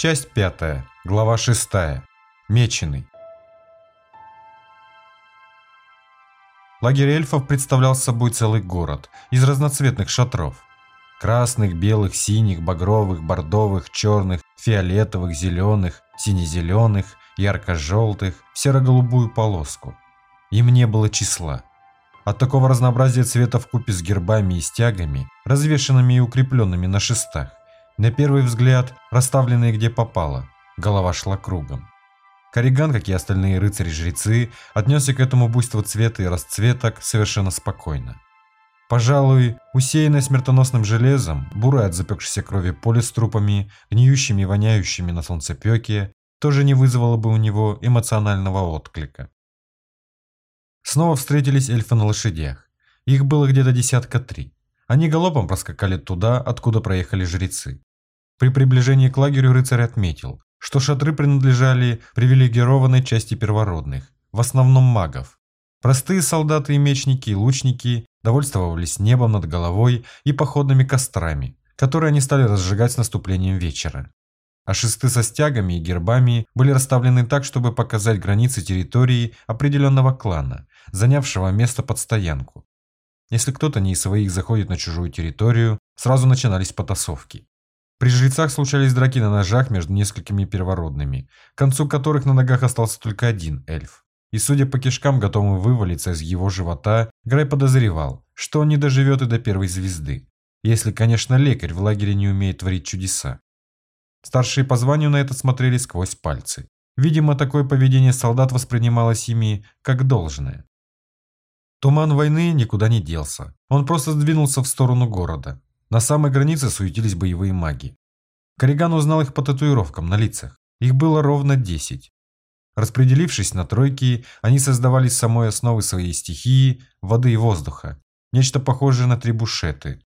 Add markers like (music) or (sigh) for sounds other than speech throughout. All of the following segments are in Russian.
Часть пятая, глава шестая. Меченый. Лагерь эльфов представлял собой целый город из разноцветных шатров. Красных, белых, синих, багровых, бордовых, черных, фиолетовых, зеленых, сине-зеленых, ярко-желтых, серо-голубую полоску. Им не было числа. От такого разнообразия цветов купе с гербами и стягами, развешенными и укрепленными на шестах, на первый взгляд, расставленные где попало, голова шла кругом. Кориган, как и остальные рыцари-жрецы, отнесся к этому буйству цвета и расцветок совершенно спокойно. Пожалуй, усеянное смертоносным железом, бурое от запекшейся крови поле с трупами, гниющими и воняющими на солнцепеке, тоже не вызвало бы у него эмоционального отклика. Снова встретились эльфы на лошадях. Их было где-то десятка три. Они галопом проскакали туда, откуда проехали жрецы. При приближении к лагерю рыцарь отметил, что шатры принадлежали привилегированной части первородных, в основном магов. Простые солдаты и мечники и лучники довольствовались небом над головой и походными кострами, которые они стали разжигать с наступлением вечера. А шесты со стягами и гербами были расставлены так, чтобы показать границы территории определенного клана, занявшего место под стоянку. Если кто-то не из своих заходит на чужую территорию, сразу начинались потасовки. При жрецах случались драки на ножах между несколькими первородными, к концу которых на ногах остался только один эльф. И судя по кишкам, готовым вывалиться из его живота, Грай подозревал, что он не доживет и до первой звезды. Если, конечно, лекарь в лагере не умеет творить чудеса. Старшие по званию на это смотрели сквозь пальцы. Видимо, такое поведение солдат воспринималось ими как должное. Туман войны никуда не делся. Он просто сдвинулся в сторону города. На самой границе суетились боевые маги. Кориган узнал их по татуировкам на лицах. Их было ровно 10. Распределившись на тройки, они создавали самой основы своей стихии, воды и воздуха. Нечто похожее на трибушеты.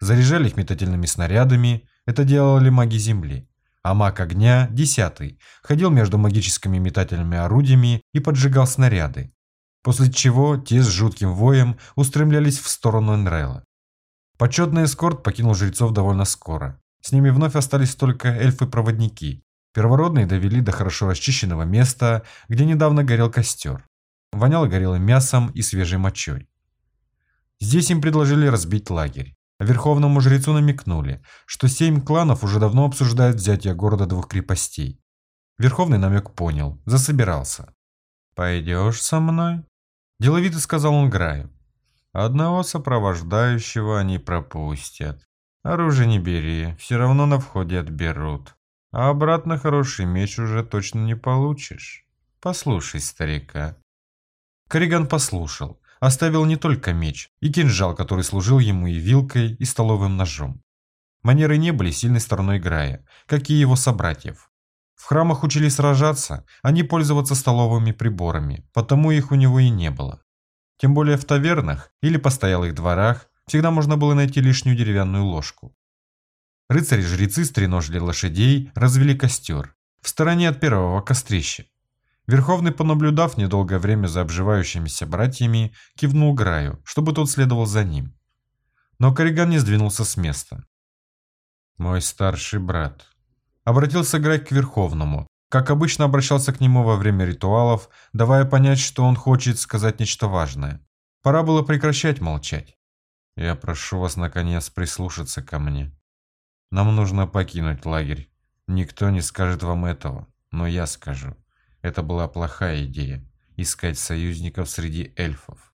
Заряжали их метательными снарядами, это делали маги Земли. А маг огня, десятый, ходил между магическими метательными орудиями и поджигал снаряды. После чего те с жутким воем устремлялись в сторону Энрела. Почетный эскорт покинул жрецов довольно скоро. С ними вновь остались только эльфы-проводники. Первородные довели до хорошо расчищенного места, где недавно горел костер. Воняло горелым мясом и свежей мочой. Здесь им предложили разбить лагерь. Верховному жрецу намекнули, что семь кланов уже давно обсуждают взятие города двух крепостей. Верховный намек понял, засобирался. «Пойдешь со мной?» Деловито сказал он Граю. Одного сопровождающего они пропустят. Оружие не бери, все равно на входе отберут. А обратно хороший меч уже точно не получишь. Послушай старика. Кориган послушал. Оставил не только меч, и кинжал, который служил ему и вилкой, и столовым ножом. Манеры не были сильной стороной Грая, как и его собратьев. В храмах учили сражаться, а не пользоваться столовыми приборами, потому их у него и не было. Тем более в тавернах или постоялых дворах всегда можно было найти лишнюю деревянную ложку. Рыцари-жрецы стреножили лошадей, развели костер. В стороне от первого кострища. Верховный, понаблюдав недолгое время за обживающимися братьями, кивнул Граю, чтобы тот следовал за ним. Но Кориган не сдвинулся с места. «Мой старший брат», — обратился Грай к Верховному, как обычно обращался к нему во время ритуалов, давая понять, что он хочет сказать нечто важное. Пора было прекращать молчать. «Я прошу вас, наконец, прислушаться ко мне. Нам нужно покинуть лагерь. Никто не скажет вам этого, но я скажу. Это была плохая идея – искать союзников среди эльфов».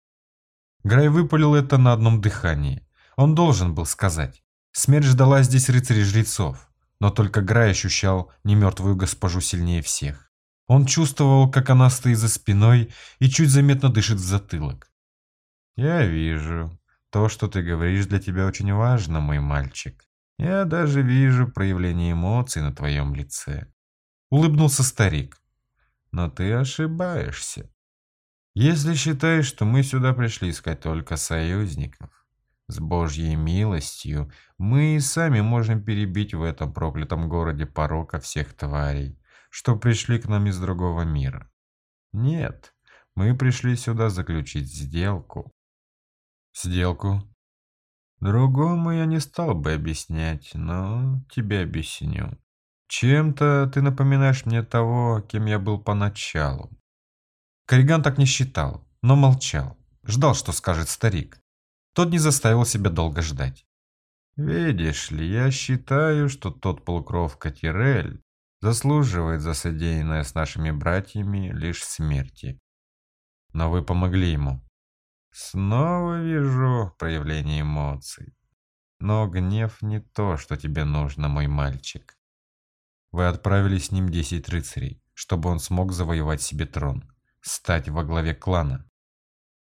Грай выпалил это на одном дыхании. Он должен был сказать. Смерть ждала здесь рыцарей-жрецов. Но только Грай ощущал немертвую госпожу сильнее всех. Он чувствовал, как она стоит за спиной и чуть заметно дышит в затылок. «Я вижу. То, что ты говоришь, для тебя очень важно, мой мальчик. Я даже вижу проявление эмоций на твоем лице». Улыбнулся старик. «Но ты ошибаешься. Если считаешь, что мы сюда пришли искать только союзников, с Божьей милостью мы и сами можем перебить в этом проклятом городе порока всех тварей, что пришли к нам из другого мира. Нет, мы пришли сюда заключить сделку. Сделку? Другому я не стал бы объяснять, но тебе объясню. Чем-то ты напоминаешь мне того, кем я был поначалу. Корриган так не считал, но молчал. Ждал, что скажет старик. Тот не заставил себя долго ждать. Видишь ли, я считаю, что тот полукровка Тирель заслуживает за содеянное с нашими братьями лишь смерти. Но вы помогли ему. Снова вижу проявление эмоций. Но гнев не то, что тебе нужно, мой мальчик. Вы отправили с ним десять рыцарей, чтобы он смог завоевать себе трон, стать во главе клана.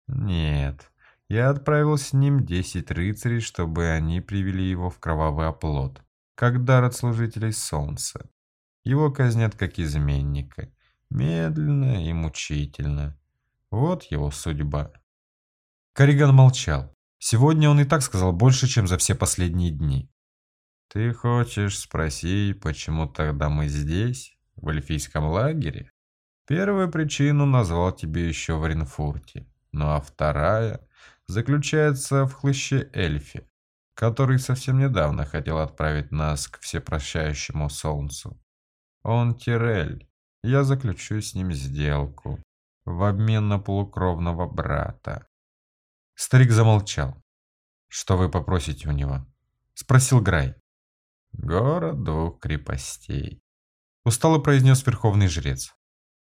Нет, я отправил с ним десять рыцарей, чтобы они привели его в кровавый оплот, как дар от служителей солнца. Его казнят как изменника, медленно и мучительно. Вот его судьба. Кориган молчал. Сегодня он и так сказал больше, чем за все последние дни. «Ты хочешь спросить, почему тогда мы здесь, в эльфийском лагере?» Первую причину назвал тебе еще в Ренфурте, ну а вторая заключается в хлыще эльфе, который совсем недавно хотел отправить нас к всепрощающему солнцу. Он Тирель, я заключу с ним сделку в обмен на полукровного брата. Старик замолчал. «Что вы попросите у него?» – спросил Грай. «Город двух крепостей», – устало произнес верховный жрец.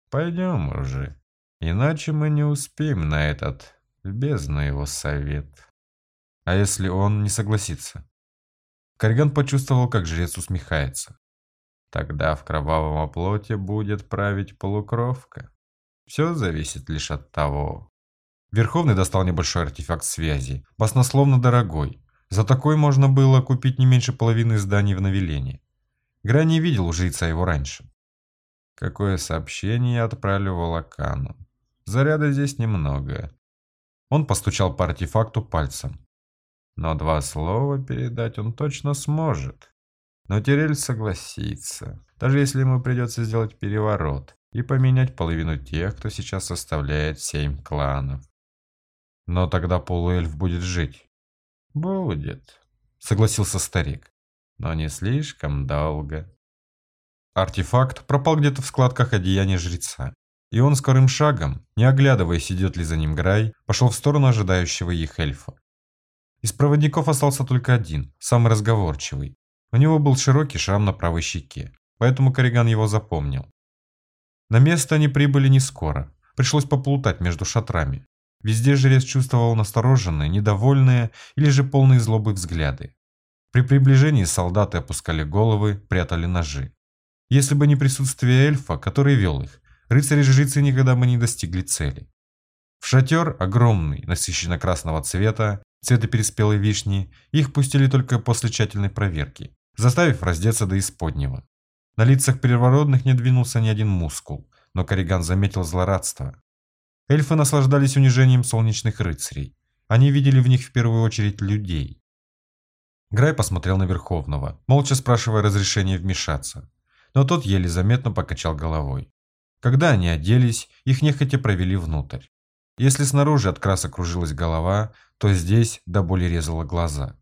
«Пойдем уже, иначе мы не успеем на этот в бездну его совет». «А если он не согласится?» Карган почувствовал, как жрец усмехается. «Тогда в кровавом оплоте будет править полукровка. Все зависит лишь от того». Верховный достал небольшой артефакт связи, баснословно дорогой, за такой можно было купить не меньше половины зданий в Навелене. Гра не видел у жреца его раньше. Какое сообщение я отправлю Волокану? Заряда здесь немного. Он постучал по артефакту пальцем. Но два слова передать он точно сможет. Но Терель согласится, даже если ему придется сделать переворот и поменять половину тех, кто сейчас составляет семь кланов. Но тогда полуэльф будет жить. «Будет», — согласился старик. «Но не слишком долго». Артефакт пропал где-то в складках одеяния жреца. И он скорым шагом, не оглядываясь, идет ли за ним Грай, пошел в сторону ожидающего их эльфа. Из проводников остался только один, самый разговорчивый. У него был широкий шрам на правой щеке, поэтому Кориган его запомнил. На место они прибыли не скоро. Пришлось поплутать между шатрами, Везде жрец чувствовал настороженные, недовольные или же полные злобы взгляды. При приближении солдаты опускали головы, прятали ножи. Если бы не присутствие эльфа, который вел их, рыцари-жрицы никогда бы не достигли цели. В шатер, огромный, насыщенно красного цвета, цвета переспелой вишни, их пустили только после тщательной проверки, заставив раздеться до исподнего. На лицах первородных не двинулся ни один мускул, но Кориган заметил злорадство. Эльфы наслаждались унижением солнечных рыцарей. Они видели в них в первую очередь людей. Грай посмотрел на Верховного, молча спрашивая разрешения вмешаться. Но тот еле заметно покачал головой. Когда они оделись, их нехотя провели внутрь. Если снаружи от красок кружилась голова, то здесь до боли резала глаза.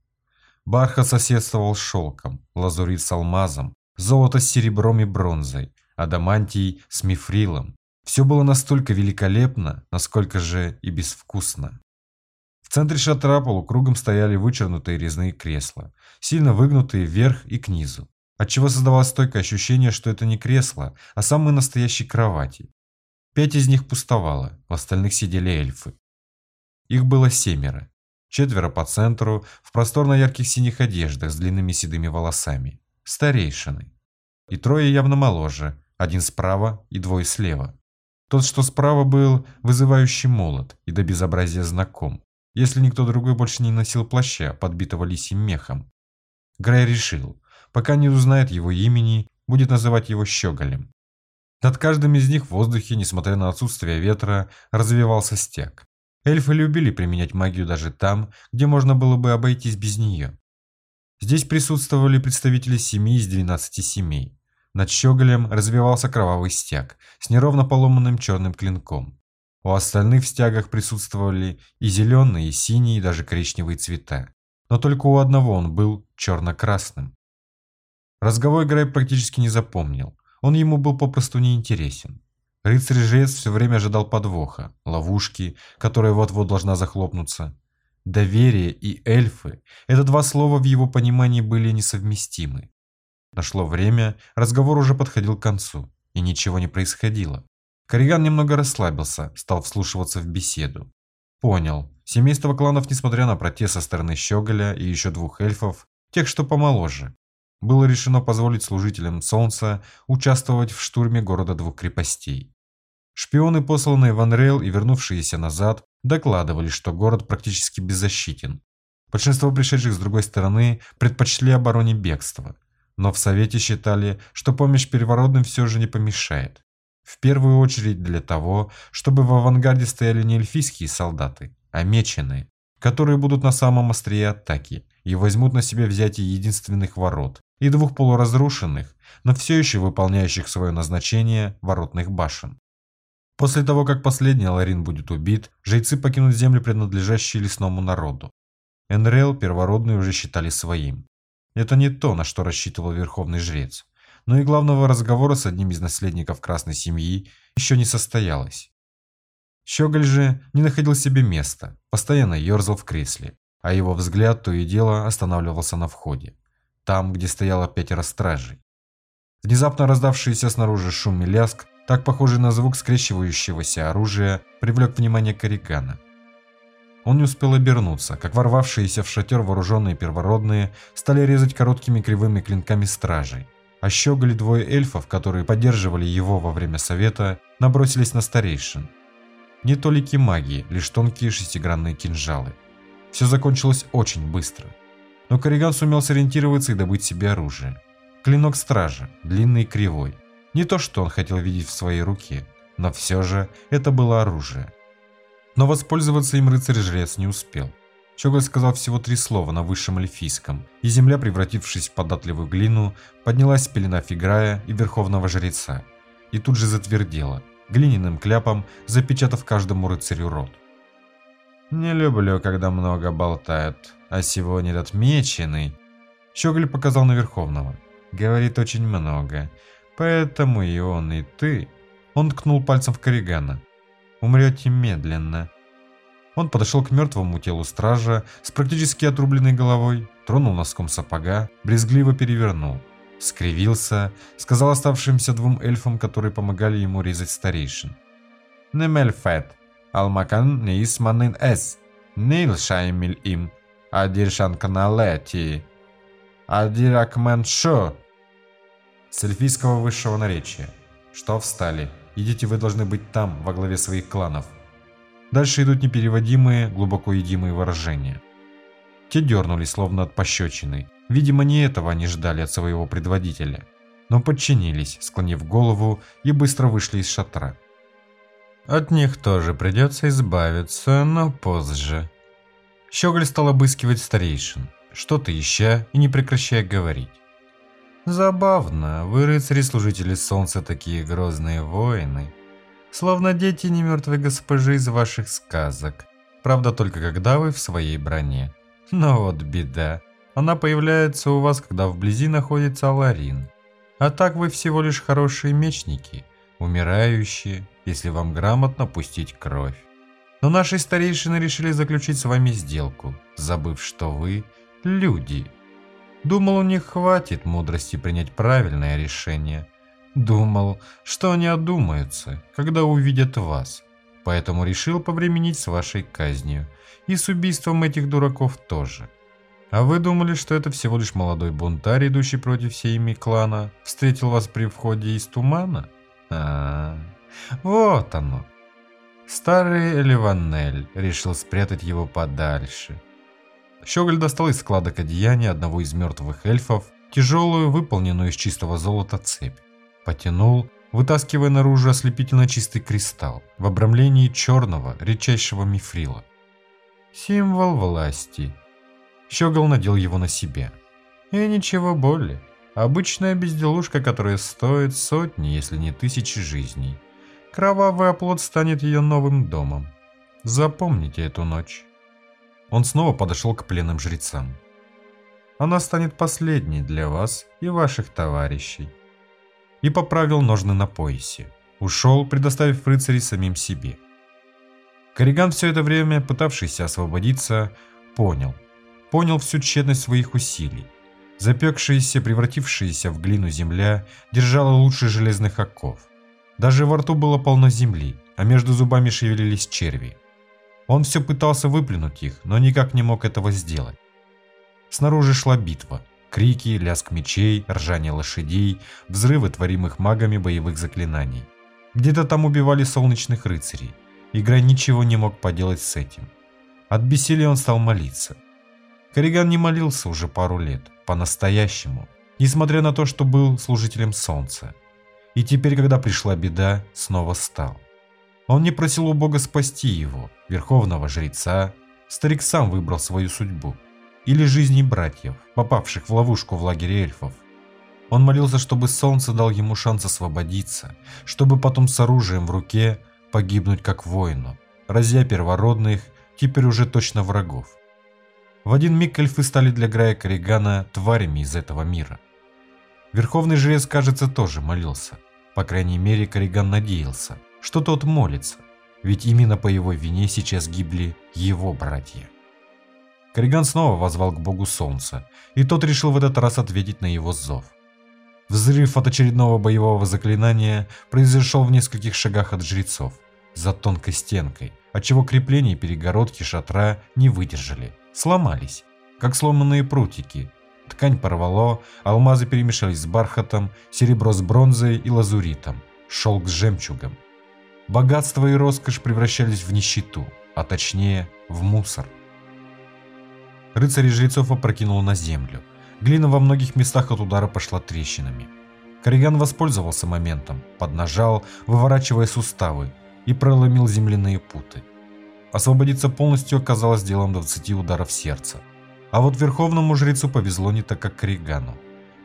Бархат соседствовал с шелком, лазурит с алмазом, золото с серебром и бронзой, адамантий с мифрилом, все было настолько великолепно, насколько же и безвкусно. В центре шатра полукругом стояли вычернутые резные кресла, сильно выгнутые вверх и к низу, отчего создавалось стойкое ощущение, что это не кресла, а самые настоящие кровати. Пять из них пустовало, в остальных сидели эльфы. Их было семеро. Четверо по центру, в просторно-ярких синих одеждах с длинными седыми волосами. Старейшины. И трое явно моложе, один справа и двое слева. Тот, что справа был вызывающий молот и до безобразия знаком, если никто другой больше не носил плаща, подбитого лисьим мехом. Грай решил, пока не узнает его имени, будет называть его Щеголем. Над каждым из них в воздухе, несмотря на отсутствие ветра, развивался стяг. Эльфы любили применять магию даже там, где можно было бы обойтись без нее. Здесь присутствовали представители семи из двенадцати семей, над щеголем развивался кровавый стяг с неровно поломанным черным клинком. У остальных в стягах присутствовали и зеленые, и синие, и даже коричневые цвета. Но только у одного он был черно-красным. Разговор Грей практически не запомнил, он ему был попросту неинтересен. Рыцарь-жрец все время ожидал подвоха, ловушки, которая вот-вот должна захлопнуться. Доверие и эльфы – это два слова в его понимании были несовместимы. Нашло время, разговор уже подходил к концу, и ничего не происходило. Кориган немного расслабился, стал вслушиваться в беседу. Понял, семейство кланов, несмотря на протест со стороны Щеголя и еще двух эльфов, тех, что помоложе, было решено позволить служителям Солнца участвовать в штурме города двух крепостей. Шпионы, посланные в Анрейл и вернувшиеся назад, докладывали, что город практически беззащитен. Большинство пришедших с другой стороны предпочли обороне бегства, но в Совете считали, что помощь переворотным все же не помешает. В первую очередь для того, чтобы в авангарде стояли не эльфийские солдаты, а меченые, которые будут на самом острие атаки и возьмут на себя взятие единственных ворот и двух полуразрушенных, но все еще выполняющих свое назначение воротных башен. После того, как последний Аларин будет убит, жрецы покинут земли, принадлежащие лесному народу. Энрел первородные уже считали своим. Это не то, на что рассчитывал верховный жрец. Но и главного разговора с одним из наследников красной семьи еще не состоялось. Щеголь же не находил себе места, постоянно ерзал в кресле, а его взгляд то и дело останавливался на входе, там, где стояло пятеро стражей. Внезапно раздавшийся снаружи шум и ляск так похожий на звук скрещивающегося оружия, привлек внимание Корригана. Он не успел обернуться, как ворвавшиеся в шатер вооруженные первородные стали резать короткими кривыми клинками стражей, а щеголи двое эльфов, которые поддерживали его во время совета, набросились на старейшин. Не толики магии, лишь тонкие шестигранные кинжалы. Все закончилось очень быстро. Но Корриган сумел сориентироваться и добыть себе оружие. Клинок стража, длинный и кривой, не то, что он хотел видеть в своей руке, но все же это было оружие. Но воспользоваться им рыцарь-жрец не успел. Чоголь сказал всего три слова на высшем эльфийском, и земля, превратившись в податливую глину, поднялась пелена Фиграя и Верховного Жреца, и тут же затвердела, глиняным кляпом запечатав каждому рыцарю рот. «Не люблю, когда много болтают, а сегодня этот меченый...» Щеголь показал на Верховного. «Говорит очень много. Поэтому и он, и ты...» Он ткнул пальцем в Корригана. «Умрете медленно». Он подошел к мертвому телу стража с практически отрубленной головой, тронул носком сапога, брезгливо перевернул. Скривился, сказал оставшимся двум эльфам, которые помогали ему резать старейшин. «Немельфет, алмакан неисманин эс, нил шаймиль им, адиршан каналети, адиракмен шо, с эльфийского высшего наречия. Что встали? Идите, вы должны быть там, во главе своих кланов. Дальше идут непереводимые, глубоко едимые выражения. Те дернулись, словно от пощечины. Видимо, не этого они ждали от своего предводителя. Но подчинились, склонив голову, и быстро вышли из шатра. От них тоже придется избавиться, но позже. Щеголь стал обыскивать старейшин, что-то ища и не прекращая говорить. Забавно, вы рыцари-служители солнца такие грозные воины. Словно дети немертвой госпожи из ваших сказок. Правда, только когда вы в своей броне. Но вот беда. Она появляется у вас, когда вблизи находится Аларин. А так вы всего лишь хорошие мечники, умирающие, если вам грамотно пустить кровь. Но наши старейшины решили заключить с вами сделку, забыв, что вы – люди – Думал, у них хватит мудрости принять правильное решение. Думал, что они одумаются, когда увидят вас. Поэтому решил повременить с вашей казнью. И с убийством этих дураков тоже. А вы думали, что это всего лишь молодой бунтарь, идущий против всей ими клана, встретил вас при входе из тумана? А, -а, -а. Вот оно. Старый Эливанель решил спрятать его подальше. Щеголь достал из складок одеяния одного из мертвых эльфов тяжелую, выполненную из чистого золота цепь. Потянул, вытаскивая наружу ослепительно чистый кристалл в обрамлении черного, редчайшего мифрила. Символ власти. Щегол надел его на себя. И ничего более. Обычная безделушка, которая стоит сотни, если не тысячи жизней. Кровавый оплот станет ее новым домом. Запомните эту ночь. Он снова подошел к пленным жрецам. она станет последней для вас и ваших товарищей. И поправил ножны на поясе. Ушел, предоставив рыцарей самим себе. Кориган все это время, пытавшийся освободиться, понял. Понял всю тщетность своих усилий. Запекшаяся, превратившаяся в глину земля держала лучше железных оков. Даже во рту было полно земли, а между зубами шевелились черви. Он все пытался выплюнуть их, но никак не мог этого сделать. Снаружи шла битва. Крики, лязг мечей, ржание лошадей, взрывы творимых магами боевых заклинаний. Где-то там убивали солнечных рыцарей. Игра ничего не мог поделать с этим. От бессилия он стал молиться. Кориган не молился уже пару лет, по-настоящему, несмотря на то, что был служителем солнца. И теперь, когда пришла беда, снова стал. Он не просил у Бога спасти его, верховного жреца, старик сам выбрал свою судьбу. Или жизни братьев, попавших в ловушку в лагере эльфов. Он молился, чтобы солнце дал ему шанс освободиться, чтобы потом с оружием в руке погибнуть как воину, разя первородных, теперь уже точно врагов. В один миг эльфы стали для Грая Корригана тварями из этого мира. Верховный жрец, кажется, тоже молился. По крайней мере, Корриган надеялся, что тот молится, ведь именно по его вине сейчас гибли его братья. Корриган снова возвал к богу солнца, и тот решил в этот раз ответить на его зов. Взрыв от очередного боевого заклинания произошел в нескольких шагах от жрецов, за тонкой стенкой, отчего крепления перегородки шатра не выдержали – сломались, как сломанные прутики. Ткань порвало, алмазы перемешались с бархатом, серебро с бронзой и лазуритом, шелк с жемчугом. Богатство и роскошь превращались в нищету, а точнее в мусор. Рыцарь жрецов опрокинул на землю. Глина во многих местах от удара пошла трещинами. Корриган воспользовался моментом, поднажал, выворачивая суставы, и проломил земляные путы. Освободиться полностью оказалось делом 20 ударов сердца. А вот верховному жрецу повезло не так, как Коригану.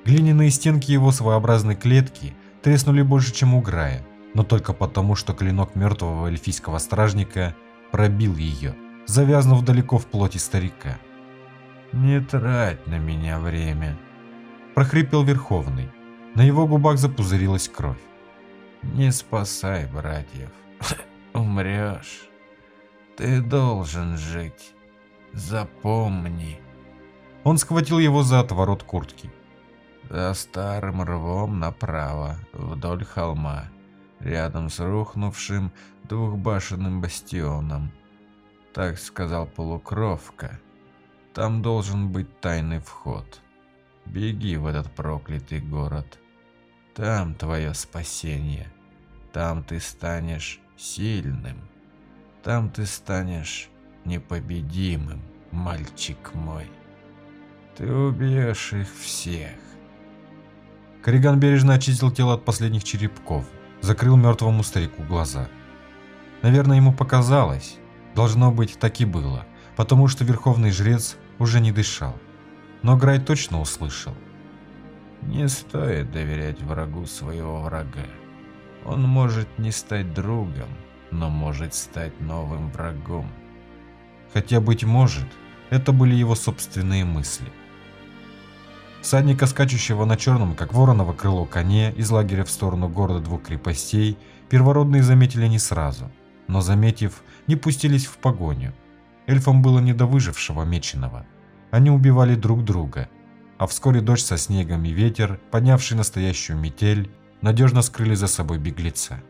Глиняные стенки его своеобразной клетки треснули больше, чем у Грая, но только потому, что клинок мертвого эльфийского стражника пробил ее, завязнув далеко в плоти старика. «Не трать на меня время», – прохрипел Верховный. На его губах запузырилась кровь. «Не спасай братьев, (laughs) умрешь». Ты должен жить. Запомни. Он схватил его за отворот куртки. За старым рвом направо, вдоль холма, рядом с рухнувшим двухбашенным бастионом. Так сказал полукровка. Там должен быть тайный вход. Беги в этот проклятый город. Там твое спасение. Там ты станешь сильным. Там ты станешь непобедимым, мальчик мой. Ты убьешь их всех. Кориган бережно очистил тело от последних черепков, закрыл мертвому старику глаза. Наверное, ему показалось. Должно быть, так и было, потому что верховный жрец уже не дышал. Но Грай точно услышал. Не стоит доверять врагу своего врага. Он может не стать другом, но может стать новым врагом. Хотя, быть может, это были его собственные мысли. Всадника, скачущего на черном, как вороново крыло коне, из лагеря в сторону города двух крепостей, первородные заметили не сразу, но, заметив, не пустились в погоню. Эльфам было не до выжившего меченого. Они убивали друг друга, а вскоре дождь со снегом и ветер, поднявший настоящую метель, надежно скрыли за собой беглеца.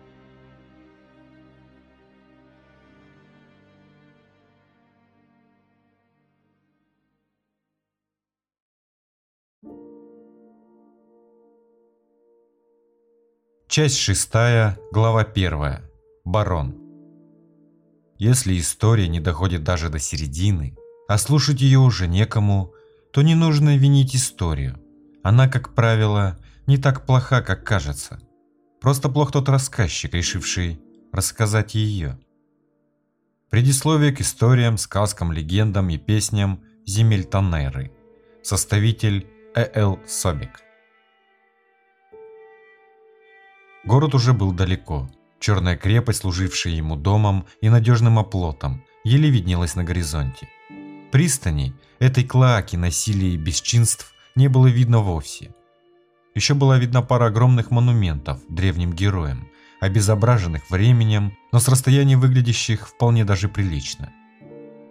Часть шестая, глава первая. Барон. Если история не доходит даже до середины, а слушать ее уже некому, то не нужно винить историю. Она, как правило, не так плоха, как кажется. Просто плох тот рассказчик, решивший рассказать ее. Предисловие к историям, сказкам, легендам и песням земель Танеры. Составитель Э.Л. Собик. Город уже был далеко. Черная крепость, служившая ему домом и надежным оплотом, еле виднелась на горизонте. Пристани, этой клоаки насилия и бесчинств не было видно вовсе. Еще была видна пара огромных монументов древним героям, обезображенных временем, но с расстояния выглядящих вполне даже прилично.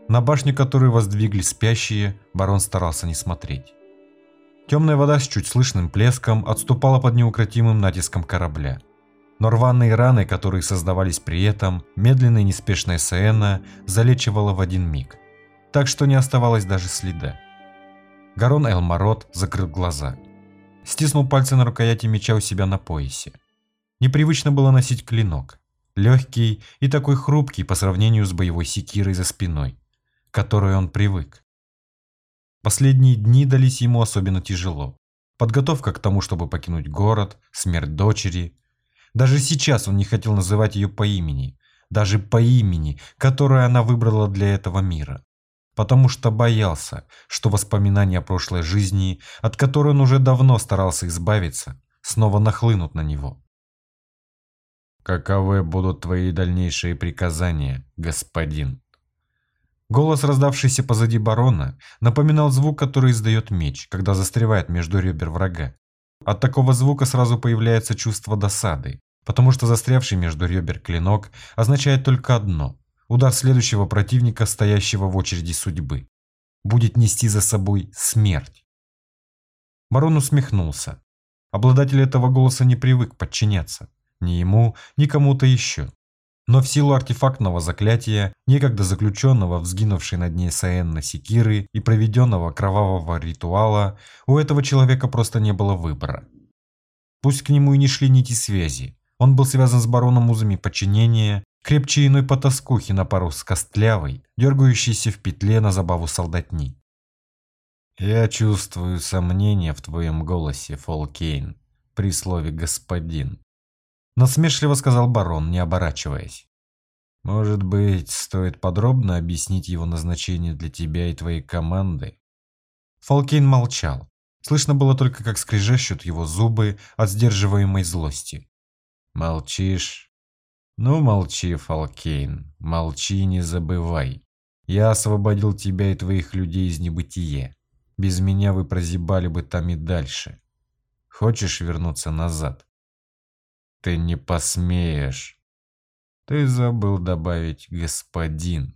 На башню, которую воздвигли спящие, барон старался не смотреть. Темная вода с чуть слышным плеском отступала под неукротимым натиском корабля. Но рваные раны, которые создавались при этом, медленная и неспешная Саэна залечивала в один миг. Так что не оставалось даже следа. Гарон Элмарот закрыл глаза. Стиснул пальцы на рукояти меча у себя на поясе. Непривычно было носить клинок. Легкий и такой хрупкий по сравнению с боевой секирой за спиной, к которой он привык. Последние дни дались ему особенно тяжело. Подготовка к тому, чтобы покинуть город, смерть дочери. Даже сейчас он не хотел называть ее по имени, даже по имени, которое она выбрала для этого мира. Потому что боялся, что воспоминания о прошлой жизни, от которой он уже давно старался избавиться, снова нахлынут на него. «Каковы будут твои дальнейшие приказания, господин?» Голос, раздавшийся позади барона, напоминал звук, который издает меч, когда застревает между ребер врага. От такого звука сразу появляется чувство досады, потому что застрявший между ребер клинок означает только одно – удар следующего противника, стоящего в очереди судьбы. Будет нести за собой смерть. Барон усмехнулся. Обладатель этого голоса не привык подчиняться. Ни ему, ни кому-то еще. Но в силу артефактного заклятия, некогда заключенного в сгинувшей на дне Саэнна Секиры и проведенного кровавого ритуала, у этого человека просто не было выбора. Пусть к нему и не шли нити связи, он был связан с бароном узами подчинения, крепче иной потаскухи на пару с костлявой, дергающейся в петле на забаву солдатни. «Я чувствую сомнение в твоем голосе, Фолкейн, при слове «господин». Насмешливо сказал барон, не оборачиваясь. Может быть, стоит подробно объяснить его назначение для тебя и твоей команды? Фолкейн молчал. Слышно было только, как скрежещут его зубы от сдерживаемой злости. Молчишь? Ну, молчи, Фолкейн. Молчи, не забывай. Я освободил тебя и твоих людей из небытия. Без меня вы прозябали бы там и дальше. Хочешь вернуться назад? Ты не посмеешь. Ты забыл добавить господин.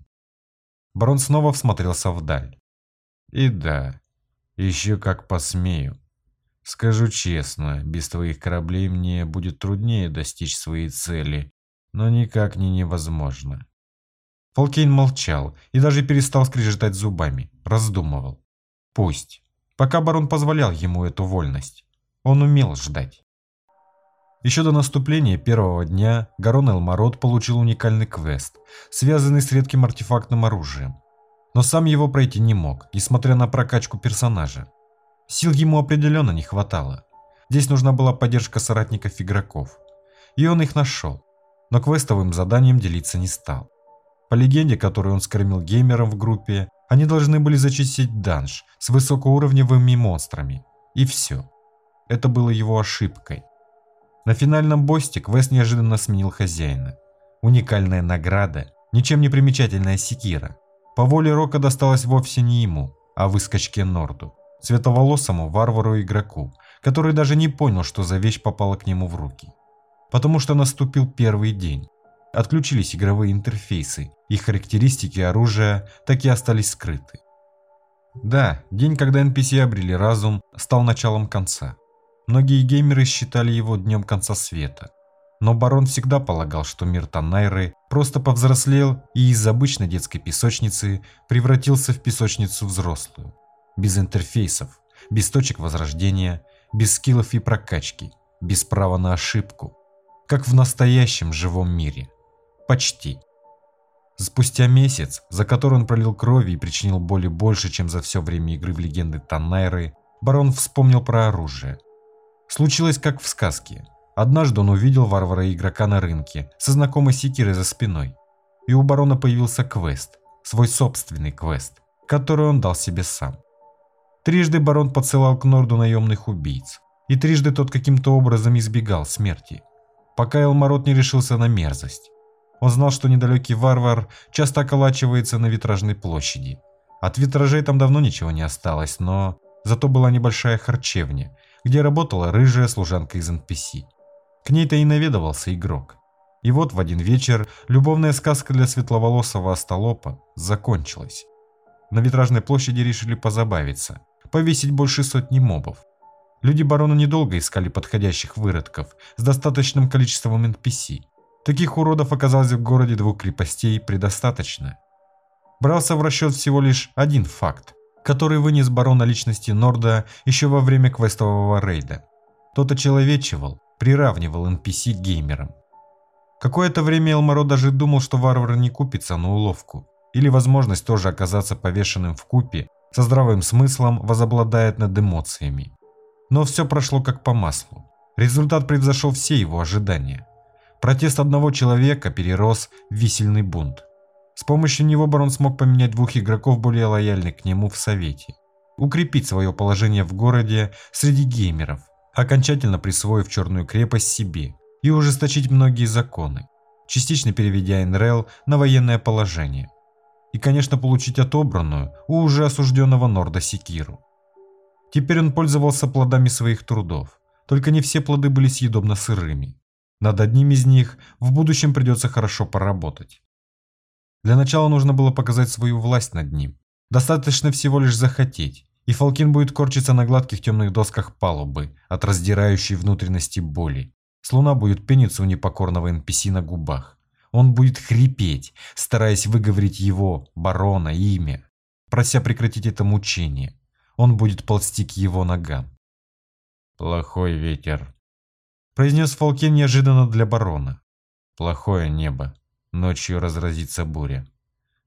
Барон снова всмотрелся вдаль. И да, еще как посмею. Скажу честно, без твоих кораблей мне будет труднее достичь своей цели, но никак не невозможно. Фолкейн молчал и даже перестал скрежетать зубами, раздумывал. Пусть. Пока барон позволял ему эту вольность. Он умел ждать. Еще до наступления первого дня Гарон Элмарот получил уникальный квест, связанный с редким артефактным оружием. Но сам его пройти не мог, несмотря на прокачку персонажа. Сил ему определенно не хватало. Здесь нужна была поддержка соратников игроков. И он их нашел, но квестовым заданием делиться не стал. По легенде, которую он скормил геймерам в группе, они должны были зачистить данж с высокоуровневыми монстрами. И все. Это было его ошибкой. На финальном боссе квест неожиданно сменил хозяина. Уникальная награда, ничем не примечательная секира. По воле Рока досталась вовсе не ему, а выскочке Норду, световолосому варвару-игроку, который даже не понял, что за вещь попала к нему в руки. Потому что наступил первый день. Отключились игровые интерфейсы, их характеристики оружия так и остались скрыты. Да, день, когда NPC обрели разум, стал началом конца. Многие геймеры считали его днем конца света. Но барон всегда полагал, что мир Танайры просто повзрослел и из обычной детской песочницы превратился в песочницу взрослую. Без интерфейсов, без точек возрождения, без скиллов и прокачки, без права на ошибку. Как в настоящем живом мире. Почти. Спустя месяц, за который он пролил крови и причинил боли больше, чем за все время игры в легенды Танайры, барон вспомнил про оружие – Случилось как в сказке. Однажды он увидел варвара-игрока на рынке со знакомой секирой за спиной. И у барона появился квест, свой собственный квест, который он дал себе сам. Трижды барон подсылал к Норду наемных убийц, и трижды тот каким-то образом избегал смерти, пока Элмарот не решился на мерзость. Он знал, что недалекий варвар часто околачивается на витражной площади, От витражей там давно ничего не осталось, но зато была небольшая харчевня, где работала рыжая служанка из NPC. К ней-то и наведывался игрок. И вот в один вечер любовная сказка для светловолосого остолопа закончилась. На витражной площади решили позабавиться, повесить больше сотни мобов. Люди барона недолго искали подходящих выродков с достаточным количеством NPC. Таких уродов оказалось в городе двух крепостей предостаточно. Брался в расчет всего лишь один факт, который вынес барона личности Норда еще во время квестового рейда. Тот очеловечивал, приравнивал NPC к геймерам. Какое-то время Элмаро даже думал, что варвар не купится на уловку, или возможность тоже оказаться повешенным в купе со здравым смыслом возобладает над эмоциями. Но все прошло как по маслу. Результат превзошел все его ожидания. Протест одного человека перерос в висельный бунт. С помощью него барон смог поменять двух игроков более лояльных к нему в Совете, укрепить свое положение в городе среди геймеров, окончательно присвоив Черную крепость себе и ужесточить многие законы, частично переведя НРЛ на военное положение. И, конечно, получить отобранную у уже осужденного Норда Секиру. Теперь он пользовался плодами своих трудов, только не все плоды были съедобно сырыми. Над одним из них в будущем придется хорошо поработать. Для начала нужно было показать свою власть над ним. Достаточно всего лишь захотеть, и Фалкин будет корчиться на гладких темных досках палубы от раздирающей внутренности боли. Слуна будет пениться у непокорного NPC на губах. Он будет хрипеть, стараясь выговорить его, барона, имя, прося прекратить это мучение. Он будет ползти к его ногам. «Плохой ветер», – произнес Фалкин неожиданно для барона. «Плохое небо. Ночью разразится буря.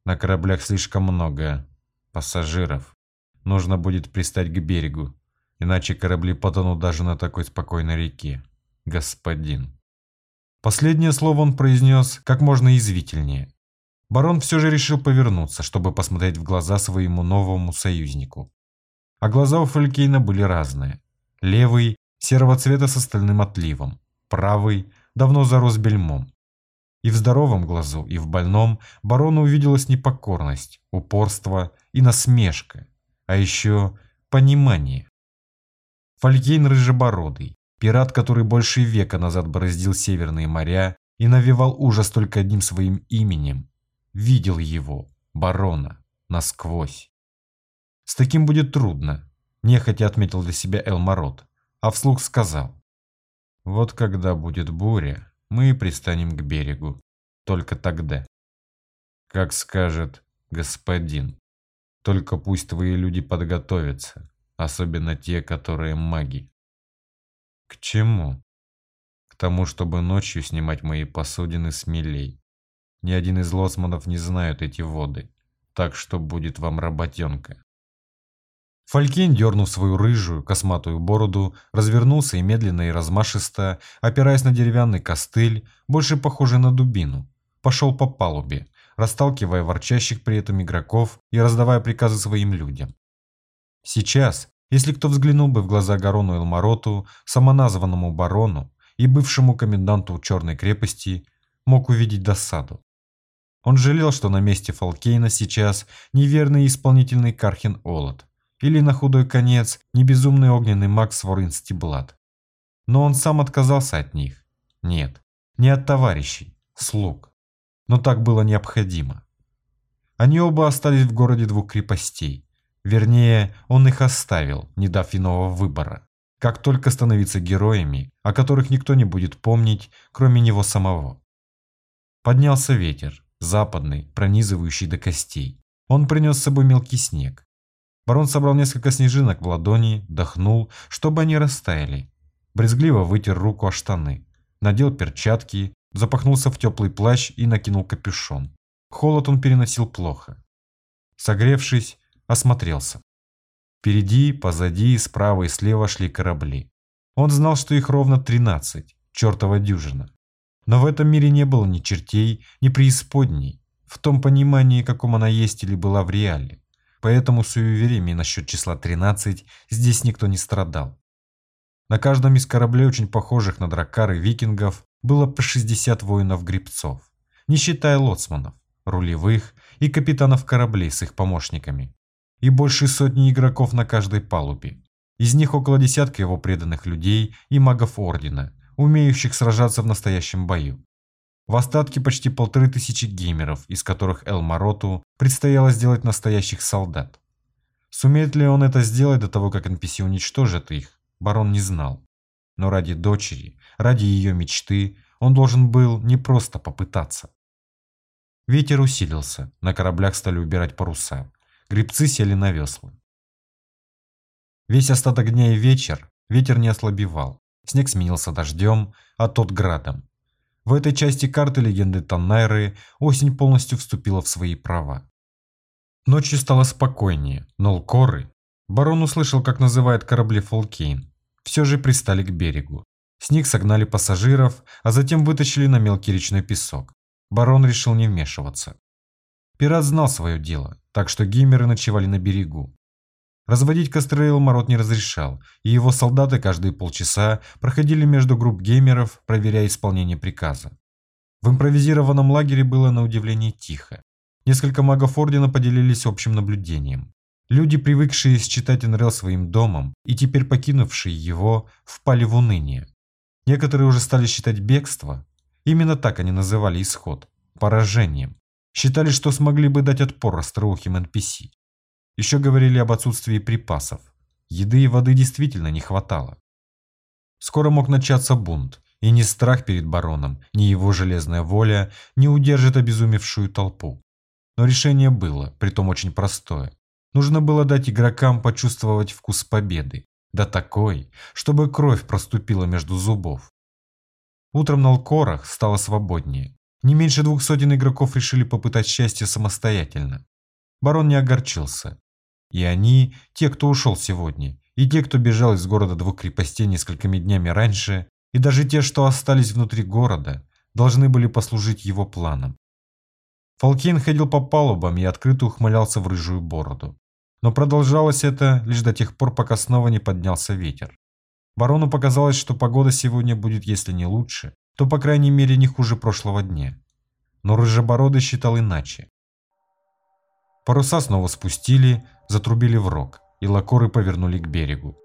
На кораблях слишком много пассажиров. Нужно будет пристать к берегу, иначе корабли потонут даже на такой спокойной реке. Господин. Последнее слово он произнес как можно извительнее. Барон все же решил повернуться, чтобы посмотреть в глаза своему новому союзнику. А глаза у Фолькейна были разные. Левый – серого цвета с остальным отливом. Правый – давно зарос бельмом. И в здоровом глазу, и в больном барону увиделась непокорность, упорство и насмешка, а еще понимание. Фольгейн Рыжебородый, пират, который больше века назад бороздил северные моря и навевал ужас только одним своим именем, видел его, барона, насквозь. С таким будет трудно, нехотя отметил для себя Элмарот, а вслух сказал. Вот когда будет буря, мы пристанем к берегу. Только тогда. Как скажет господин. Только пусть твои люди подготовятся, особенно те, которые маги. К чему? К тому, чтобы ночью снимать мои посудины смелей. Ни один из лоцманов не знает эти воды, так что будет вам работенка. Фалькин, дернув свою рыжую, косматую бороду, развернулся и медленно и размашисто, опираясь на деревянный костыль, больше похожий на дубину, пошел по палубе, расталкивая ворчащих при этом игроков и раздавая приказы своим людям. Сейчас, если кто взглянул бы в глаза Гарону Элмароту, самоназванному барону и бывшему коменданту Черной крепости, мог увидеть досаду. Он жалел, что на месте Фалкейна сейчас неверный исполнительный Кархин Олот, или на худой конец не безумный огненный маг Сворин Стиблат. Но он сам отказался от них. Нет, не от товарищей, слуг. Но так было необходимо. Они оба остались в городе двух крепостей. Вернее, он их оставил, не дав иного выбора. Как только становиться героями, о которых никто не будет помнить, кроме него самого. Поднялся ветер, западный, пронизывающий до костей. Он принес с собой мелкий снег. Барон собрал несколько снежинок в ладони, дохнул, чтобы они растаяли. Брезгливо вытер руку о штаны, надел перчатки, запахнулся в теплый плащ и накинул капюшон. Холод он переносил плохо. Согревшись, осмотрелся. Впереди, позади, справа и слева шли корабли. Он знал, что их ровно 13, чертова дюжина. Но в этом мире не было ни чертей, ни преисподней, в том понимании, каком она есть или была в реале поэтому суевериями насчет числа 13 здесь никто не страдал. На каждом из кораблей, очень похожих на дракары викингов, было по 60 воинов-гребцов, не считая лоцманов, рулевых и капитанов кораблей с их помощниками. и больше сотни игроков на каждой палубе. Из них около десятка его преданных людей и магов Ордена, умеющих сражаться в настоящем бою. В остатке почти полторы тысячи геймеров, из которых Эл Мароту предстояло сделать настоящих солдат. Сумеет ли он это сделать до того, как NPC уничтожит их, барон не знал. Но ради дочери, ради ее мечты, он должен был не просто попытаться. Ветер усилился, на кораблях стали убирать паруса. Гребцы сели на весла. Весь остаток дня и вечер ветер не ослабевал. Снег сменился дождем, а тот градом. В этой части карты легенды Таннайры осень полностью вступила в свои права. Ночью стало спокойнее, но Лкоры... Барон услышал, как называют корабли Фолкейн. Все же пристали к берегу. С них согнали пассажиров, а затем вытащили на мелкий речной песок. Барон решил не вмешиваться. Пират знал свое дело, так что геймеры ночевали на берегу. Разводить костры Элмарот не разрешал, и его солдаты каждые полчаса проходили между групп геймеров, проверяя исполнение приказа. В импровизированном лагере было на удивление тихо. Несколько магов Ордена поделились общим наблюдением. Люди, привыкшие считать НРЛ своим домом и теперь покинувшие его, впали в уныние. Некоторые уже стали считать бегство, именно так они называли исход, поражением. Считали, что смогли бы дать отпор остроухим NPC. Еще говорили об отсутствии припасов. Еды и воды действительно не хватало. Скоро мог начаться бунт, и ни страх перед бароном, ни его железная воля не удержит обезумевшую толпу. Но решение было, притом очень простое. Нужно было дать игрокам почувствовать вкус победы, да такой, чтобы кровь проступила между зубов. Утром на Алкорах стало свободнее. Не меньше двух сотен игроков решили попытать счастье самостоятельно. Барон не огорчился. И они, те, кто ушел сегодня, и те, кто бежал из города двух крепостей несколькими днями раньше, и даже те, что остались внутри города, должны были послужить его планам. Фалкейн ходил по палубам и открыто ухмылялся в рыжую бороду. Но продолжалось это лишь до тех пор, пока снова не поднялся ветер. Барону показалось, что погода сегодня будет, если не лучше, то по крайней мере не хуже прошлого дня. Но Рыжебородый считал иначе. Паруса снова спустили, затрубили в рог, и лакоры повернули к берегу.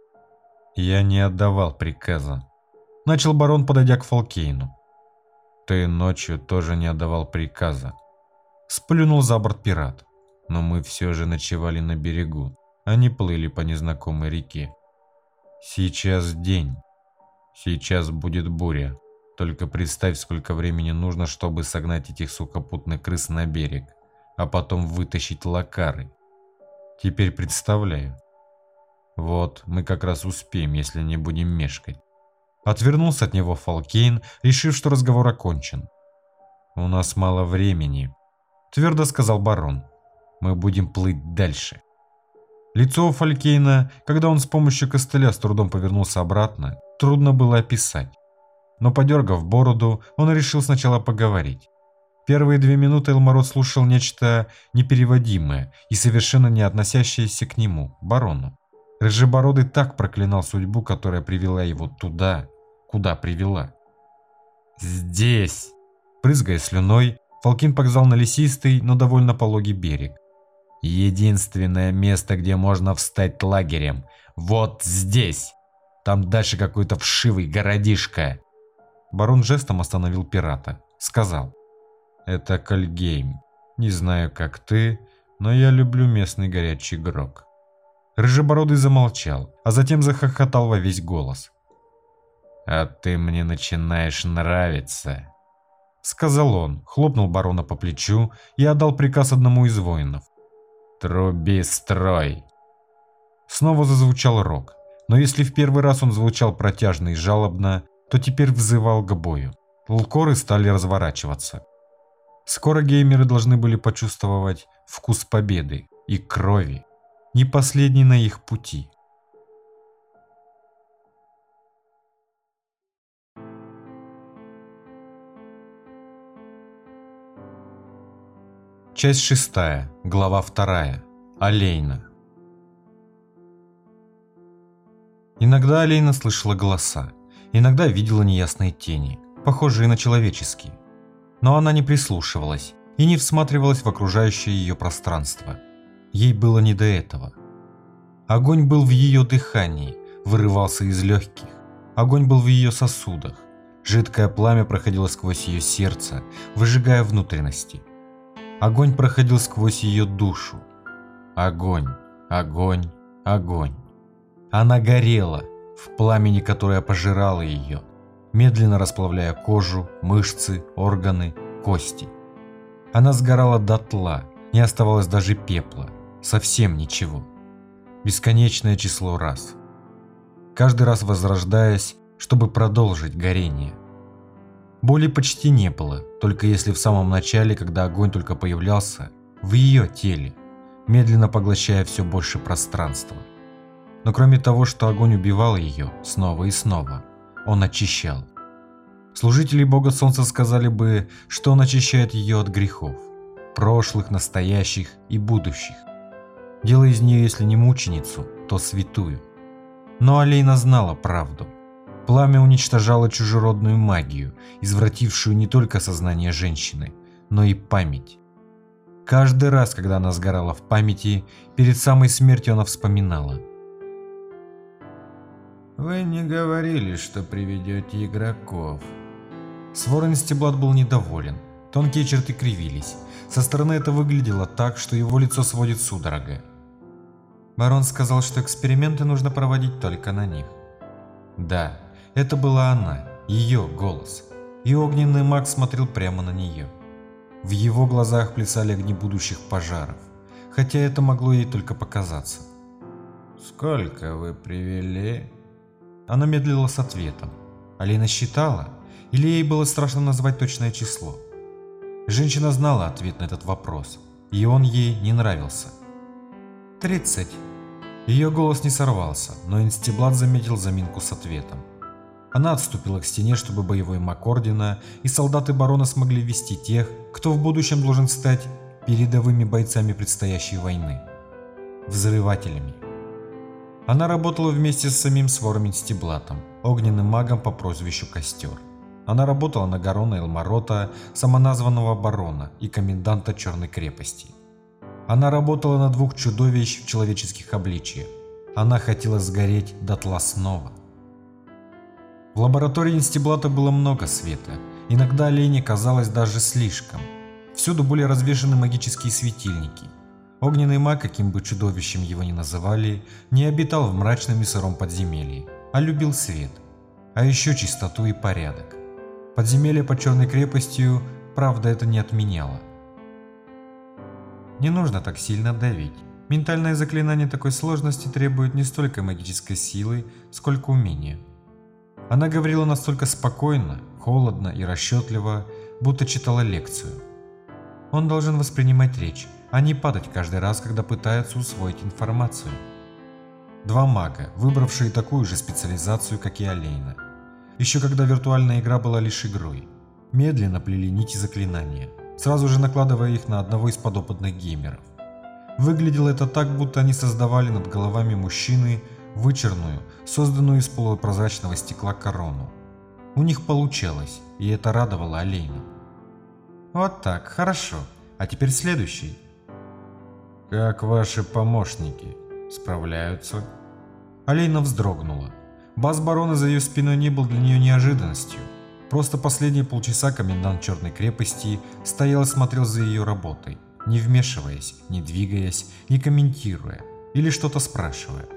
«Я не отдавал приказа», – начал барон, подойдя к Фалкейну. «Ты ночью тоже не отдавал приказа», – сплюнул за борт пират. «Но мы все же ночевали на берегу, а не плыли по незнакомой реке. Сейчас день. Сейчас будет буря. Только представь, сколько времени нужно, чтобы согнать этих сухопутных крыс на берег а потом вытащить лакары. Теперь представляю. Вот, мы как раз успеем, если не будем мешкать. Отвернулся от него Фалкейн, решив, что разговор окончен. «У нас мало времени», – твердо сказал барон. «Мы будем плыть дальше». Лицо у Фалькейна, когда он с помощью костыля с трудом повернулся обратно, трудно было описать. Но подергав бороду, он решил сначала поговорить. Первые две минуты Элмарот слушал нечто непереводимое и совершенно не относящееся к нему, барону. Рыжебородый так проклинал судьбу, которая привела его туда, куда привела. «Здесь!» Прызгая слюной, Фалкин показал на лесистый, но довольно пологий берег. «Единственное место, где можно встать лагерем. Вот здесь! Там дальше какой-то вшивый городишко!» Барон жестом остановил пирата. Сказал. Это Кальгейм. Не знаю, как ты, но я люблю местный горячий грок. Рыжебородый замолчал, а затем захохотал во весь голос. «А ты мне начинаешь нравиться», — сказал он, хлопнул барона по плечу и отдал приказ одному из воинов. «Труби строй!» Снова зазвучал рог, но если в первый раз он звучал протяжно и жалобно, то теперь взывал к бою. Лкоры стали разворачиваться. Скоро геймеры должны были почувствовать вкус победы и крови, не последний на их пути. Часть шестая, глава вторая. Алейна. Иногда Алейна слышала голоса, иногда видела неясные тени, похожие на человеческие но она не прислушивалась и не всматривалась в окружающее ее пространство. ей было не до этого. Огонь был в ее дыхании, вырывался из легких. Огонь был в ее сосудах. Жидкое пламя проходило сквозь ее сердце, выжигая внутренности. Огонь проходил сквозь ее душу. Огонь, огонь, огонь. Она горела в пламени, которое пожирало ее, медленно расплавляя кожу, мышцы, органы, кости. Она сгорала дотла, не оставалось даже пепла, совсем ничего. Бесконечное число раз. Каждый раз возрождаясь, чтобы продолжить горение. Боли почти не было, только если в самом начале, когда огонь только появлялся, в ее теле, медленно поглощая все больше пространства. Но кроме того, что огонь убивал ее снова и снова, он очищал. Служители Бога Солнца сказали бы, что он очищает ее от грехов, прошлых, настоящих и будущих, делая из нее, если не мученицу, то святую. Но Алейна знала правду. Пламя уничтожало чужеродную магию, извратившую не только сознание женщины, но и память. Каждый раз, когда она сгорала в памяти, перед самой смертью она вспоминала. «Вы не говорили, что приведете игроков», Сворон Стеблат был недоволен. Тонкие черты кривились. Со стороны это выглядело так, что его лицо сводит судорога. Барон сказал, что эксперименты нужно проводить только на них. Да, это была она, ее голос. И огненный маг смотрел прямо на нее. В его глазах плясали огни будущих пожаров, хотя это могло ей только показаться. «Сколько вы привели?» Она медлила с ответом. Алина считала, или ей было страшно назвать точное число? Женщина знала ответ на этот вопрос, и он ей не нравился. «Тридцать». Ее голос не сорвался, но Инстиблат заметил заминку с ответом. Она отступила к стене, чтобы боевой маг Ордена и солдаты Барона смогли вести тех, кто в будущем должен стать передовыми бойцами предстоящей войны. Взрывателями. Она работала вместе с самим Свором Инстиблатом, огненным магом по прозвищу Костер. Она работала на Гарона Элмарота, самоназванного барона и коменданта Черной крепости. Она работала на двух чудовищ в человеческих обличиях. Она хотела сгореть дотла снова. В лаборатории Инстиблата было много света, иногда Лене казалось даже слишком. Всюду были развешаны магические светильники. Огненный маг, каким бы чудовищем его ни называли, не обитал в мрачном и сыром подземелье, а любил свет, а еще чистоту и порядок. Подземелье под Черной крепостью, правда, это не отменяло. Не нужно так сильно давить. Ментальное заклинание такой сложности требует не столько магической силы, сколько умения. Она говорила настолько спокойно, холодно и расчетливо, будто читала лекцию. Он должен воспринимать речь, а не падать каждый раз, когда пытается усвоить информацию. Два мага, выбравшие такую же специализацию, как и Алейна – еще когда виртуальная игра была лишь игрой. Медленно плели нити заклинания, сразу же накладывая их на одного из подопытных геймеров. Выглядело это так, будто они создавали над головами мужчины вычерную, созданную из полупрозрачного стекла корону. У них получалось, и это радовало Алейну. Вот так, хорошо. А теперь следующий. Как ваши помощники? Справляются? Алейна вздрогнула. Бас барона за ее спиной не был для нее неожиданностью. Просто последние полчаса комендант Черной крепости стоял и смотрел за ее работой, не вмешиваясь, не двигаясь, не комментируя или что-то спрашивая.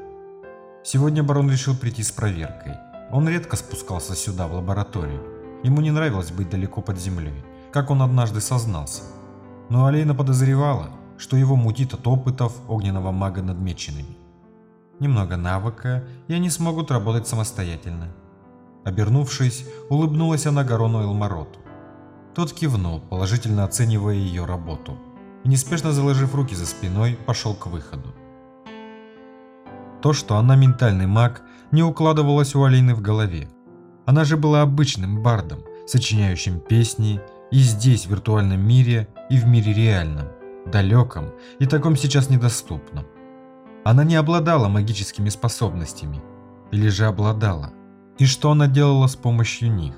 Сегодня барон решил прийти с проверкой. Он редко спускался сюда, в лабораторию. Ему не нравилось быть далеко под землей, как он однажды сознался. Но Алейна подозревала, что его мутит от опытов огненного мага над меченными немного навыка, и они смогут работать самостоятельно. Обернувшись, улыбнулась она Гарону Элмароту. Тот кивнул, положительно оценивая ее работу, и неспешно заложив руки за спиной, пошел к выходу. То, что она ментальный маг, не укладывалось у Алины в голове. Она же была обычным бардом, сочиняющим песни и здесь, в виртуальном мире, и в мире реальном, далеком и таком сейчас недоступном. Она не обладала магическими способностями. Или же обладала. И что она делала с помощью них?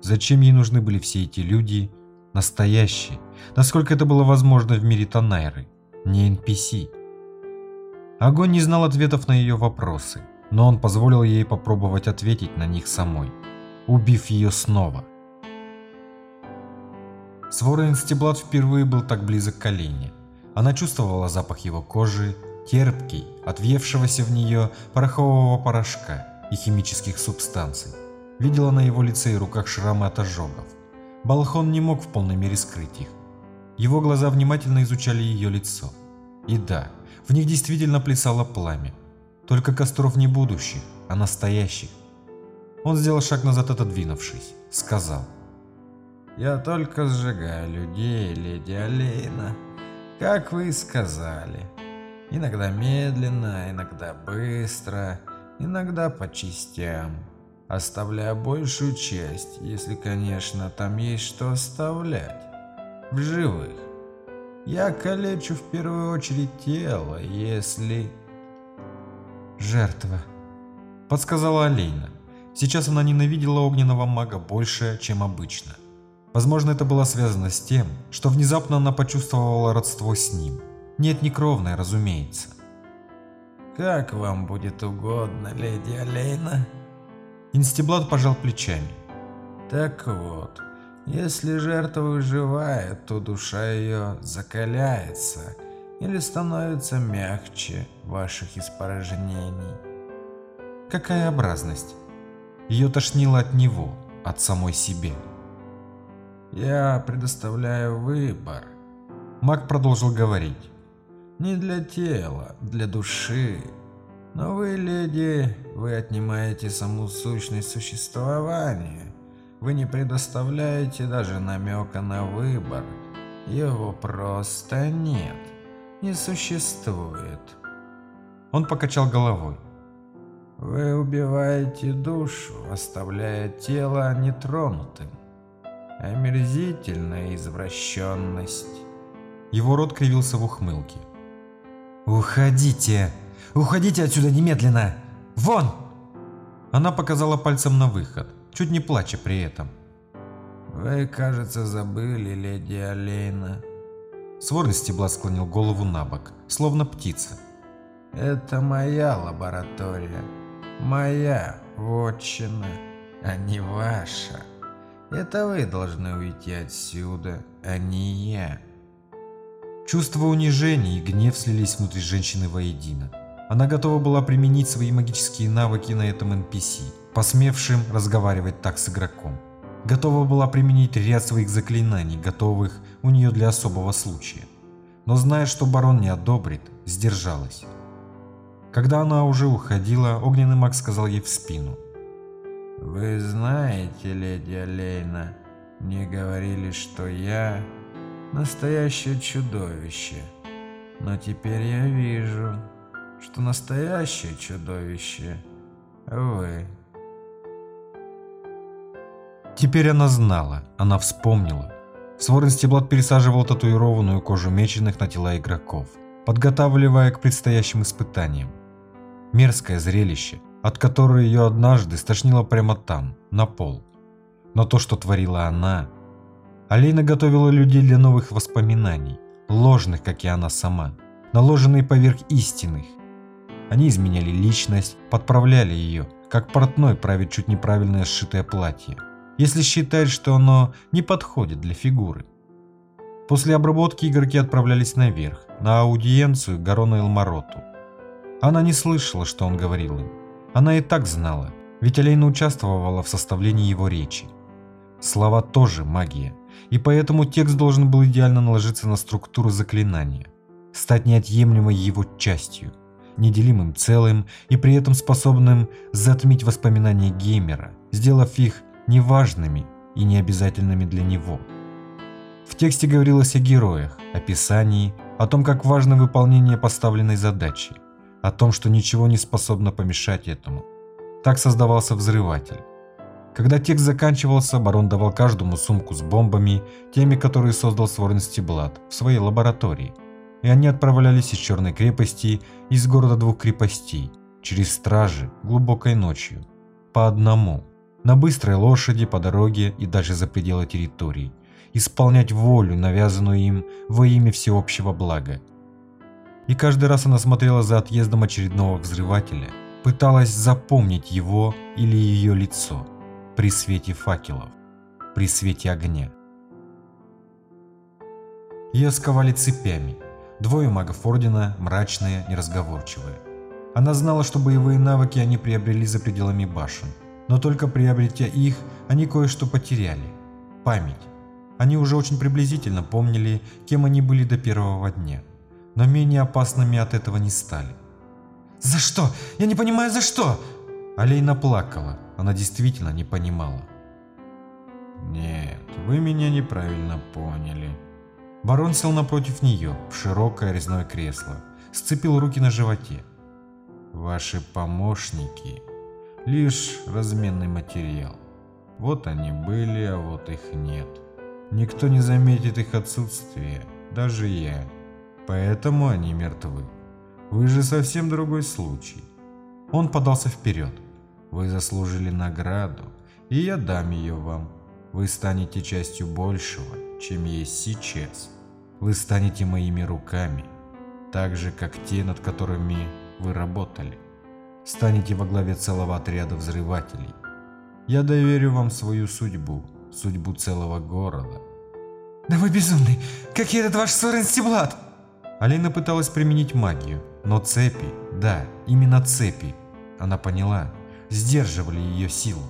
Зачем ей нужны были все эти люди, настоящие, насколько это было возможно в мире Танайры? не NPC. Огонь не знал ответов на ее вопросы, но он позволил ей попробовать ответить на них самой, убив ее снова. Свора Инстеблат впервые был так близок к Олене. Она чувствовала запах его кожи, терпкий, от в нее порохового порошка и химических субстанций. Видела на его лице и руках шрамы от ожогов. Балхон не мог в полной мере скрыть их. Его глаза внимательно изучали ее лицо. И да, в них действительно плясало пламя. Только костров не будущих, а настоящих. Он сделал шаг назад, отодвинувшись. Сказал. «Я только сжигаю людей, леди Алейна, как вы и сказали. Иногда медленно, иногда быстро, иногда по частям, оставляя большую часть, если, конечно, там есть что оставлять, в живых. Я калечу в первую очередь тело, если... Жертва, подсказала Алейна. Сейчас она ненавидела огненного мага больше, чем обычно. Возможно, это было связано с тем, что внезапно она почувствовала родство с ним. Нет, не кровное, разумеется. «Как вам будет угодно, леди Алейна?» Инстеблад пожал плечами. «Так вот, если жертва выживает, то душа ее закаляется или становится мягче ваших испражнений». Какая образность? Ее тошнило от него, от самой себе. Я предоставляю выбор. Маг продолжил говорить. Не для тела, для души. Но вы, леди, вы отнимаете саму сущность существования. Вы не предоставляете даже намека на выбор. Его просто нет. Не существует. Он покачал головой. Вы убиваете душу, оставляя тело нетронутым. Омерзительная извращенность. Его рот кривился в ухмылке. «Уходите! Уходите отсюда немедленно! Вон!» Она показала пальцем на выход, чуть не плача при этом. «Вы, кажется, забыли, леди Олейна». Сворный стебла склонил голову на бок, словно птица. «Это моя лаборатория, моя вотчина, а не ваша». Это вы должны уйти отсюда, а не я. Чувство унижения и гнев слились внутри женщины воедино. Она готова была применить свои магические навыки на этом NPC, посмевшим разговаривать так с игроком. Готова была применить ряд своих заклинаний, готовых у нее для особого случая. Но зная, что барон не одобрит, сдержалась. Когда она уже уходила, огненный маг сказал ей в спину – вы знаете, леди Олейна, мне говорили, что я настоящее чудовище. Но теперь я вижу, что настоящее чудовище вы. Теперь она знала, она вспомнила. Сворен Стеблат пересаживал татуированную кожу меченых на тела игроков, подготавливая к предстоящим испытаниям. Мерзкое зрелище, от которой ее однажды стошнило прямо там, на пол. Но то, что творила она... Алина готовила людей для новых воспоминаний, ложных, как и она сама, наложенные поверх истинных. Они изменяли личность, подправляли ее, как портной правит чуть неправильное сшитое платье, если считает, что оно не подходит для фигуры. После обработки игроки отправлялись наверх, на аудиенцию к Гарону Элмароту. Она не слышала, что он говорил им, она и так знала, ведь Алейна участвовала в составлении его речи. Слова тоже магия, и поэтому текст должен был идеально наложиться на структуру заклинания, стать неотъемлемой его частью, неделимым целым и при этом способным затмить воспоминания геймера, сделав их неважными и необязательными для него. В тексте говорилось о героях, описании, о том, как важно выполнение поставленной задачи – о том, что ничего не способно помешать этому. Так создавался взрыватель. Когда текст заканчивался, барон давал каждому сумку с бомбами, теми, которые создал Сворен Стеблат, в своей лаборатории. И они отправлялись из Черной крепости, из города двух крепостей, через стражи, глубокой ночью. По одному. На быстрой лошади, по дороге и даже за пределы территории. Исполнять волю, навязанную им во имя всеобщего блага. И каждый раз она смотрела за отъездом очередного взрывателя, пыталась запомнить его или ее лицо при свете факелов, при свете огня. Ее сковали цепями. Двое магов Ордена, мрачные, неразговорчивые. Она знала, что боевые навыки они приобрели за пределами башен, но только приобретя их, они кое-что потеряли. Память. Они уже очень приблизительно помнили, кем они были до первого дня, но менее опасными от этого не стали. «За что? Я не понимаю, за что?» Алейна плакала, она действительно не понимала. «Нет, вы меня неправильно поняли». Барон сел напротив нее, в широкое резное кресло, сцепил руки на животе. «Ваши помощники – лишь разменный материал. Вот они были, а вот их нет. Никто не заметит их отсутствие, даже я. Поэтому они мертвы. Вы же совсем другой случай. Он подался вперед. Вы заслужили награду, и я дам ее вам. Вы станете частью большего, чем есть сейчас. Вы станете моими руками, так же, как те, над которыми вы работали. Станете во главе целого отряда взрывателей. Я доверю вам свою судьбу, судьбу целого города. Да вы безумный, как и этот ваш Сорен Стеблат! Алина пыталась применить магию, но цепи, да, именно цепи, она поняла, сдерживали ее силу.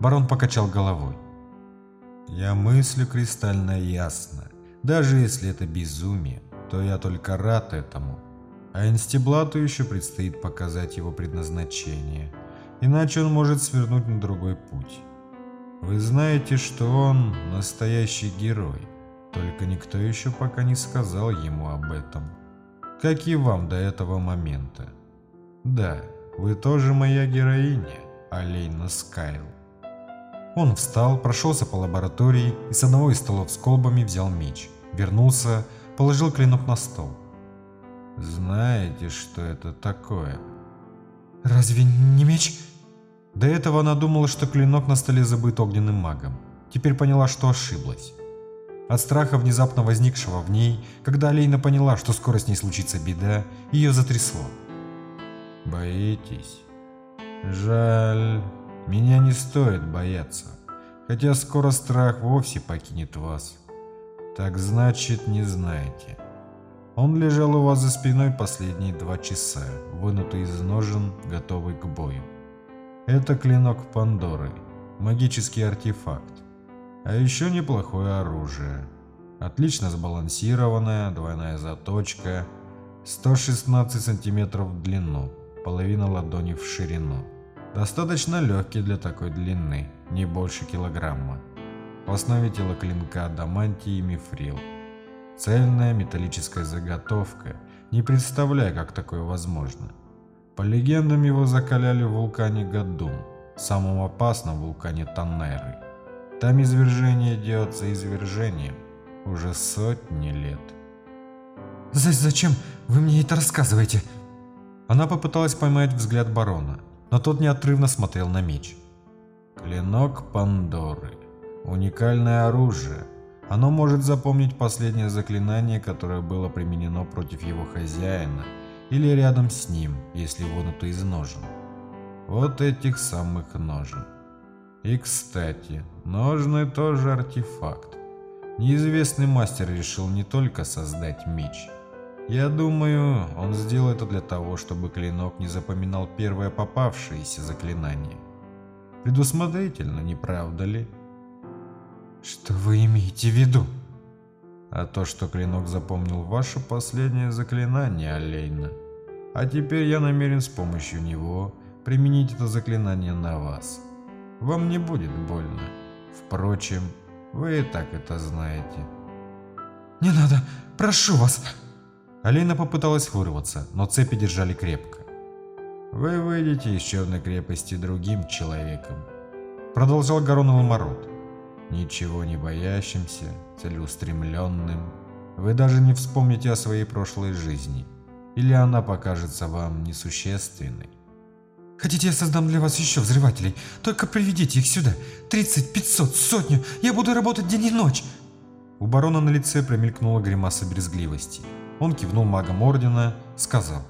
Барон покачал головой. Я мыслю кристально ясно. Даже если это безумие, то я только рад этому. А Инстеблату еще предстоит показать его предназначение, иначе он может свернуть на другой путь. Вы знаете, что он настоящий герой, только никто еще пока не сказал ему об этом. Как и вам до этого момента. Да, вы тоже моя героиня, Алейна Скайл. Он встал, прошелся по лаборатории и с одного из столов с колбами взял меч. Вернулся, положил клинок на стол. Знаете, что это такое? Разве не меч? До этого она думала, что клинок на столе забыт огненным магом. Теперь поняла, что ошиблась. От страха, внезапно возникшего в ней, когда Алейна поняла, что скоро с ней случится беда, ее затрясло. «Боитесь? Жаль, меня не стоит бояться, хотя скоро страх вовсе покинет вас. Так значит, не знаете». Он лежал у вас за спиной последние два часа, вынутый из ножен, готовый к бою. Это клинок Пандоры, магический артефакт. А еще неплохое оружие. Отлично сбалансированная, двойная заточка, 116 сантиметров в длину, половина ладони в ширину. Достаточно легкий для такой длины, не больше килограмма. В основе тела клинка адамантий и мифрил. Цельная металлическая заготовка, не представляя, как такое возможно. По легендам его закаляли в вулкане Гаддум, самом опасном вулкане Таннеры. Там извержение делается извержением уже сотни лет. «Зачем вы мне это рассказываете?» Она попыталась поймать взгляд барона, но тот неотрывно смотрел на меч. Клинок Пандоры. Уникальное оружие. Оно может запомнить последнее заклинание, которое было применено против его хозяина – или рядом с ним, если вынуто из ножен. Вот этих самых ножен. И кстати, ножны тоже артефакт. Неизвестный мастер решил не только создать меч. Я думаю, он сделал это для того, чтобы клинок не запоминал первое попавшееся заклинание. Предусмотрительно, не правда ли? Что вы имеете в виду? а то, что клинок запомнил ваше последнее заклинание, Алейна. А теперь я намерен с помощью него применить это заклинание на вас. Вам не будет больно. Впрочем, вы и так это знаете. Не надо, прошу вас. Алейна попыталась вырваться, но цепи держали крепко. Вы выйдете из черной крепости другим человеком. Продолжал Гарон Ламарот ничего не боящимся, целеустремленным. Вы даже не вспомните о своей прошлой жизни, или она покажется вам несущественной. Хотите, я создам для вас еще взрывателей? Только приведите их сюда. 30, 500, сотню. Я буду работать день и ночь. У барона на лице промелькнула гримаса брезгливости. Он кивнул магом ордена, сказал.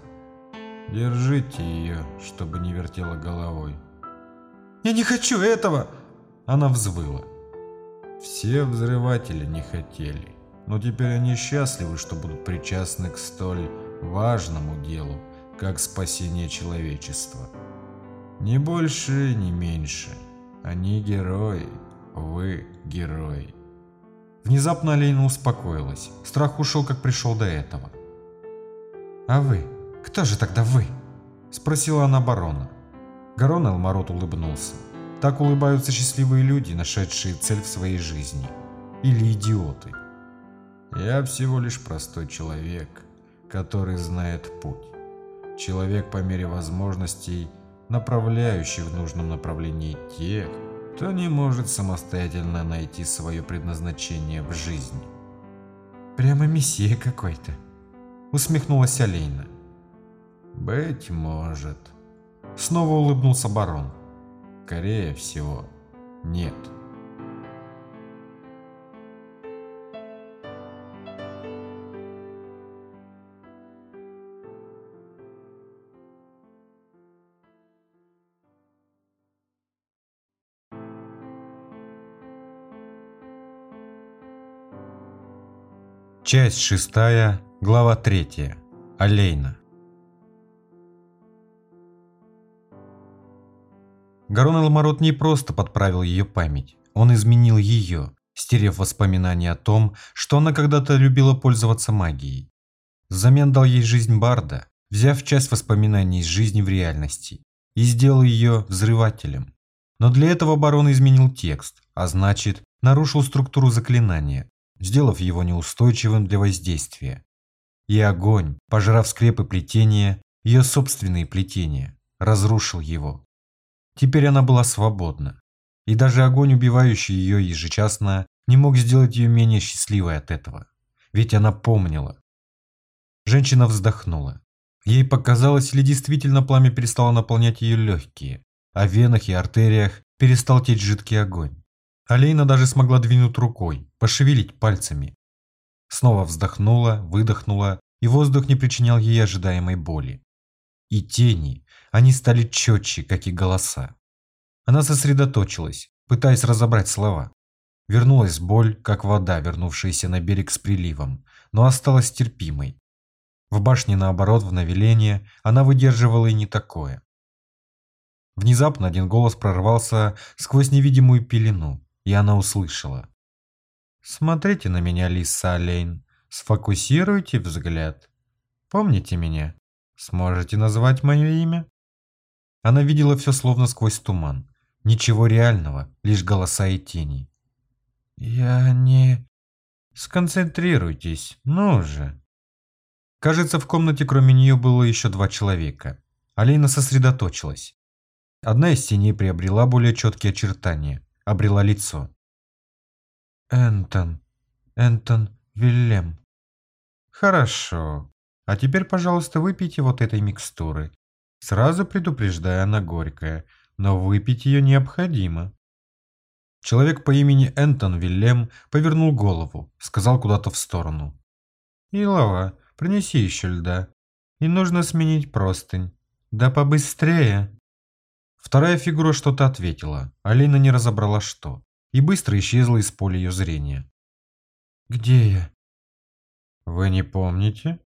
«Держите ее, чтобы не вертела головой». «Я не хочу этого!» Она взвыла. Все взрыватели не хотели, но теперь они счастливы, что будут причастны к столь важному делу, как спасение человечества. Ни больше, ни меньше. Они герои, вы герои. Внезапно Алейна успокоилась. Страх ушел, как пришел до этого. «А вы? Кто же тогда вы?» Спросила она барона. Гарон Элмарот улыбнулся. Так улыбаются счастливые люди, нашедшие цель в своей жизни. Или идиоты. Я всего лишь простой человек, который знает путь. Человек по мере возможностей, направляющий в нужном направлении тех, кто не может самостоятельно найти свое предназначение в жизни. Прямо мессия какой-то. Усмехнулась Алейна. Быть может. Снова улыбнулся барон. Скорее всего, нет. Часть шестая, глава третья. Алейна. Гарон Элмарот не просто подправил ее память, он изменил ее, стерев воспоминания о том, что она когда-то любила пользоваться магией. Взамен дал ей жизнь Барда, взяв часть воспоминаний из жизни в реальности, и сделал ее взрывателем. Но для этого барон изменил текст, а значит, нарушил структуру заклинания, сделав его неустойчивым для воздействия. И огонь, пожрав скрепы плетения, ее собственные плетения, разрушил его. Теперь она была свободна. И даже огонь, убивающий ее ежечасно, не мог сделать ее менее счастливой от этого. Ведь она помнила. Женщина вздохнула. Ей показалось, или действительно пламя перестало наполнять ее легкие, а в венах и артериях перестал течь жидкий огонь. Алейна даже смогла двинуть рукой, пошевелить пальцами. Снова вздохнула, выдохнула, и воздух не причинял ей ожидаемой боли. И тени, они стали четче, как и голоса. Она сосредоточилась, пытаясь разобрать слова. Вернулась боль, как вода, вернувшаяся на берег с приливом, но осталась терпимой. В башне, наоборот, в навеление, она выдерживала и не такое. Внезапно один голос прорвался сквозь невидимую пелену, и она услышала. «Смотрите на меня, Лиса Олейн, сфокусируйте взгляд. Помните меня? Сможете назвать мое имя?» Она видела все словно сквозь туман. Ничего реального, лишь голоса и тени. «Я не...» «Сконцентрируйтесь, ну же!» Кажется, в комнате кроме нее было еще два человека. Алина сосредоточилась. Одна из теней приобрела более четкие очертания, обрела лицо. «Энтон, Энтон Вильям». «Хорошо. А теперь, пожалуйста, выпейте вот этой микстуры. Сразу предупреждаю, она горькая, но выпить ее необходимо». Человек по имени Энтон Вильям повернул голову, сказал куда-то в сторону. «Илова, принеси еще льда. И нужно сменить простынь. Да побыстрее!» Вторая фигура что-то ответила, Алина не разобрала что, и быстро исчезла из поля ее зрения. «Где я?» «Вы не помните?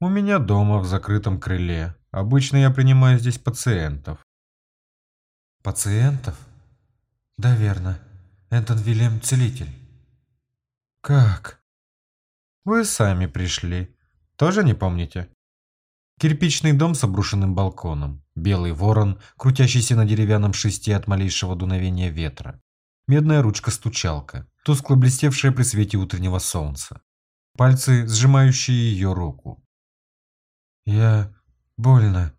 У меня дома в закрытом крыле. Обычно я принимаю здесь пациентов». «Пациентов?» «Да, верно. Энтон Вильям целитель». «Как?» «Вы сами пришли. Тоже не помните?» Кирпичный дом с обрушенным балконом, белый ворон, крутящийся на деревянном шесте от малейшего дуновения ветра, медная ручка-стучалка, тускло блестевшая при свете утреннего солнца, пальцы, сжимающие ее руку. «Я... больно».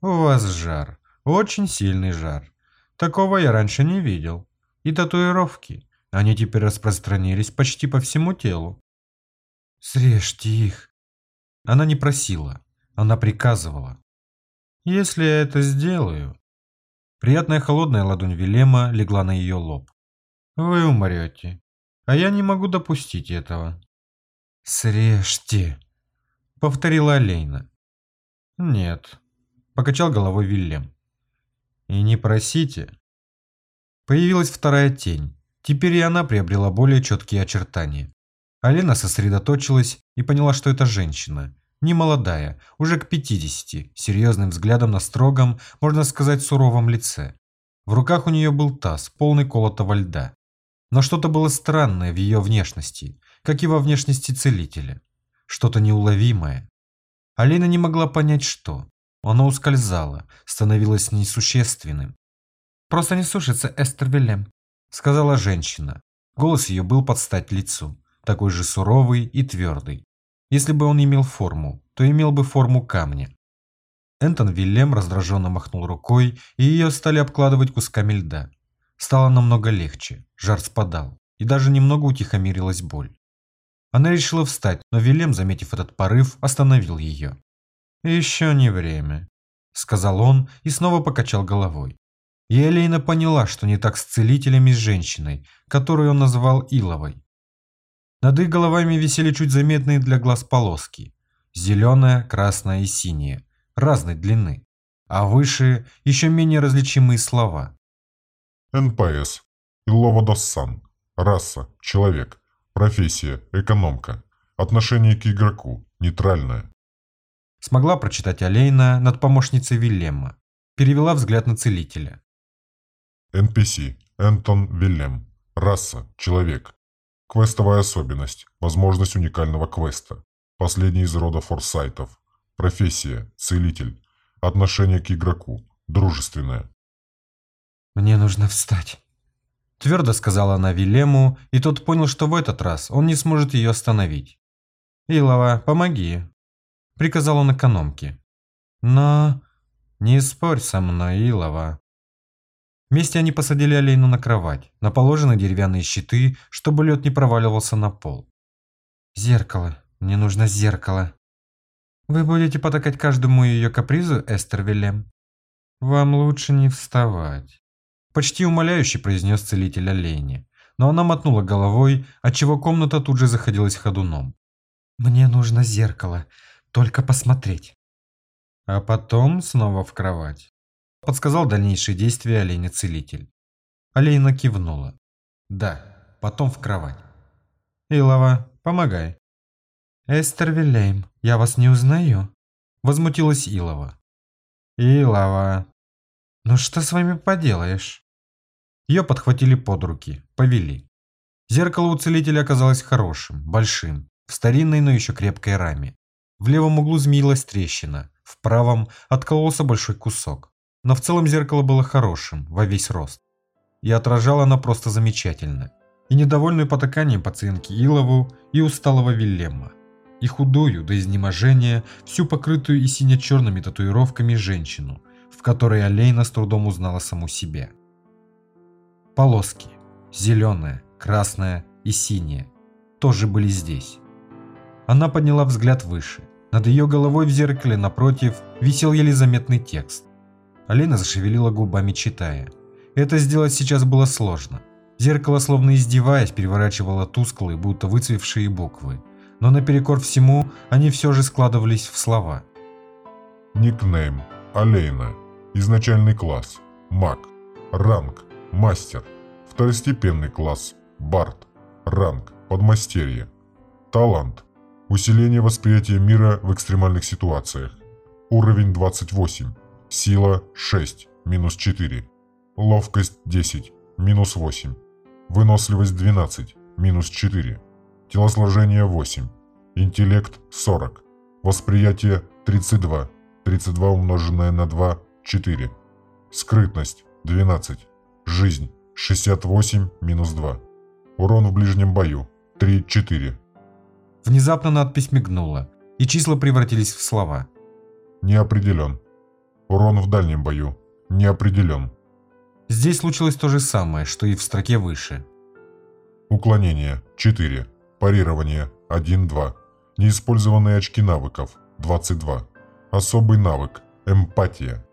«У вас жар, очень сильный жар. Такого я раньше не видел. И татуировки, они теперь распространились почти по всему телу». «Срежьте их». Она не просила, она приказывала. «Если я это сделаю...» Приятная холодная ладонь Вилема легла на ее лоб. «Вы умрете, а я не могу допустить этого». «Срежьте!» Повторила Алейна. Нет. Покачал головой Вильям. И не просите. Появилась вторая тень. Теперь и она приобрела более четкие очертания. Алена сосредоточилась и поняла, что это женщина. Не молодая, уже к 50, серьезным взглядом на строгом, можно сказать, суровом лице. В руках у нее был таз, полный колотого льда. Но что-то было странное в ее внешности, как и во внешности целителя. Что-то неуловимое. Алина не могла понять, что. Оно ускользало, становилось несущественным. «Просто не сушится, Эстер Вилем», — сказала женщина. Голос ее был под стать лицу, такой же суровый и твердый. Если бы он имел форму, то имел бы форму камня. Энтон Вильям раздраженно махнул рукой, и ее стали обкладывать кусками льда. Стало намного легче, жар спадал, и даже немного утихомирилась боль. Она решила встать, но Вильям, заметив этот порыв, остановил ее. «Еще не время», — сказал он и снова покачал головой. И Элейна поняла, что не так с целителем и с женщиной, которую он назвал Иловой. Над их головами висели чуть заметные для глаз полоски. Зеленая, красная и синяя, разной длины. А выше еще менее различимые слова. NPC. Илова Доссан. Раса. Человек. Профессия. Экономка. Отношение к игроку. Нейтральное. Смогла прочитать Алейна над помощницей Вильямма. Перевела взгляд на целителя. NPC. Энтон Вильям. Раса. Человек. Квестовая особенность. Возможность уникального квеста. Последний из рода форсайтов. Профессия. Целитель. Отношение к игроку. Дружественное. «Мне нужно встать», – твердо сказала она Вилему, и тот понял, что в этот раз он не сможет ее остановить. «Илова, помоги», – приказал он экономке. «Но не спорь со мной, Илова», Вместе они посадили Алейну на кровать, на положенные деревянные щиты, чтобы лед не проваливался на пол. «Зеркало. Мне нужно зеркало». «Вы будете потакать каждому ее капризу, Эстер Вилем?» «Вам лучше не вставать», – почти умоляюще произнес целитель Алейне, но она мотнула головой, отчего комната тут же заходилась ходуном. «Мне нужно зеркало, только посмотреть». А потом снова в кровать. Подсказал дальнейшие действия оленя-целитель. Олейна кивнула. Да, потом в кровать. Илова, помогай. Эстер Вилейм, я вас не узнаю. Возмутилась Илова. Илова. Ну что с вами поделаешь? Ее подхватили под руки, повели. Зеркало у целителя оказалось хорошим, большим, в старинной, но еще крепкой раме. В левом углу змеилась трещина, в правом откололся большой кусок. Но в целом зеркало было хорошим, во весь рост. И отражало оно просто замечательно. И недовольную потаканием пациентки Илову, и усталого Вильямма. И худую до изнеможения, всю покрытую и сине-черными татуировками женщину, в которой Алейна с трудом узнала саму себя. Полоски. Зеленая, красная и синяя. Тоже были здесь. Она подняла взгляд выше. Над ее головой в зеркале напротив висел еле заметный текст. Алина зашевелила губами, читая. Это сделать сейчас было сложно. Зеркало, словно издеваясь, переворачивало тусклые, будто выцвевшие буквы. Но наперекор всему, они все же складывались в слова. Никнейм. Алейна. Изначальный класс. Маг. Ранг. Мастер. Второстепенный класс. Бард. Ранг. Подмастерье. Талант. Усиление восприятия мира в экстремальных ситуациях. Уровень 28. Сила 6, минус 4. Ловкость 10, минус 8. Выносливость 12, минус 4. Телосложение 8. Интеллект 40. Восприятие 32. 32 умноженное на 2 – 4. Скрытность 12. Жизнь 68 минус 2. Урон в ближнем бою 3-4. Внезапно надпись мигнула, и числа превратились в слова. Не определен. Урон в дальнем бою. Не определен. Здесь случилось то же самое, что и в строке выше. Уклонение 4. Парирование 1-2. Неиспользованные очки навыков 22. Особый навык Эмпатия.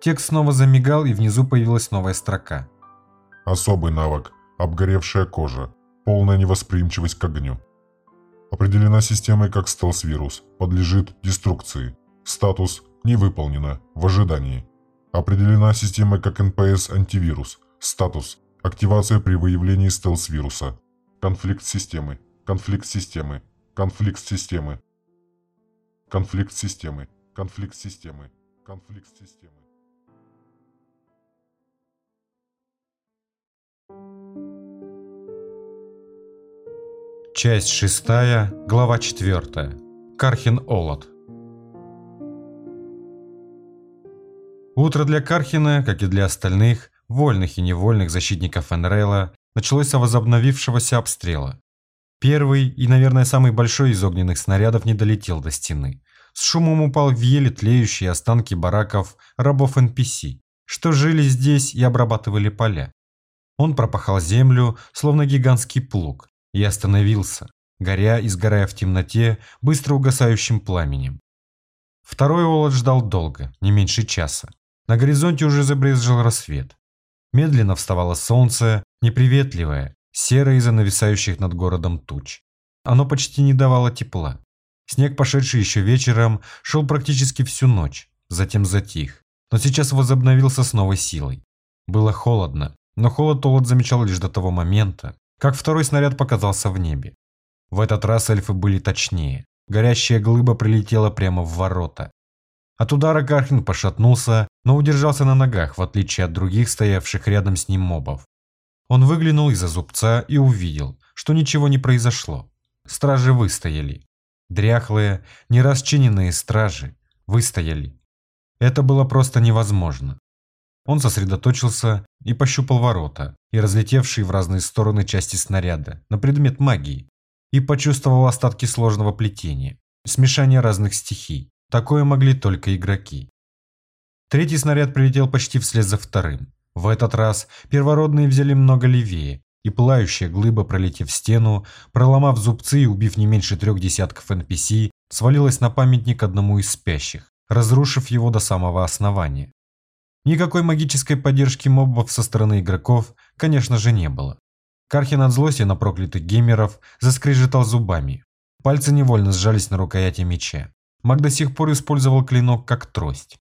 Текст снова замигал, и внизу появилась новая строка. Особый навык Обгоревшая кожа. Полная невосприимчивость к огню. Определена системой как стелс-вирус. Подлежит деструкции. Статус «Не выполнено. В ожидании». Определена системой как NPC-антивирус. Статус «Активация при выявлении стелс-вируса». Конфликт системы. Конфликт системы. Конфликт системы. Конфликт системы. Конфликт системы. Конфликт системы. Часть шестая, глава четвертая. Кархин Олот. Утро для Кархина, как и для остальных, вольных и невольных защитников Энрейла, началось с возобновившегося обстрела. Первый и, наверное, самый большой из огненных снарядов не долетел до стены. С шумом упал в еле тлеющие останки бараков рабов NPC, что жили здесь и обрабатывали поля. Он пропахал землю, словно гигантский плуг, и остановился, горя и сгорая в темноте быстро угасающим пламенем. Второй Олот ждал долго, не меньше часа. На горизонте уже забрезжил рассвет. Медленно вставало солнце, неприветливое, серое из-за нависающих над городом туч. Оно почти не давало тепла. Снег, пошедший еще вечером, шел практически всю ночь, затем затих, но сейчас возобновился с новой силой. Было холодно, но холод Олот замечал лишь до того момента, как второй снаряд показался в небе. В этот раз эльфы были точнее. Горящая глыба прилетела прямо в ворота. От удара Кархин пошатнулся, но удержался на ногах, в отличие от других стоявших рядом с ним мобов. Он выглянул из-за зубца и увидел, что ничего не произошло. Стражи выстояли. Дряхлые, нерасчиненные стражи выстояли. Это было просто невозможно. Он сосредоточился и пощупал ворота и разлетевшие в разные стороны части снаряда на предмет магии и почувствовал остатки сложного плетения, смешания разных стихий. Такое могли только игроки. Третий снаряд прилетел почти вслед за вторым. В этот раз первородные взяли много левее, и пылающая глыба, пролетев стену, проломав зубцы и убив не меньше трех десятков NPC, свалилась на памятник одному из спящих, разрушив его до самого основания. Никакой магической поддержки мобов со стороны игроков, конечно же, не было. Кархин от злости на проклятых геймеров заскрежетал зубами. Пальцы невольно сжались на рукояти меча. Маг до сих пор использовал клинок как трость.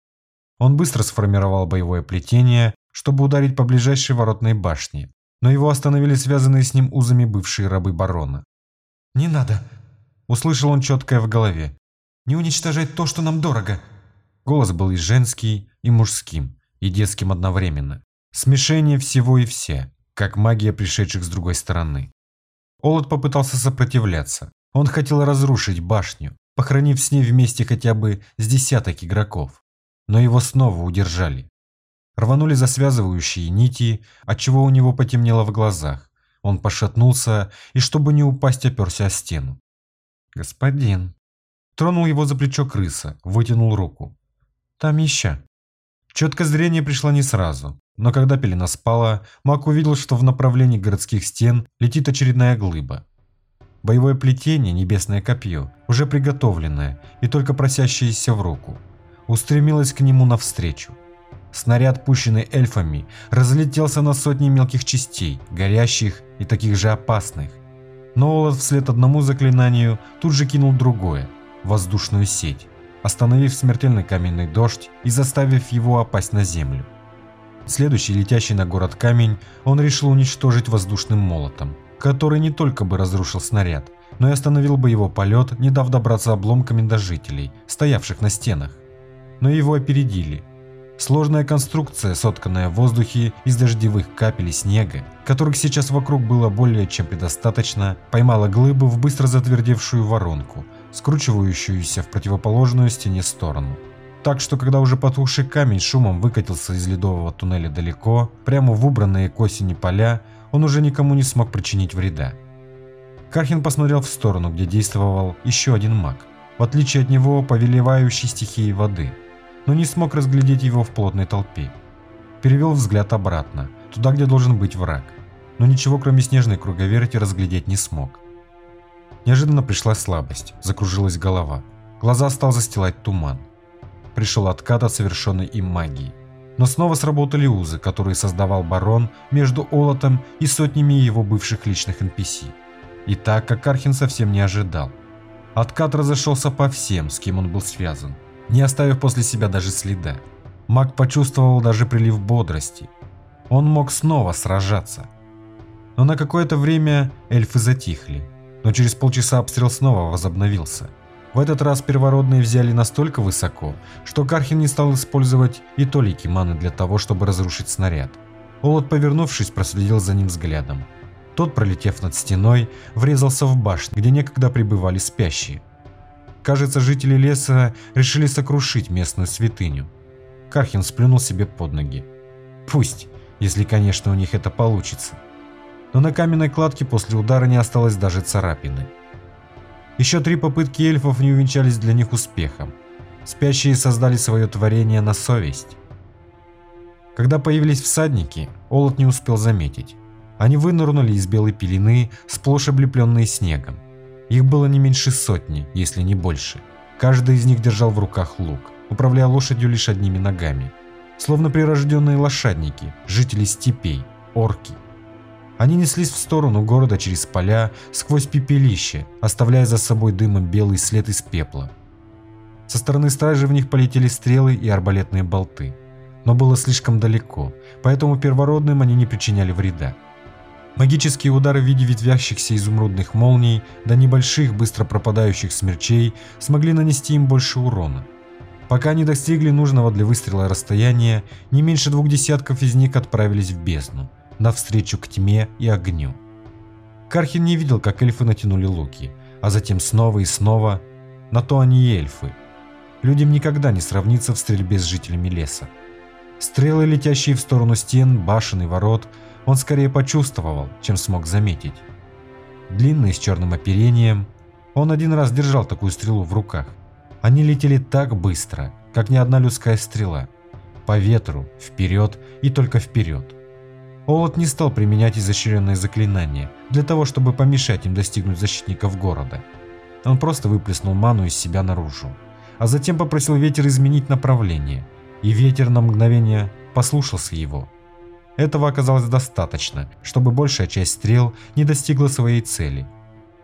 Он быстро сформировал боевое плетение, чтобы ударить по ближайшей воротной башне, но его остановили связанные с ним узами бывшие рабы барона. «Не надо!» – услышал он четкое в голове. «Не уничтожать то, что нам дорого!» Голос был и женский, и мужским, и детским одновременно. Смешение всего и все, как магия пришедших с другой стороны. Олот попытался сопротивляться. Он хотел разрушить башню, похоронив с ней вместе хотя бы с десяток игроков. Но его снова удержали. Рванули за связывающие нити, отчего у него потемнело в глазах. Он пошатнулся и, чтобы не упасть, оперся о стену. «Господин!» Тронул его за плечо крыса, вытянул руку. «Там еще!» Четкое зрение пришло не сразу, но когда пелена спала, маг увидел, что в направлении городских стен летит очередная глыба. Боевое плетение, небесное копье, уже приготовленное и только просящееся в руку, устремилось к нему навстречу. Снаряд, пущенный эльфами, разлетелся на сотни мелких частей, горящих и таких же опасных. Но вслед одному заклинанию тут же кинул другое – воздушную сеть остановив смертельный каменный дождь и заставив его опасть на землю. Следующий летящий на город камень он решил уничтожить воздушным молотом, который не только бы разрушил снаряд, но и остановил бы его полет, не дав добраться обломками до жителей, стоявших на стенах. Но его опередили. Сложная конструкция, сотканная в воздухе из дождевых капель и снега, которых сейчас вокруг было более чем предостаточно, поймала глыбу в быстро затвердевшую воронку, скручивающуюся в противоположную стене сторону. Так что, когда уже потухший камень шумом выкатился из ледового туннеля далеко, прямо в убранные к осени поля, он уже никому не смог причинить вреда. Кархин посмотрел в сторону, где действовал еще один маг, в отличие от него повелевающий стихией воды, но не смог разглядеть его в плотной толпе. Перевел взгляд обратно, туда, где должен быть враг, но ничего кроме снежной круговерти разглядеть не смог. Неожиданно пришла слабость, закружилась голова. Глаза стал застилать туман. Пришел откат от совершенной им магии. Но снова сработали узы, которые создавал барон между Олотом и сотнями его бывших личных NPC. И так, как Архин совсем не ожидал. Откат разошелся по всем, с кем он был связан, не оставив после себя даже следа. Маг почувствовал даже прилив бодрости. Он мог снова сражаться. Но на какое-то время эльфы затихли, но через полчаса обстрел снова возобновился. В этот раз первородные взяли настолько высоко, что Кархин не стал использовать и толики маны для того, чтобы разрушить снаряд. Олот, повернувшись, проследил за ним взглядом. Тот, пролетев над стеной, врезался в башню, где некогда пребывали спящие. Кажется, жители леса решили сокрушить местную святыню. Кархин сплюнул себе под ноги. Пусть, если, конечно, у них это получится. Но на каменной кладке после удара не осталось даже царапины. Еще три попытки эльфов не увенчались для них успехом. Спящие создали свое творение на совесть. Когда появились всадники, Олот не успел заметить. Они вынырнули из белой пелены, сплошь облепленные снегом. Их было не меньше сотни, если не больше. Каждый из них держал в руках лук, управляя лошадью лишь одними ногами. Словно прирожденные лошадники, жители степей, орки. Они неслись в сторону города через поля, сквозь пепелище, оставляя за собой дымом белый след из пепла. Со стороны стражи в них полетели стрелы и арбалетные болты. Но было слишком далеко, поэтому первородным они не причиняли вреда. Магические удары в виде ветвящихся изумрудных молний до небольших быстро пропадающих смерчей смогли нанести им больше урона. Пока они достигли нужного для выстрела расстояния, не меньше двух десятков из них отправились в бездну, навстречу к тьме и огню. Кархин не видел, как эльфы натянули луки, а затем снова и снова, на то они и эльфы. Людям никогда не сравнится в стрельбе с жителями леса. Стрелы, летящие в сторону стен, башен и ворот – он скорее почувствовал, чем смог заметить. Длинный с черным оперением, он один раз держал такую стрелу в руках. Они летели так быстро, как ни одна людская стрела. По ветру, вперед и только вперед. Олот не стал применять изощренные заклинания для того, чтобы помешать им достигнуть защитников города. Он просто выплеснул ману из себя наружу, а затем попросил ветер изменить направление, и ветер на мгновение послушался его. Этого оказалось достаточно, чтобы большая часть стрел не достигла своей цели.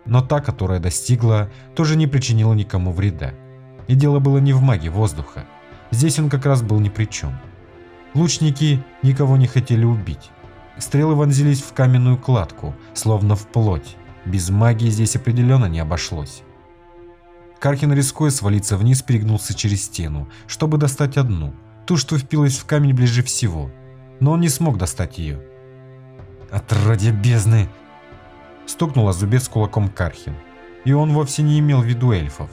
Но та, которая достигла, тоже не причинила никому вреда. И дело было не в маге воздуха. Здесь он как раз был ни при чем. Лучники никого не хотели убить. Стрелы вонзились в каменную кладку, словно в плоть. Без магии здесь определенно не обошлось. Кархин, рискуя свалиться вниз, перегнулся через стену, чтобы достать одну, ту, что впилась в камень ближе всего, но он не смог достать ее. «Отродье бездны!» Стукнула зубец кулаком Кархин, и он вовсе не имел в виду эльфов.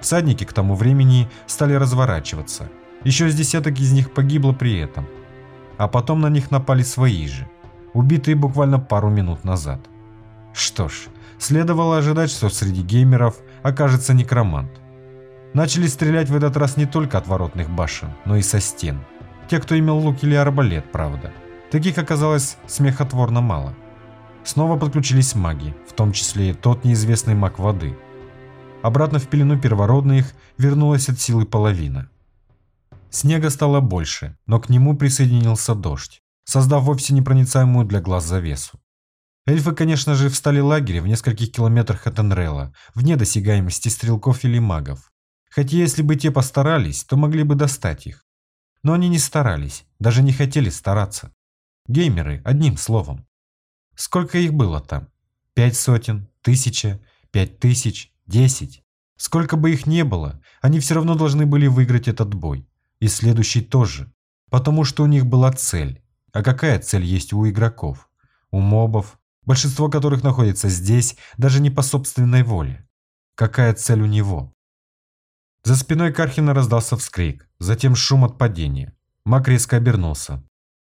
Всадники к тому времени стали разворачиваться, еще с десяток из них погибло при этом. А потом на них напали свои же, убитые буквально пару минут назад. Что ж, следовало ожидать, что среди геймеров окажется некромант. Начали стрелять в этот раз не только от воротных башен, но и со стен – те, кто имел лук или арбалет, правда. Таких оказалось смехотворно мало. Снова подключились маги, в том числе и тот неизвестный маг воды. Обратно в пелену первородных вернулась от силы половина. Снега стало больше, но к нему присоединился дождь, создав вовсе непроницаемую для глаз завесу. Эльфы, конечно же, встали лагерь в нескольких километрах от Энрела, вне досягаемости стрелков или магов. Хотя если бы те постарались, то могли бы достать их. Но они не старались, даже не хотели стараться. Геймеры, одним словом. Сколько их было там? Пять сотен? Тысяча? Пять тысяч? Десять? Сколько бы их не было, они все равно должны были выиграть этот бой. И следующий тоже. Потому что у них была цель. А какая цель есть у игроков? У мобов, большинство которых находится здесь даже не по собственной воле. Какая цель у него? За спиной Кархина раздался вскрик, затем шум от падения. Мак резко обернулся.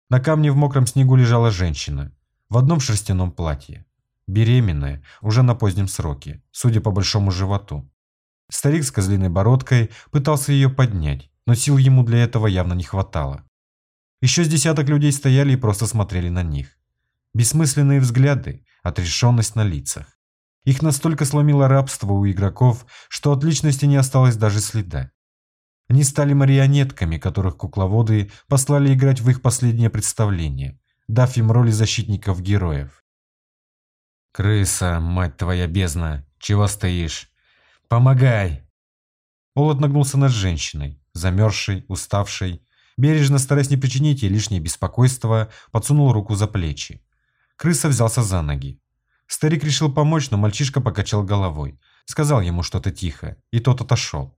На камне в мокром снегу лежала женщина, в одном шерстяном платье. Беременная, уже на позднем сроке, судя по большому животу. Старик с козлиной бородкой пытался ее поднять, но сил ему для этого явно не хватало. Еще с десяток людей стояли и просто смотрели на них. Бессмысленные взгляды, отрешенность на лицах. Их настолько сломило рабство у игроков, что от личности не осталось даже следа. Они стали марионетками, которых кукловоды послали играть в их последнее представление, дав им роли защитников героев. «Крыса, мать твоя бездна, чего стоишь? Помогай!» Олот нагнулся над женщиной, замерзшей, уставшей. Бережно, стараясь не причинить ей лишнее беспокойство, подсунул руку за плечи. Крыса взялся за ноги. Старик решил помочь, но мальчишка покачал головой. Сказал ему что-то тихо, и тот отошел.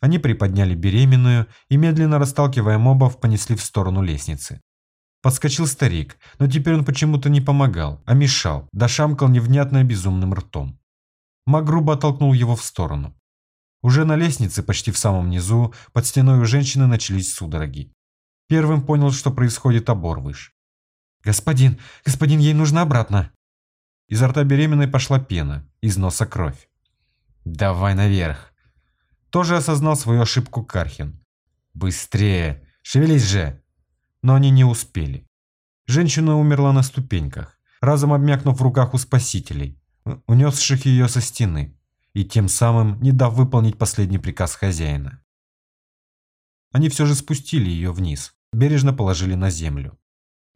Они приподняли беременную и, медленно расталкивая мобов, понесли в сторону лестницы. Подскочил старик, но теперь он почему-то не помогал, а мешал, дошамкал невнятно безумным ртом. Маг грубо оттолкнул его в сторону. Уже на лестнице, почти в самом низу, под стеной у женщины начались судороги. Первым понял, что происходит оборвыш. «Господин, господин, ей нужно обратно!» Изо рта беременной пошла пена, из носа кровь. «Давай наверх!» Тоже осознал свою ошибку Кархин. «Быстрее! Шевелись же!» Но они не успели. Женщина умерла на ступеньках, разом обмякнув в руках у спасителей, унесших ее со стены и тем самым не дав выполнить последний приказ хозяина. Они все же спустили ее вниз, бережно положили на землю.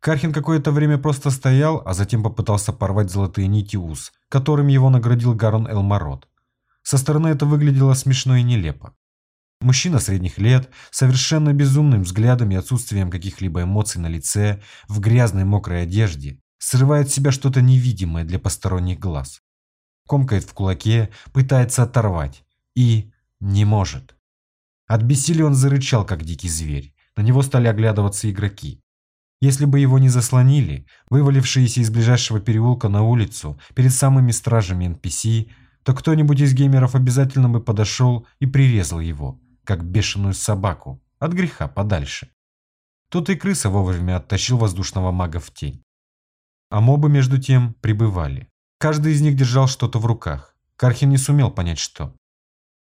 Кархин какое-то время просто стоял, а затем попытался порвать золотые нити уз, которым его наградил Гарон Элмарот. Со стороны это выглядело смешно и нелепо. Мужчина средних лет, совершенно безумным взглядом и отсутствием каких-либо эмоций на лице, в грязной мокрой одежде, срывает с себя что-то невидимое для посторонних глаз комкает в кулаке, пытается оторвать. И не может. От бессилия он зарычал, как дикий зверь. На него стали оглядываться игроки. Если бы его не заслонили, вывалившиеся из ближайшего переулка на улицу перед самыми стражами NPC, то кто-нибудь из геймеров обязательно бы подошел и прирезал его, как бешеную собаку, от греха подальше. Тут и крыса вовремя оттащил воздушного мага в тень. А мобы между тем прибывали. Каждый из них держал что-то в руках. Кархин не сумел понять, что.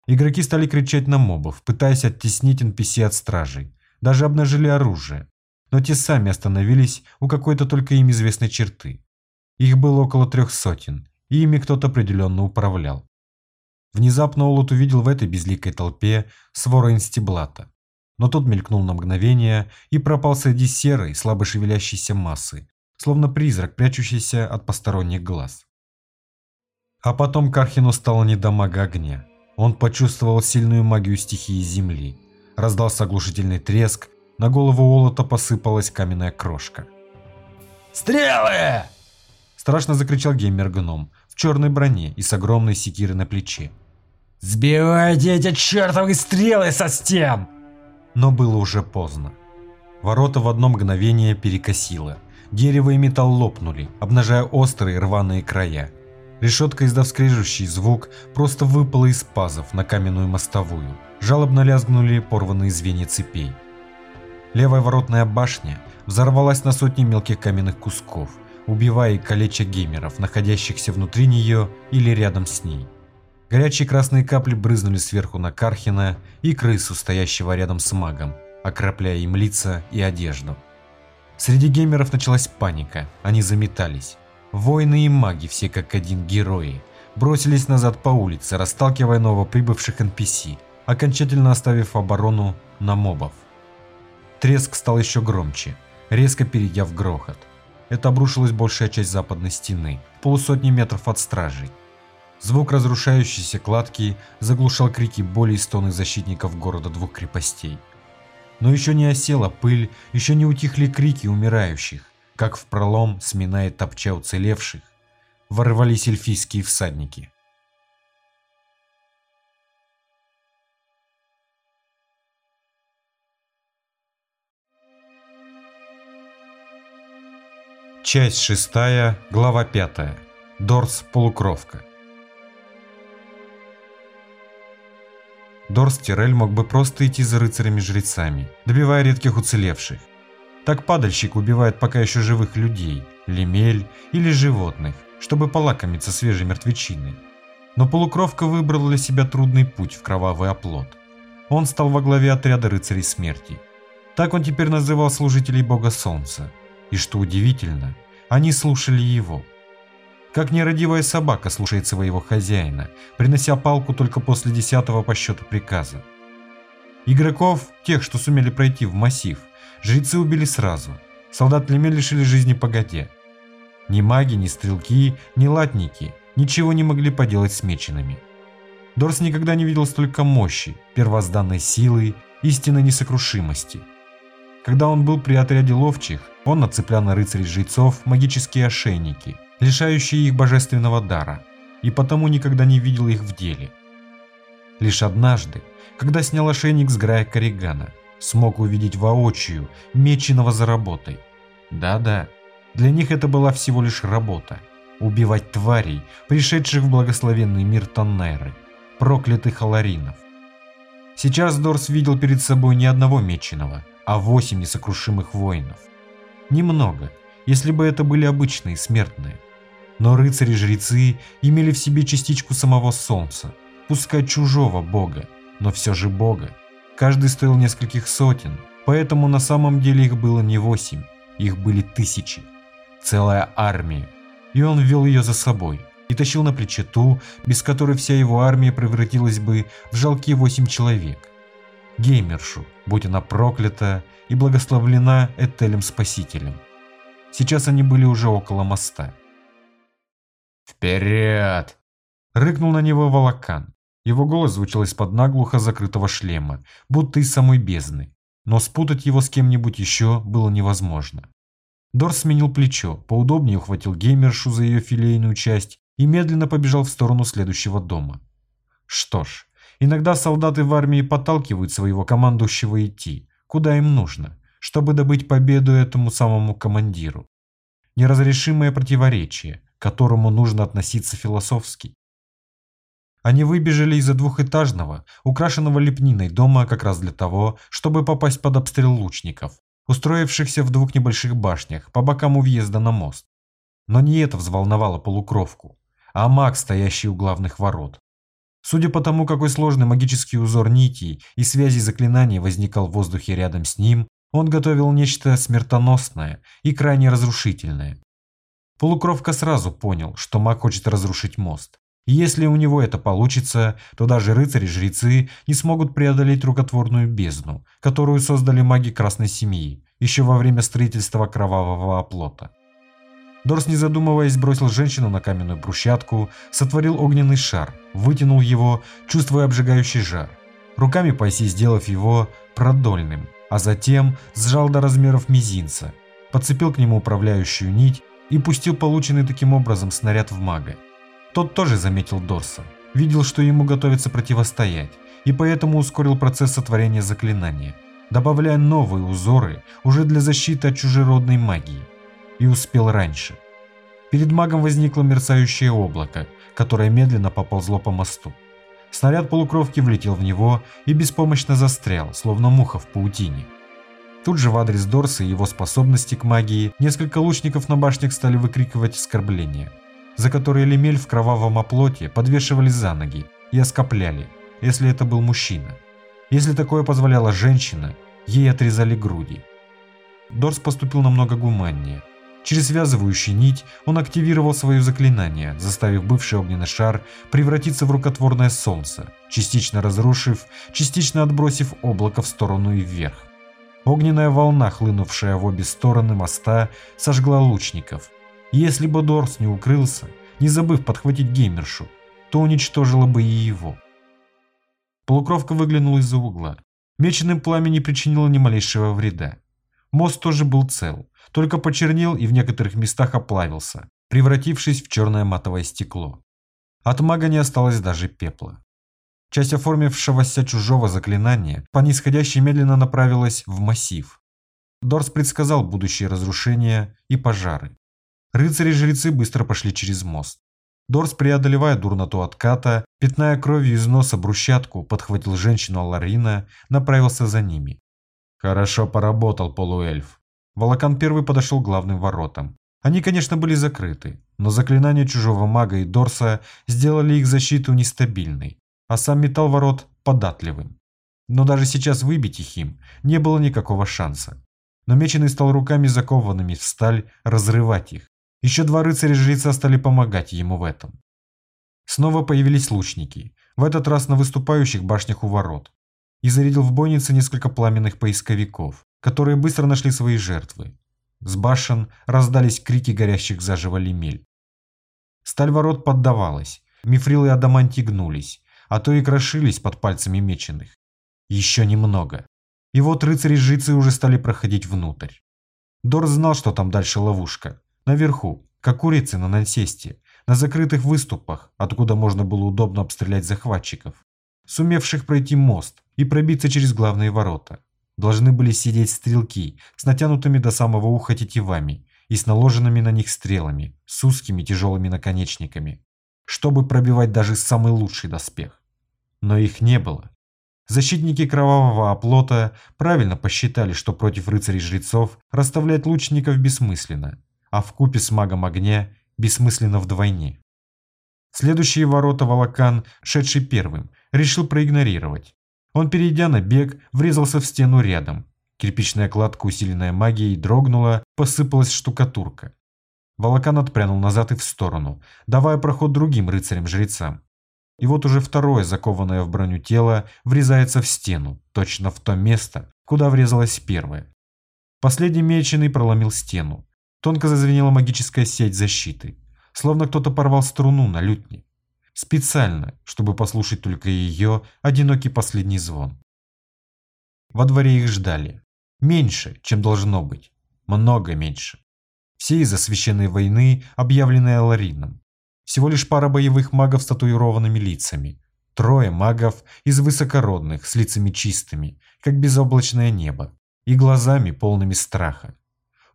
Игроки стали кричать на мобов, пытаясь оттеснить NPC от стражей. Даже обнажили оружие. Но те сами остановились у какой-то только им известной черты. Их было около трех сотен, и ими кто-то определенно управлял. Внезапно Олут увидел в этой безликой толпе свора инстиблата. Но тот мелькнул на мгновение и пропал среди серой, слабо шевелящейся массы, словно призрак, прячущийся от посторонних глаз. А потом Кархину стало не огня. Он почувствовал сильную магию стихии земли. Раздался оглушительный треск, на голову Олота посыпалась каменная крошка. «Стрелы!» Страшно закричал геймер-гном в черной броне и с огромной секирой на плече. «Сбивайте эти чертовы стрелы со стен!» Но было уже поздно. Ворота в одно мгновение перекосило. Дерево и металл лопнули, обнажая острые рваные края. Решетка, издав скрежущий звук, просто выпала из пазов на каменную мостовую. Жалобно лязгнули порванные звенья цепей. Левая воротная башня взорвалась на сотни мелких каменных кусков, убивая и калеча геймеров, находящихся внутри нее или рядом с ней. Горячие красные капли брызнули сверху на Кархина и крысу, стоящего рядом с магом, окропляя им лица и одежду. Среди геймеров началась паника, они заметались. Воины и маги, все как один герои, бросились назад по улице, расталкивая новоприбывших NPC, окончательно оставив оборону на мобов. Треск стал еще громче, резко перейдя в грохот. Это обрушилась большая часть западной стены, полусотни метров от стражей. Звук разрушающейся кладки заглушал крики боли и стоны защитников города двух крепостей. Но еще не осела пыль, еще не утихли крики умирающих как в пролом, сминая топча уцелевших, ворвались эльфийские всадники. Часть шестая, глава пятая. Дорс полукровка. Дорс Тирель мог бы просто идти за рыцарями-жрецами, добивая редких уцелевших, так падальщик убивает пока еще живых людей, лемель или животных, чтобы полакомиться свежей мертвечиной. Но полукровка выбрал для себя трудный путь в кровавый оплот. Он стал во главе отряда рыцарей смерти. Так он теперь называл служителей бога солнца. И что удивительно, они слушали его. Как нерадивая собака слушает своего хозяина, принося палку только после десятого по счету приказа. Игроков, тех, что сумели пройти в массив, Жрецы убили сразу. Солдат Леме лишили жизни погоде. Ни маги, ни стрелки, ни латники ничего не могли поделать с меченными. Дорс никогда не видел столько мощи, первозданной силы, истинной несокрушимости. Когда он был при отряде ловчих, он нацеплял на рыцарей-жрецов магические ошейники, лишающие их божественного дара, и потому никогда не видел их в деле. Лишь однажды, когда снял ошейник с Грая Корригана, смог увидеть воочию меченого за работой. Да-да, для них это была всего лишь работа – убивать тварей, пришедших в благословенный мир Тоннеры, проклятых аларинов. Сейчас Дорс видел перед собой не одного меченого, а восемь несокрушимых воинов. Немного, если бы это были обычные смертные. Но рыцари-жрецы имели в себе частичку самого солнца, пускай чужого бога, но все же бога. Каждый стоил нескольких сотен, поэтому на самом деле их было не восемь, их были тысячи. Целая армия. И он вел ее за собой и тащил на плече ту, без которой вся его армия превратилась бы в жалкие восемь человек. Геймершу, будь она проклята и благословлена Этелем Спасителем. Сейчас они были уже около моста. «Вперед!» – рыкнул на него Волокан. Его голос звучал из-под наглухо закрытого шлема, будто из самой бездны, но спутать его с кем-нибудь еще было невозможно. Дорс сменил плечо, поудобнее ухватил геймершу за ее филейную часть и медленно побежал в сторону следующего дома. Что ж, иногда солдаты в армии подталкивают своего командующего идти, куда им нужно, чтобы добыть победу этому самому командиру. Неразрешимое противоречие, к которому нужно относиться философски. Они выбежали из-за двухэтажного, украшенного лепниной дома как раз для того, чтобы попасть под обстрел лучников, устроившихся в двух небольших башнях по бокам у въезда на мост. Но не это взволновало полукровку, а маг, стоящий у главных ворот. Судя по тому, какой сложный магический узор нитей и связи заклинаний возникал в воздухе рядом с ним, он готовил нечто смертоносное и крайне разрушительное. Полукровка сразу понял, что маг хочет разрушить мост. И если у него это получится, то даже рыцари-жрецы не смогут преодолеть рукотворную бездну, которую создали маги Красной Семьи еще во время строительства Кровавого Оплота. Дорс, не задумываясь, бросил женщину на каменную брусчатку, сотворил огненный шар, вытянул его, чувствуя обжигающий жар, руками по оси сделав его продольным, а затем сжал до размеров мизинца, подцепил к нему управляющую нить и пустил полученный таким образом снаряд в мага. Тот тоже заметил Дорса, видел, что ему готовится противостоять, и поэтому ускорил процесс сотворения заклинания, добавляя новые узоры уже для защиты от чужеродной магии. И успел раньше. Перед магом возникло мерцающее облако, которое медленно поползло по мосту. Снаряд полукровки влетел в него и беспомощно застрял, словно муха в паутине. Тут же в адрес Дорса и его способности к магии несколько лучников на башнях стали выкрикивать оскорбления – за которые Лемель в кровавом оплоте подвешивали за ноги и оскопляли, если это был мужчина. Если такое позволяла женщина, ей отрезали груди. Дорс поступил намного гуманнее. Через связывающую нить он активировал свое заклинание, заставив бывший огненный шар превратиться в рукотворное солнце, частично разрушив, частично отбросив облако в сторону и вверх. Огненная волна, хлынувшая в обе стороны моста, сожгла лучников, если бы Дорс не укрылся, не забыв подхватить геймершу, то уничтожила бы и его. Полукровка выглянула из-за угла. Меченым пламя не причинило ни малейшего вреда. Мост тоже был цел, только почернел и в некоторых местах оплавился, превратившись в черное матовое стекло. От мага не осталось даже пепла. Часть оформившегося чужого заклинания по нисходящей медленно направилась в массив. Дорс предсказал будущие разрушения и пожары. Рыцари-жрецы быстро пошли через мост. Дорс, преодолевая дурноту отката, пятная кровью из носа брусчатку, подхватил женщину Аларина, направился за ними. Хорошо поработал полуэльф. Волокан первый подошел к главным воротам. Они, конечно, были закрыты, но заклинания чужого мага и Дорса сделали их защиту нестабильной, а сам металл ворот податливым. Но даже сейчас выбить их им не было никакого шанса. Но Меченый стал руками закованными в сталь разрывать их, еще два рыцаря-жреца стали помогать ему в этом. Снова появились лучники, в этот раз на выступающих башнях у ворот, и зарядил в бойнице несколько пламенных поисковиков, которые быстро нашли свои жертвы. С башен раздались крики горящих заживо лемель. Сталь ворот поддавалась, мифрил и адамантий гнулись, а то и крошились под пальцами меченых. Еще немного. И вот рыцари-жрецы уже стали проходить внутрь. Дор знал, что там дальше ловушка. Наверху, как курицы на насесте, на закрытых выступах, откуда можно было удобно обстрелять захватчиков, сумевших пройти мост и пробиться через главные ворота. Должны были сидеть стрелки с натянутыми до самого уха тетивами и с наложенными на них стрелами, с узкими тяжелыми наконечниками, чтобы пробивать даже самый лучший доспех. Но их не было. Защитники кровавого оплота правильно посчитали, что против рыцарей-жрецов расставлять лучников бессмысленно, а в купе с магом огня бессмысленно вдвойне. Следующие ворота Волокан, шедший первым, решил проигнорировать. Он, перейдя на бег, врезался в стену рядом. Кирпичная кладка, усиленная магией, дрогнула, посыпалась штукатурка. Волокан отпрянул назад и в сторону, давая проход другим рыцарям-жрецам. И вот уже второе, закованное в броню тело, врезается в стену, точно в то место, куда врезалось первое. Последний меченый проломил стену. Тонко зазвенела магическая сеть защиты, словно кто-то порвал струну на лютне. Специально, чтобы послушать только ее одинокий последний звон. Во дворе их ждали. Меньше, чем должно быть. Много меньше. Все из-за священной войны, объявленной Аларином. Всего лишь пара боевых магов с татуированными лицами. Трое магов из высокородных, с лицами чистыми, как безоблачное небо, и глазами полными страха.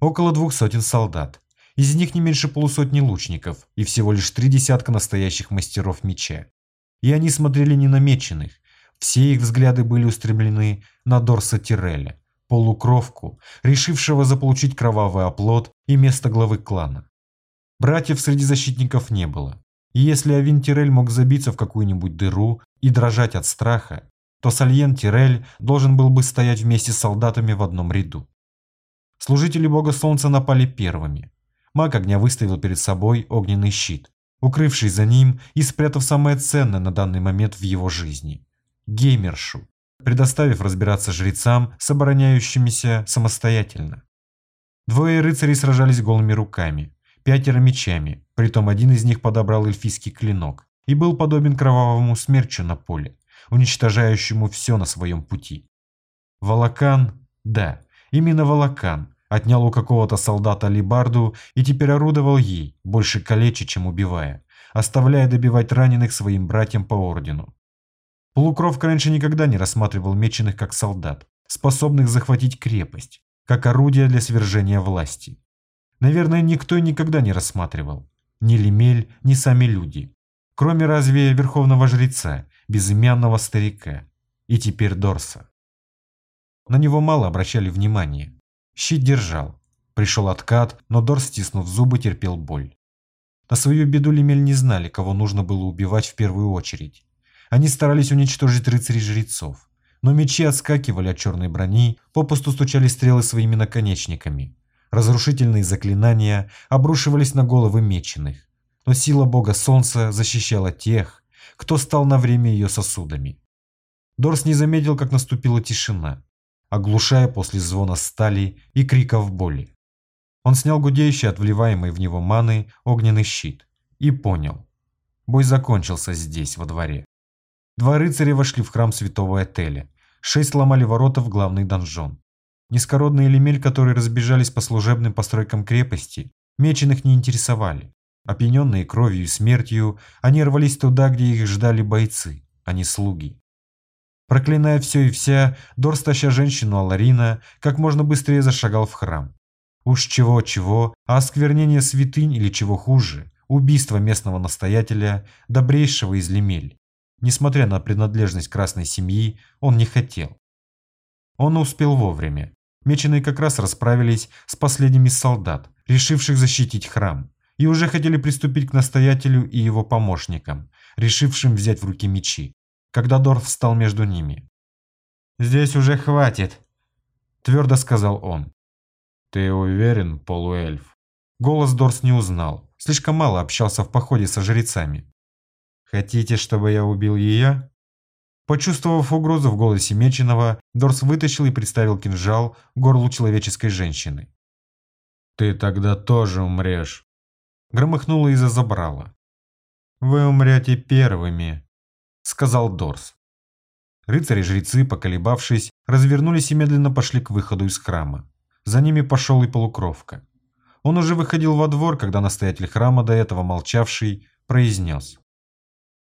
Около двух сотен солдат. Из них не меньше полусотни лучников и всего лишь три десятка настоящих мастеров меча. И они смотрели не на меченых. Все их взгляды были устремлены на Дорса Тиреля, полукровку, решившего заполучить кровавый оплот и место главы клана. Братьев среди защитников не было. И если Авин Тирель мог забиться в какую-нибудь дыру и дрожать от страха, то Сальен Тирель должен был бы стоять вместе с солдатами в одном ряду. Служители бога солнца напали первыми. Маг огня выставил перед собой огненный щит, укрывший за ним и спрятав самое ценное на данный момент в его жизни – геймершу, предоставив разбираться жрецам с обороняющимися самостоятельно. Двое рыцарей сражались голыми руками, пятеро мечами, притом один из них подобрал эльфийский клинок и был подобен кровавому смерчу на поле, уничтожающему все на своем пути. Волокан, да, именно Волокан, отнял у какого-то солдата либарду и теперь орудовал ей, больше калеча, чем убивая, оставляя добивать раненых своим братьям по ордену. Полукровка раньше никогда не рассматривал меченых как солдат, способных захватить крепость, как орудие для свержения власти. Наверное, никто и никогда не рассматривал. Ни Лемель, ни сами люди. Кроме разве верховного жреца, безымянного старика. И теперь Дорса. На него мало обращали внимания. Щит держал. Пришел откат, но Дорс, стиснув зубы, терпел боль. На свою беду Лемель не знали, кого нужно было убивать в первую очередь. Они старались уничтожить рыцарей-жрецов, но мечи отскакивали от черной брони, попусту стучали стрелы своими наконечниками. Разрушительные заклинания обрушивались на головы меченых, но сила бога солнца защищала тех, кто стал на время ее сосудами. Дорс не заметил, как наступила тишина, оглушая после звона стали и криков боли. Он снял гудеющий от вливаемой в него маны огненный щит и понял. Бой закончился здесь, во дворе. Два рыцаря вошли в храм святого Этеля, шесть ломали ворота в главный донжон. Низкородные лемель, которые разбежались по служебным постройкам крепости, меченых не интересовали. Опьяненные кровью и смертью, они рвались туда, где их ждали бойцы, а не слуги. Проклиная все и вся, Дор, таща женщину Аларина, как можно быстрее зашагал в храм. Уж чего-чего, а осквернение святынь или чего хуже, убийство местного настоятеля, добрейшего из лемель. Несмотря на принадлежность красной семьи, он не хотел. Он успел вовремя. Меченые как раз расправились с последними солдат, решивших защитить храм, и уже хотели приступить к настоятелю и его помощникам, решившим взять в руки мечи, когда Дорф встал между ними. «Здесь уже хватит», – твердо сказал он. «Ты уверен, полуэльф?» Голос Дорс не узнал, слишком мало общался в походе со жрецами. «Хотите, чтобы я убил ее?» Почувствовав угрозу в голосе Меченого, Дорс вытащил и приставил кинжал горлу человеческой женщины. «Ты тогда тоже умрешь!» Громыхнуло из-за забрала. «Вы умрете первыми!» Сказал Дорс. Рыцари-жрецы, поколебавшись, развернулись и медленно пошли к выходу из храма. За ними пошел и полукровка. Он уже выходил во двор, когда настоятель храма, до этого молчавший, произнес.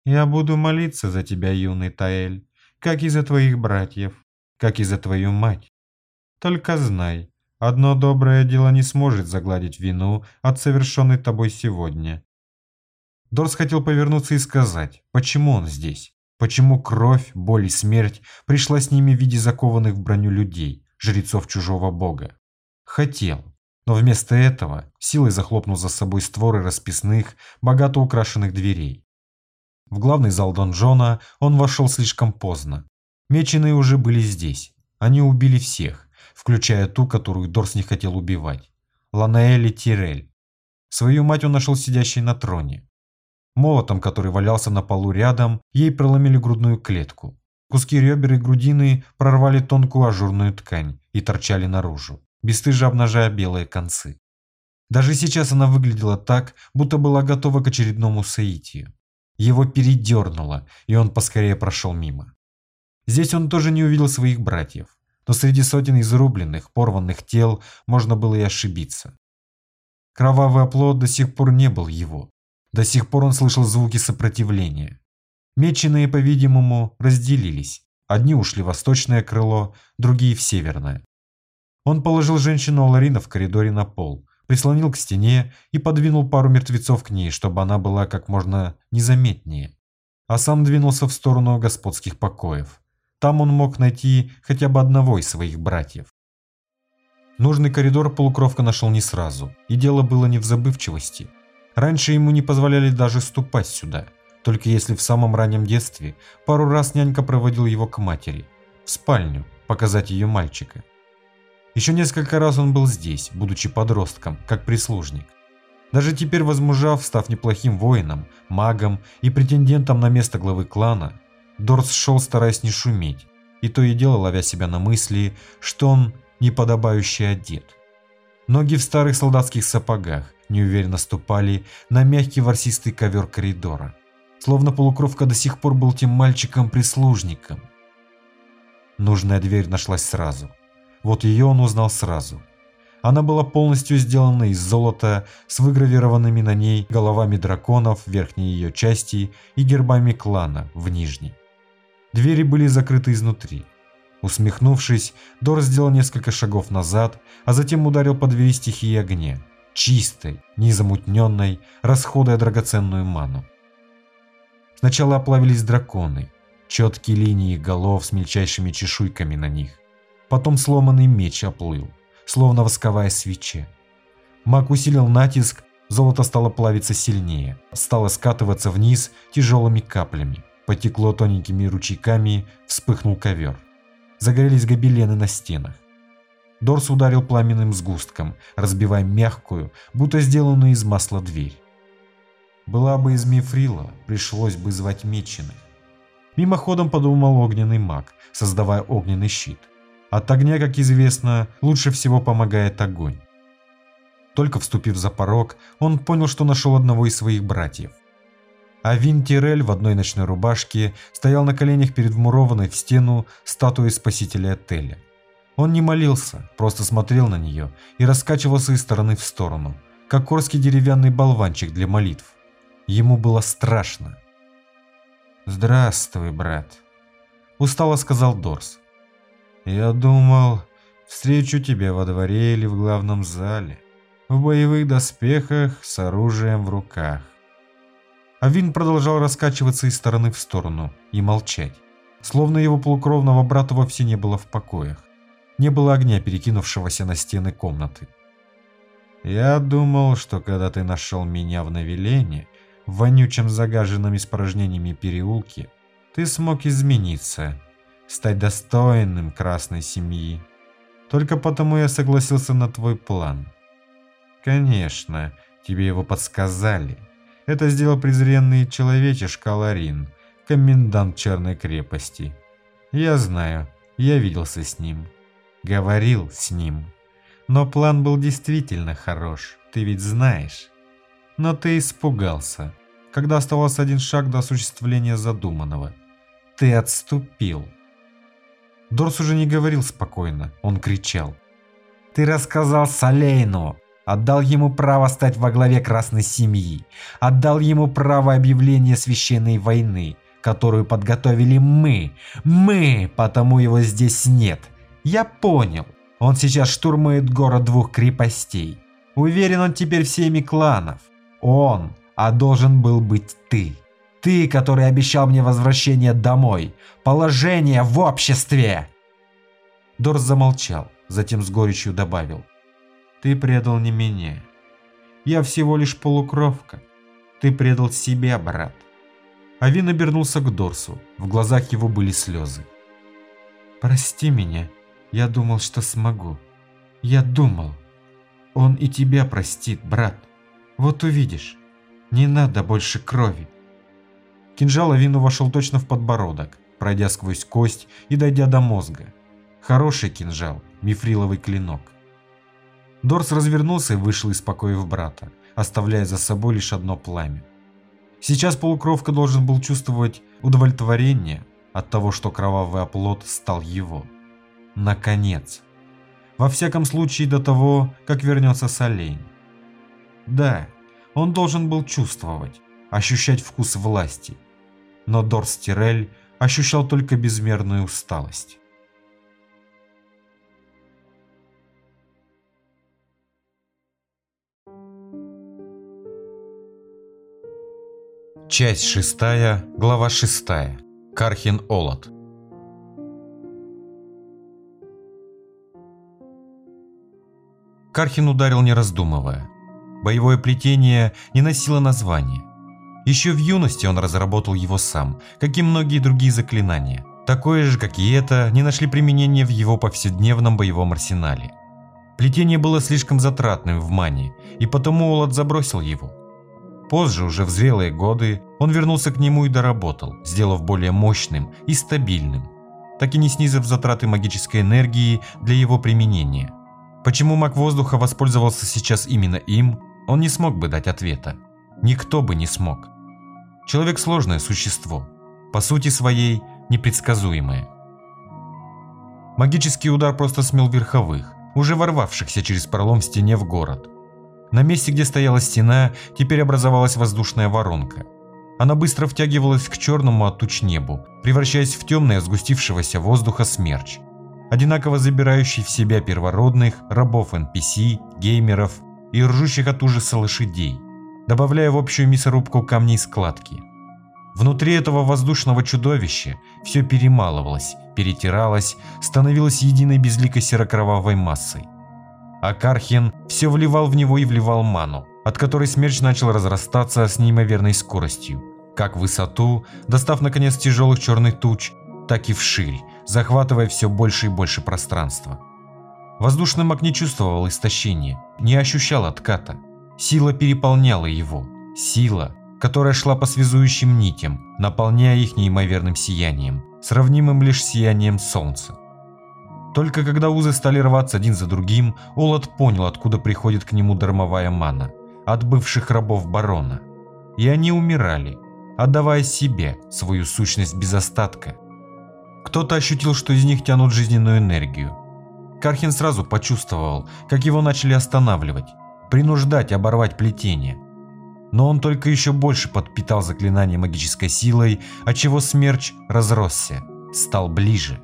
«Я буду молиться за тебя, юный Таэль, как и за твоих братьев, как и за твою мать. Только знай, одно доброе дело не сможет загладить вину от совершенной тобой сегодня». Дорс хотел повернуться и сказать, почему он здесь, почему кровь, боль и смерть пришла с ними в виде закованных в броню людей, жрецов чужого бога. Хотел, но вместо этого силой захлопнул за собой створы расписных, богато украшенных дверей. В главный зал донжона он вошел слишком поздно. Меченые уже были здесь. Они убили всех, включая ту, которую Дорс не хотел убивать. Ланаэли Тирель. Свою мать он нашел сидящей на троне. Молотом, который валялся на полу рядом, ей проломили грудную клетку. Куски ребер и грудины прорвали тонкую ажурную ткань и торчали наружу бесстыже обнажая белые концы. Даже сейчас она выглядела так, будто была готова к очередному соитию. Его передернуло, и он поскорее прошел мимо. Здесь он тоже не увидел своих братьев, но среди сотен изрубленных, порванных тел можно было и ошибиться. Кровавый оплот до сих пор не был его. До сих пор он слышал звуки сопротивления. Меченые, по-видимому, разделились. Одни ушли в восточное крыло, другие в северное. Он положил женщину Аларина в коридоре на пол, прислонил к стене и подвинул пару мертвецов к ней, чтобы она была как можно незаметнее. А сам двинулся в сторону господских покоев. Там он мог найти хотя бы одного из своих братьев. Нужный коридор полукровка нашел не сразу, и дело было не в забывчивости. Раньше ему не позволяли даже ступать сюда, только если в самом раннем детстве пару раз нянька проводил его к матери, в спальню, показать ее мальчика. Еще несколько раз он был здесь, будучи подростком, как прислужник. Даже теперь возмужав, став неплохим воином, магом и претендентом на место главы клана, Дорс шел, стараясь не шуметь, и то и дело ловя себя на мысли, что он неподобающе одет. Ноги в старых солдатских сапогах неуверенно ступали на мягкий ворсистый ковер коридора, словно полукровка до сих пор был тем мальчиком-прислужником. Нужная дверь нашлась сразу – вот ее он узнал сразу. Она была полностью сделана из золота с выгравированными на ней головами драконов в верхней ее части и гербами клана в нижней. Двери были закрыты изнутри. Усмехнувшись, Дор сделал несколько шагов назад, а затем ударил по двери стихии огня, чистой, незамутненной, расходуя драгоценную ману. Сначала оплавились драконы, четкие линии голов с мельчайшими чешуйками на них. Потом сломанный меч оплыл, словно восковая свеча. Маг усилил натиск, золото стало плавиться сильнее, стало скатываться вниз тяжелыми каплями. Потекло тоненькими ручейками, вспыхнул ковер. Загорелись гобелены на стенах. Дорс ударил пламенным сгустком, разбивая мягкую, будто сделанную из масла дверь. Была бы из мифрила, пришлось бы звать меченых. Мимоходом подумал огненный маг, создавая огненный щит. От огня, как известно, лучше всего помогает огонь. Только вступив за порог, он понял, что нашел одного из своих братьев. А Вин Тирель в одной ночной рубашке стоял на коленях перед вмурованной в стену статуей спасителя отеля. Он не молился, просто смотрел на нее и раскачивался из стороны в сторону, как корский деревянный болванчик для молитв. Ему было страшно. «Здравствуй, брат», – устало сказал Дорс. Я думал, встречу тебя во дворе или в главном зале, в боевых доспехах с оружием в руках. А Вин продолжал раскачиваться из стороны в сторону и молчать, словно его полукровного брата вовсе не было в покоях. Не было огня, перекинувшегося на стены комнаты. Я думал, что когда ты нашел меня в Навилене, в вонючем загаженном испражнениями переулке, ты смог измениться стать достойным красной семьи. Только потому я согласился на твой план. Конечно, тебе его подсказали. Это сделал презренный человечишка Ларин, комендант Черной крепости. Я знаю, я виделся с ним. Говорил с ним. Но план был действительно хорош, ты ведь знаешь. Но ты испугался, когда оставался один шаг до осуществления задуманного – ты отступил. Дорс уже не говорил спокойно, он кричал. Ты рассказал Салейну, отдал ему право стать во главе Красной Семьи, отдал ему право объявления священной войны, которую подготовили мы, мы, потому его здесь нет. Я понял, он сейчас штурмует город двух крепостей. Уверен он теперь всеми кланов. Он, а должен был быть ты. Ты, который обещал мне возвращение домой, положение в обществе. Дорс замолчал, затем с горечью добавил. Ты предал не меня. Я всего лишь полукровка. Ты предал себя, брат. Авин обернулся к Дорсу, в глазах его были слезы. «Прости меня, я думал, что смогу. Я думал. Он и тебя простит, брат. Вот увидишь. Не надо больше крови». Кинжал Авину вошел точно в подбородок, пройдя сквозь кость и дойдя до мозга. Хороший кинжал, мифриловый клинок. Дорс развернулся и вышел из покоев брата, оставляя за собой лишь одно пламя. Сейчас полукровка должен был чувствовать удовлетворение от того, что кровавый оплот стал его. Наконец. Во всяком случае до того, как вернется Солейн. Да, он должен был чувствовать, ощущать вкус власти. Но Дорс Тирель ощущал только безмерную усталость. Часть шестая, глава шестая. Кархин Олот. Кархин ударил не раздумывая. Боевое плетение не носило названия. Еще в юности он разработал его сам, как и многие другие заклинания. Такое же, как и это, не нашли применения в его повседневном боевом арсенале. Плетение было слишком затратным в мане, и потому Олот забросил его – Позже, уже в зрелые годы, он вернулся к нему и доработал, сделав более мощным и стабильным, так и не снизив затраты магической энергии для его применения. Почему маг воздуха воспользовался сейчас именно им, он не смог бы дать ответа. Никто бы не смог. Человек сложное существо, по сути своей непредсказуемое. Магический удар просто смел верховых, уже ворвавшихся через пролом в стене в город. На месте, где стояла стена, теперь образовалась воздушная воронка. Она быстро втягивалась к черному от туч небу, превращаясь в темное сгустившегося воздуха смерч, одинаково забирающий в себя первородных, рабов NPC, геймеров и ржущих от ужаса лошадей, добавляя в общую мясорубку камней складки. Внутри этого воздушного чудовища все перемалывалось, перетиралось, становилось единой безликой серокровавой массой а Кархин все вливал в него и вливал ману, от которой смерч начал разрастаться с неимоверной скоростью, как в высоту, достав наконец тяжелых черных туч, так и вширь, захватывая все больше и больше пространства. Воздушный маг не чувствовал истощения, не ощущал отката. Сила переполняла его, сила, которая шла по связующим нитям, наполняя их неимоверным сиянием, сравнимым лишь сиянием солнца. Только когда узы стали рваться один за другим, Олад понял, откуда приходит к нему дармовая мана. От бывших рабов барона. И они умирали, отдавая себе свою сущность без остатка. Кто-то ощутил, что из них тянут жизненную энергию. Кархин сразу почувствовал, как его начали останавливать, принуждать оборвать плетение. Но он только еще больше подпитал заклинание магической силой, отчего смерч разросся, стал ближе.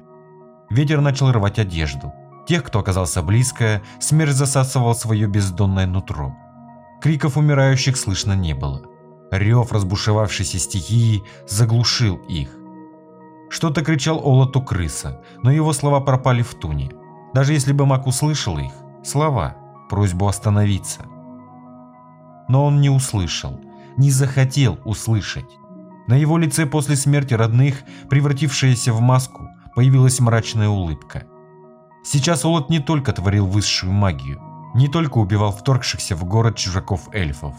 Ветер начал рвать одежду. Тех, кто оказался близко, смерть засасывал свое бездонное нутро. Криков умирающих слышно не было. Рев разбушевавшейся стихии заглушил их. Что-то кричал Олоту крыса, но его слова пропали в туне. Даже если бы Мак услышал их, слова, просьбу остановиться. Но он не услышал, не захотел услышать. На его лице после смерти родных, превратившаяся в маску, появилась мрачная улыбка. Сейчас Олот не только творил высшую магию, не только убивал вторгшихся в город чужаков-эльфов,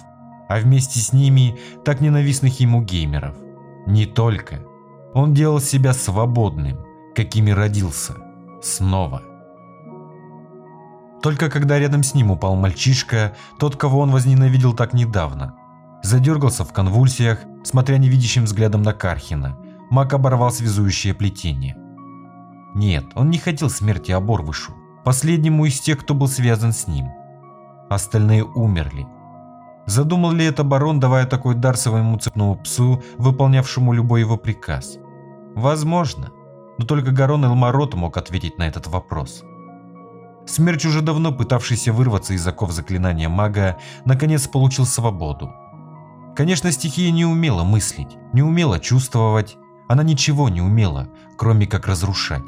а вместе с ними так ненавистных ему геймеров. Не только. Он делал себя свободным, какими родился. Снова. Только когда рядом с ним упал мальчишка, тот, кого он возненавидел так недавно, задергался в конвульсиях, смотря невидящим взглядом на Кархина, Мак оборвал связующее плетение. Нет, он не хотел смерти Оборвышу, последнему из тех, кто был связан с ним. Остальные умерли. Задумал ли это барон, давая такой дар своему цепному псу, выполнявшему любой его приказ? Возможно, но только Гарон Элмарот мог ответить на этот вопрос. Смерч, уже давно пытавшийся вырваться из оков заклинания мага, наконец получил свободу. Конечно, стихия не умела мыслить, не умела чувствовать, она ничего не умела, кроме как разрушать.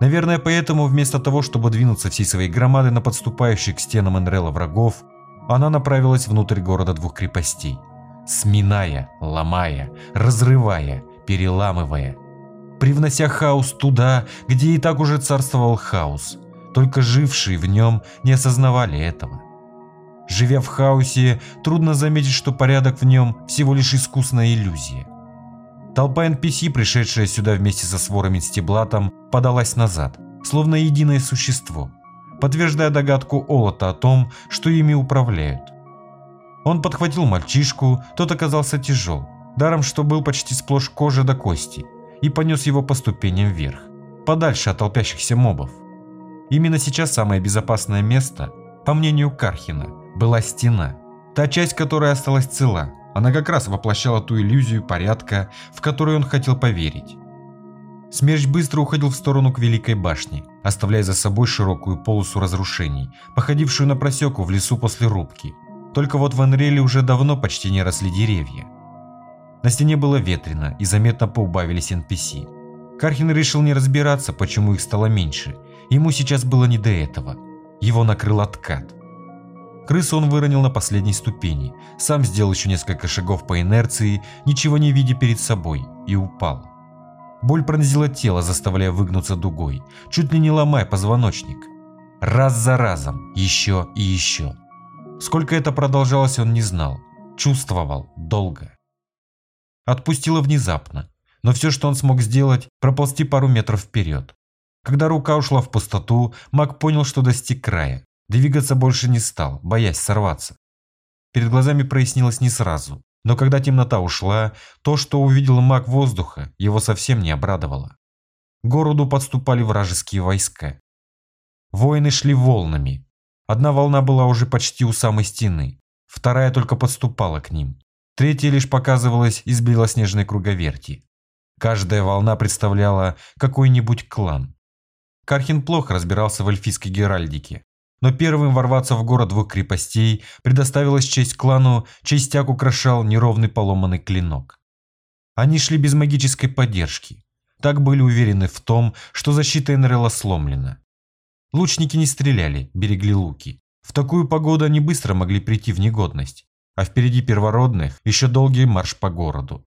Наверное, поэтому вместо того, чтобы двинуться всей своей громадой на подступающих к стенам Энрела врагов, она направилась внутрь города двух крепостей, сминая, ломая, разрывая, переламывая, привнося хаос туда, где и так уже царствовал хаос, только жившие в нем не осознавали этого. Живя в хаосе, трудно заметить, что порядок в нем всего лишь искусная иллюзия. Толпа NPC, пришедшая сюда вместе со сворами Стеблатом, подалась назад, словно единое существо, подтверждая догадку Олота о том, что ими управляют. Он подхватил мальчишку, тот оказался тяжел, даром что был почти сплошь кожа до кости, и понес его по ступеням вверх, подальше от толпящихся мобов. Именно сейчас самое безопасное место, по мнению Кархина, была стена, та часть, которая осталась цела. Она как раз воплощала ту иллюзию порядка, в которую он хотел поверить. Смерч быстро уходил в сторону к Великой башне, оставляя за собой широкую полосу разрушений, походившую на просеку в лесу после рубки. Только вот в Анреле уже давно почти не росли деревья. На стене было ветрено и заметно поубавились NPC. Кархин решил не разбираться, почему их стало меньше. Ему сейчас было не до этого. Его накрыл откат. Крысу он выронил на последней ступени, сам сделал еще несколько шагов по инерции, ничего не видя перед собой, и упал. Боль пронзила тело, заставляя выгнуться дугой, чуть ли не ломая позвоночник. Раз за разом, еще и еще. Сколько это продолжалось, он не знал, чувствовал долго. Отпустило внезапно, но все, что он смог сделать, проползти пару метров вперед. Когда рука ушла в пустоту, маг понял, что достиг края. Двигаться больше не стал, боясь сорваться. Перед глазами прояснилось не сразу, но когда темнота ушла, то, что увидел маг воздуха, его совсем не обрадовало. К городу подступали вражеские войска. Воины шли волнами. Одна волна была уже почти у самой стены, вторая только подступала к ним. Третья лишь показывалась из белоснежной круговерти. Каждая волна представляла какой-нибудь клан. Кархин плохо разбирался в эльфийской геральдике, но первым ворваться в город двух крепостей предоставилась честь клану, чей стяг украшал неровный поломанный клинок. Они шли без магической поддержки. Так были уверены в том, что защита Энрела сломлена. Лучники не стреляли, берегли луки. В такую погоду они быстро могли прийти в негодность, а впереди первородных еще долгий марш по городу.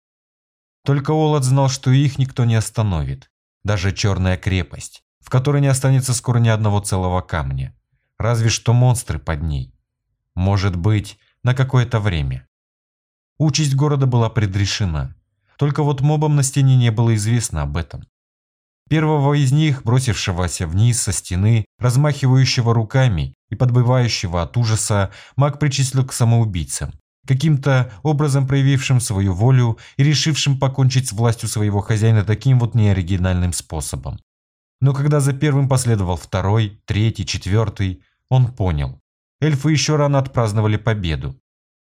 Только Олад знал, что их никто не остановит. Даже черная крепость, в которой не останется скоро ни одного целого камня разве что монстры под ней. Может быть, на какое-то время. Участь города была предрешена. Только вот мобам на стене не было известно об этом. Первого из них, бросившегося вниз со стены, размахивающего руками и подбывающего от ужаса, маг причислил к самоубийцам, каким-то образом проявившим свою волю и решившим покончить с властью своего хозяина таким вот неоригинальным способом. Но когда за первым последовал второй, третий, четвертый, он понял. Эльфы еще рано отпраздновали победу.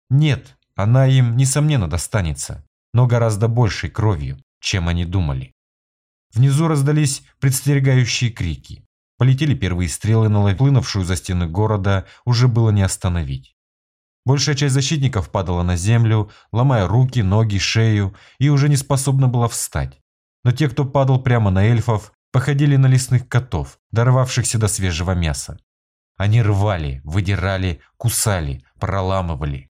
Нет, она им, несомненно, достанется, но гораздо большей кровью, чем они думали. Внизу раздались предстерегающие крики. Полетели первые стрелы на лавлынувшую за стены города, уже было не остановить. Большая часть защитников падала на землю, ломая руки, ноги, шею, и уже не способна была встать. Но те, кто падал прямо на эльфов, походили на лесных котов, дорвавшихся до свежего мяса. Они рвали, выдирали, кусали, проламывали.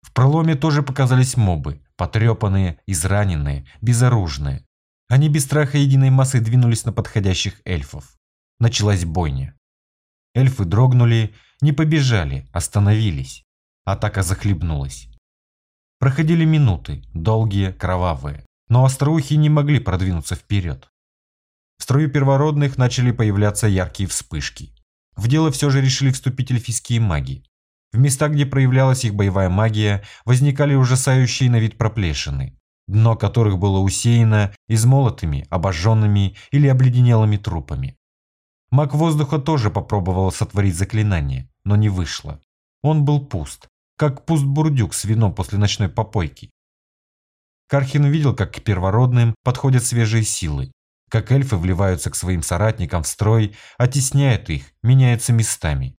В проломе тоже показались мобы, потрепанные, израненные, безоружные. Они без страха единой массой двинулись на подходящих эльфов. Началась бойня. Эльфы дрогнули, не побежали, остановились. Атака захлебнулась. Проходили минуты, долгие, кровавые. Но остроухи не могли продвинуться вперед. В строю первородных начали появляться яркие вспышки. В дело все же решили вступить эльфийские маги. В местах, где проявлялась их боевая магия, возникали ужасающие на вид проплешины. дно которых было усеяно измолотыми, обожженными или обледенелыми трупами. Маг воздуха тоже попробовал сотворить заклинание, но не вышло. Он был пуст, как пуст бурдюк с вином после ночной попойки. Кархин видел, как к первородным подходят свежие силы, как эльфы вливаются к своим соратникам в строй, оттесняют их, меняются местами.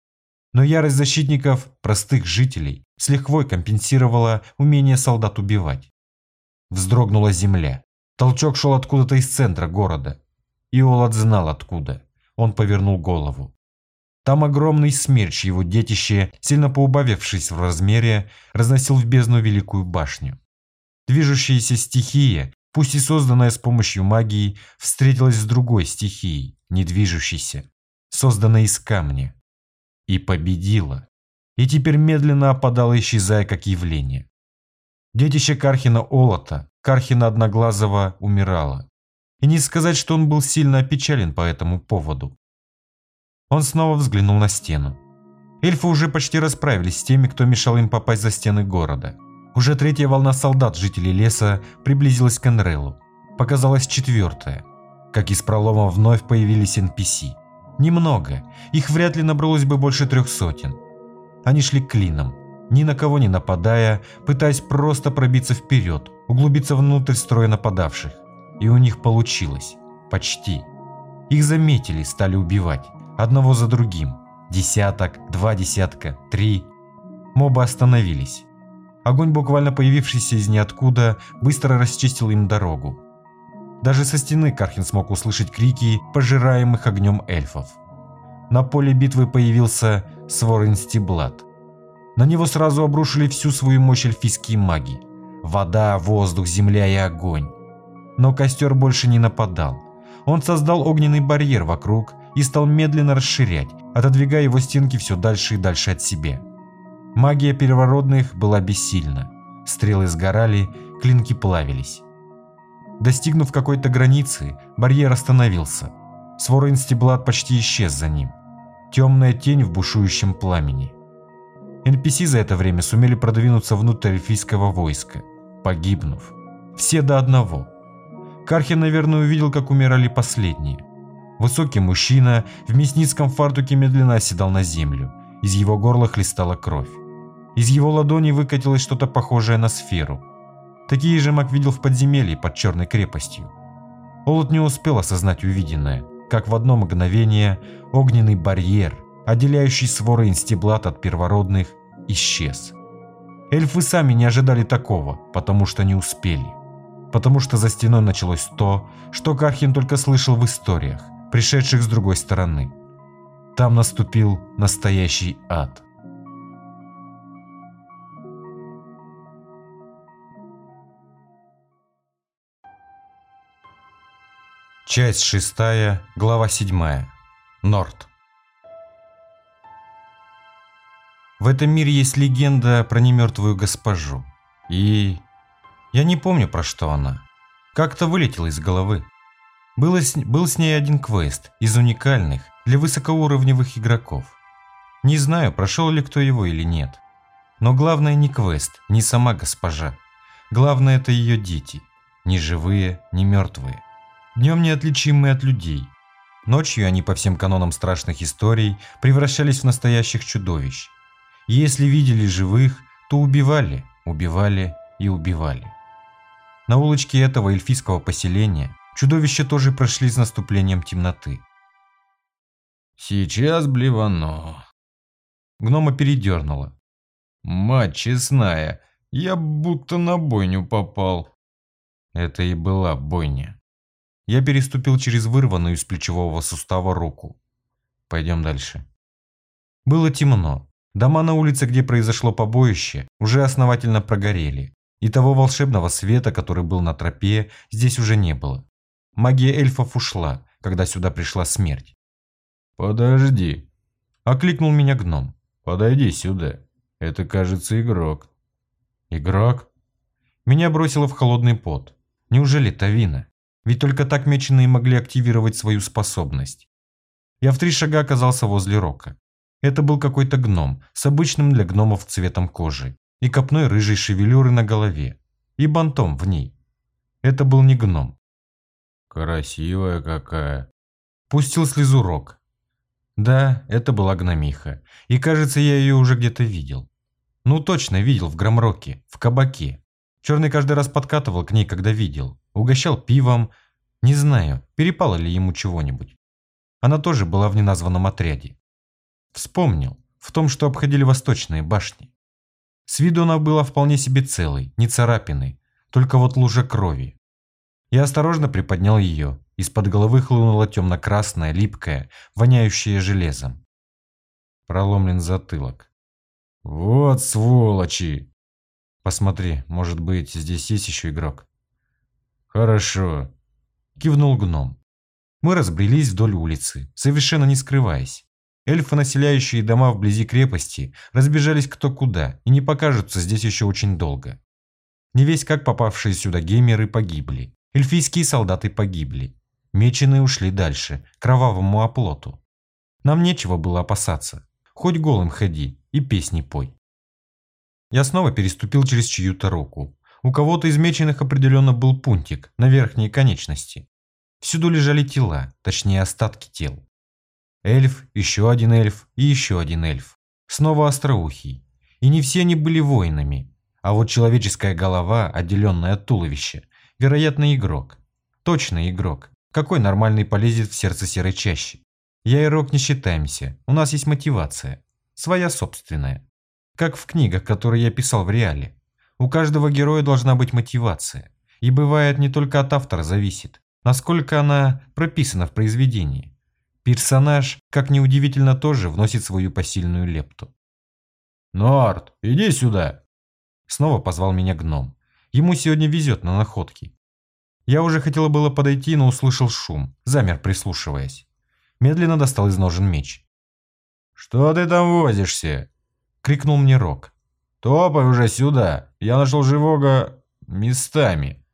Но ярость защитников, простых жителей, с лихвой компенсировала умение солдат убивать. Вздрогнула земля. Толчок шел откуда-то из центра города. Иолат знал откуда. Он повернул голову. Там огромный смерч, его детище, сильно поубавившись в размере, разносил в бездну великую башню. Движущаяся стихия, пусть и созданная с помощью магии, встретилась с другой стихией, не движущейся, созданной из камня. И победила. И теперь медленно опадала, исчезая как явление. Детище Кархина Олота, Кархина Одноглазого, умирало. И не сказать, что он был сильно опечален по этому поводу. Он снова взглянул на стену. Эльфы уже почти расправились с теми, кто мешал им попасть за стены города. Уже третья волна солдат жителей леса приблизилась к Энрелу. Показалась четвертая. Как из пролома вновь появились NPC. Немного, их вряд ли набралось бы больше трех сотен. Они шли клином, ни на кого не нападая, пытаясь просто пробиться вперед, углубиться внутрь строя нападавших. И у них получилось. Почти. Их заметили, стали убивать. Одного за другим. Десяток, два десятка, три. Мобы остановились. Огонь, буквально появившийся из ниоткуда, быстро расчистил им дорогу. Даже со стены Кархин смог услышать крики пожираемых огнем эльфов. На поле битвы появился свор Инстиблад. На него сразу обрушили всю свою мощь эльфийские маги. Вода, воздух, земля и огонь. Но костер больше не нападал. Он создал огненный барьер вокруг и стал медленно расширять, отодвигая его стенки все дальше и дальше от себя. Магия первородных была бессильна. Стрелы сгорали, клинки плавились. Достигнув какой-то границы, барьер остановился. Свор Инстиблад почти исчез за ним. Темная тень в бушующем пламени. NPC за это время сумели продвинуться внутрь эльфийского войска, погибнув. Все до одного. Кархин, наверное, увидел, как умирали последние. Высокий мужчина в мясницком фартуке медленно оседал на землю. Из его горла хлестала кровь. Из его ладони выкатилось что-то похожее на сферу. Такие же Мак видел в подземелье под черной крепостью. Олд не успел осознать увиденное, как в одно мгновение огненный барьер, отделяющий своры инстиблат от первородных, исчез. Эльфы сами не ожидали такого, потому что не успели. Потому что за стеной началось то, что Кархин только слышал в историях, пришедших с другой стороны. Там наступил настоящий ад. Часть шестая, глава седьмая. Норт. В этом мире есть легенда про немертвую госпожу. И... Я не помню, про что она. Как-то вылетела из головы. Было с... Был с ней один квест из уникальных для высокоуровневых игроков. Не знаю, прошел ли кто его или нет. Но главное не квест, не сама госпожа. Главное это ее дети. Ни живые, ни мертвые. Днем неотличимые от людей. Ночью они по всем канонам страшных историй превращались в настоящих чудовищ. Если видели живых, то убивали, убивали и убивали. На улочке этого эльфийского поселения чудовища тоже прошли с наступлением темноты. «Сейчас блевану». Гнома передернуло. «Мать честная, я будто на бойню попал». Это и была бойня. Я переступил через вырванную из плечевого сустава руку. Пойдем дальше. Было темно. Дома на улице, где произошло побоище, уже основательно прогорели. И того волшебного света, который был на тропе, здесь уже не было. Магия эльфов ушла, когда сюда пришла смерть. «Подожди», – окликнул меня гном. «Подойди сюда. Это, кажется, игрок». «Игрок?» Меня бросило в холодный пот. Неужели Тавина? Ведь только так меченые могли активировать свою способность. Я в три шага оказался возле Рока. Это был какой-то гном с обычным для гномов цветом кожи и копной рыжей шевелюры на голове, и бантом в ней. Это был не гном. Красивая какая. Пустил слезу Рок. Да, это была гномиха. И кажется, я ее уже где-то видел. Ну точно видел в Громроке, в кабаке. Черный каждый раз подкатывал к ней, когда видел. Угощал пивом. Не знаю, перепало ли ему чего-нибудь. Она тоже была в неназванном отряде. Вспомнил. В том, что обходили восточные башни. С виду она была вполне себе целой, не царапиной, только вот лужа крови. Я осторожно приподнял ее. Из-под головы хлынула темно-красная, липкая, воняющая железом. Проломлен затылок. Вот сволочи! Посмотри, может быть, здесь есть еще игрок. Хорошо. Кивнул гном. Мы разбрелись вдоль улицы, совершенно не скрываясь. Эльфы, населяющие дома вблизи крепости, разбежались кто куда и не покажутся здесь еще очень долго. Не весь как попавшие сюда геймеры погибли. Эльфийские солдаты погибли. Меченые ушли дальше, кровавому оплоту. Нам нечего было опасаться. Хоть голым ходи и песни пой. Я снова переступил через чью-то руку. У кого-то из меченых определенно был пунктик на верхней конечности. Всюду лежали тела, точнее остатки тел. Эльф, еще один эльф и еще один эльф. Снова остроухий. И не все они были воинами. А вот человеческая голова, отделенная от туловища, вероятно, игрок. Точно игрок. Какой нормальный полезет в сердце серой чащи? Я и Рок не считаемся. У нас есть мотивация. Своя собственная. Как в книгах, которые я писал в реале. У каждого героя должна быть мотивация. И бывает не только от автора зависит, насколько она прописана в произведении. Персонаж, как ни удивительно, тоже вносит свою посильную лепту. «Норд, иди сюда!» Снова позвал меня гном. Ему сегодня везет на находки. Я уже хотела было подойти, но услышал шум, замер прислушиваясь. Медленно достал из ножен меч. «Что ты там возишься?» — крикнул мне Рок. «Топай уже сюда, я нашел живого местами.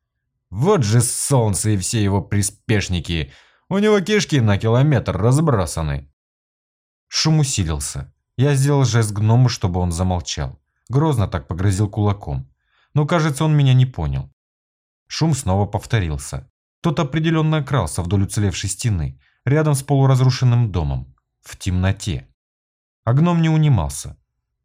Вот же солнце и все его приспешники!» У него кишки на километр разбросаны. Шум усилился. Я сделал жест гному, чтобы он замолчал. Грозно так погрозил кулаком. Но, кажется, он меня не понял. Шум снова повторился. Тот определенно крался вдоль уцелевшей стены, рядом с полуразрушенным домом, в темноте. А гном не унимался.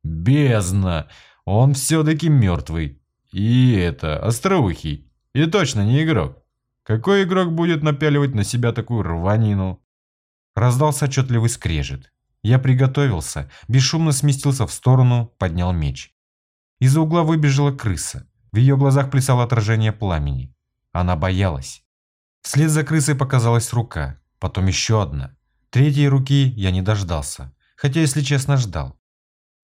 «Бездна! Он все-таки мертвый. И это, остроухий. И точно не игрок. Какой игрок будет напяливать на себя такую рванину? Раздался отчетливый скрежет. Я приготовился, бесшумно сместился в сторону, поднял меч. Из-за угла выбежала крыса. В ее глазах плясало отражение пламени. Она боялась. Вслед за крысой показалась рука, потом еще одна. Третьей руки я не дождался, хотя, если честно, ждал.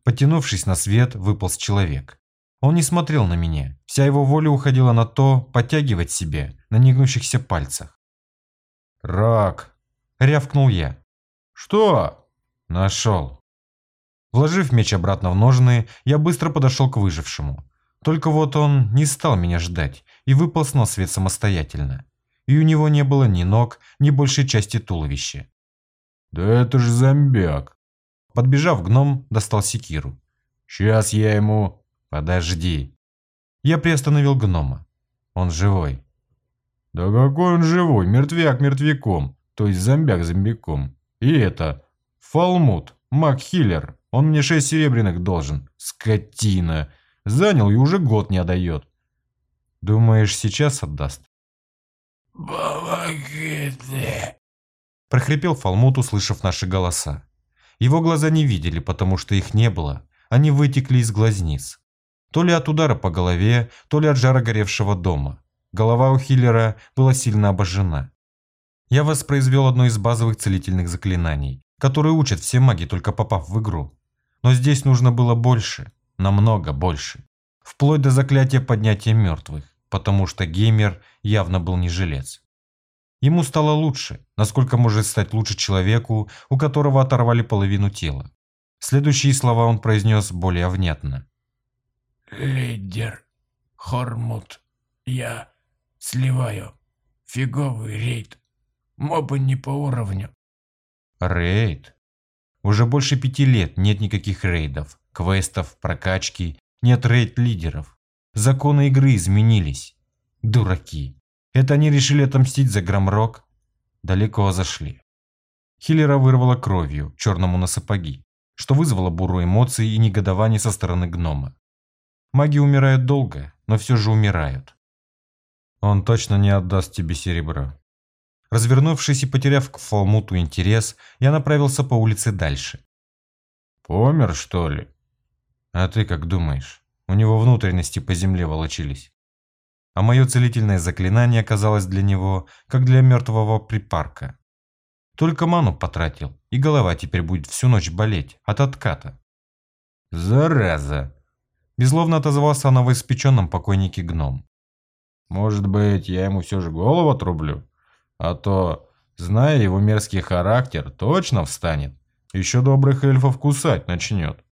Потянувшись на свет, выполз человек. Он не смотрел на меня. Вся его воля уходила на то, подтягивать себе на негнущихся пальцах. «Рак!» – рявкнул я. «Что?» «Нашел». Вложив меч обратно в ножны, я быстро подошел к выжившему. Только вот он не стал меня ждать и выполз на свет самостоятельно. И у него не было ни ног, ни большей части туловища. «Да это ж зомбяк!» Подбежав, гном достал секиру. «Сейчас я ему...» «Подожди». Я приостановил гнома. Он живой. «Да какой он живой? Мертвяк мертвяком. То есть зомбяк зомбяком. И это... Фалмут, маг-хиллер. Он мне шесть серебряных должен. Скотина. Занял и уже год не отдает». «Думаешь, сейчас отдаст?» «Помогите!» Прохрипел Фалмут, услышав наши голоса. Его глаза не видели, потому что их не было. Они вытекли из глазниц. То ли от удара по голове, то ли от жара горевшего дома. Голова у Хиллера была сильно обожжена. Я воспроизвел одно из базовых целительных заклинаний, которые учат все маги, только попав в игру. Но здесь нужно было больше, намного больше. Вплоть до заклятия поднятия мертвых, потому что геймер явно был не жилец. Ему стало лучше, насколько может стать лучше человеку, у которого оторвали половину тела. Следующие слова он произнес более внятно. Лидер, Хормут, я сливаю. Фиговый рейд. Мобы не по уровню. Рейд? Уже больше пяти лет нет никаких рейдов, квестов, прокачки, нет рейд-лидеров. Законы игры изменились. Дураки. Это они решили отомстить за Громрок? Далеко зашли. Хиллера вырвало кровью, черному на сапоги, что вызвало буру эмоций и негодование со стороны гнома. Маги умирают долго, но все же умирают. Он точно не отдаст тебе серебро. Развернувшись и потеряв к Фалмуту интерес, я направился по улице дальше. Помер, что ли? А ты как думаешь? У него внутренности по земле волочились. А мое целительное заклинание оказалось для него, как для мертвого припарка. Только ману потратил, и голова теперь будет всю ночь болеть от отката. Зараза! Безловно отозвался о новоиспеченном покойнике гном. Может быть, я ему все же голову отрублю? А то, зная его мерзкий характер, точно встанет. Еще добрых эльфов кусать начнет.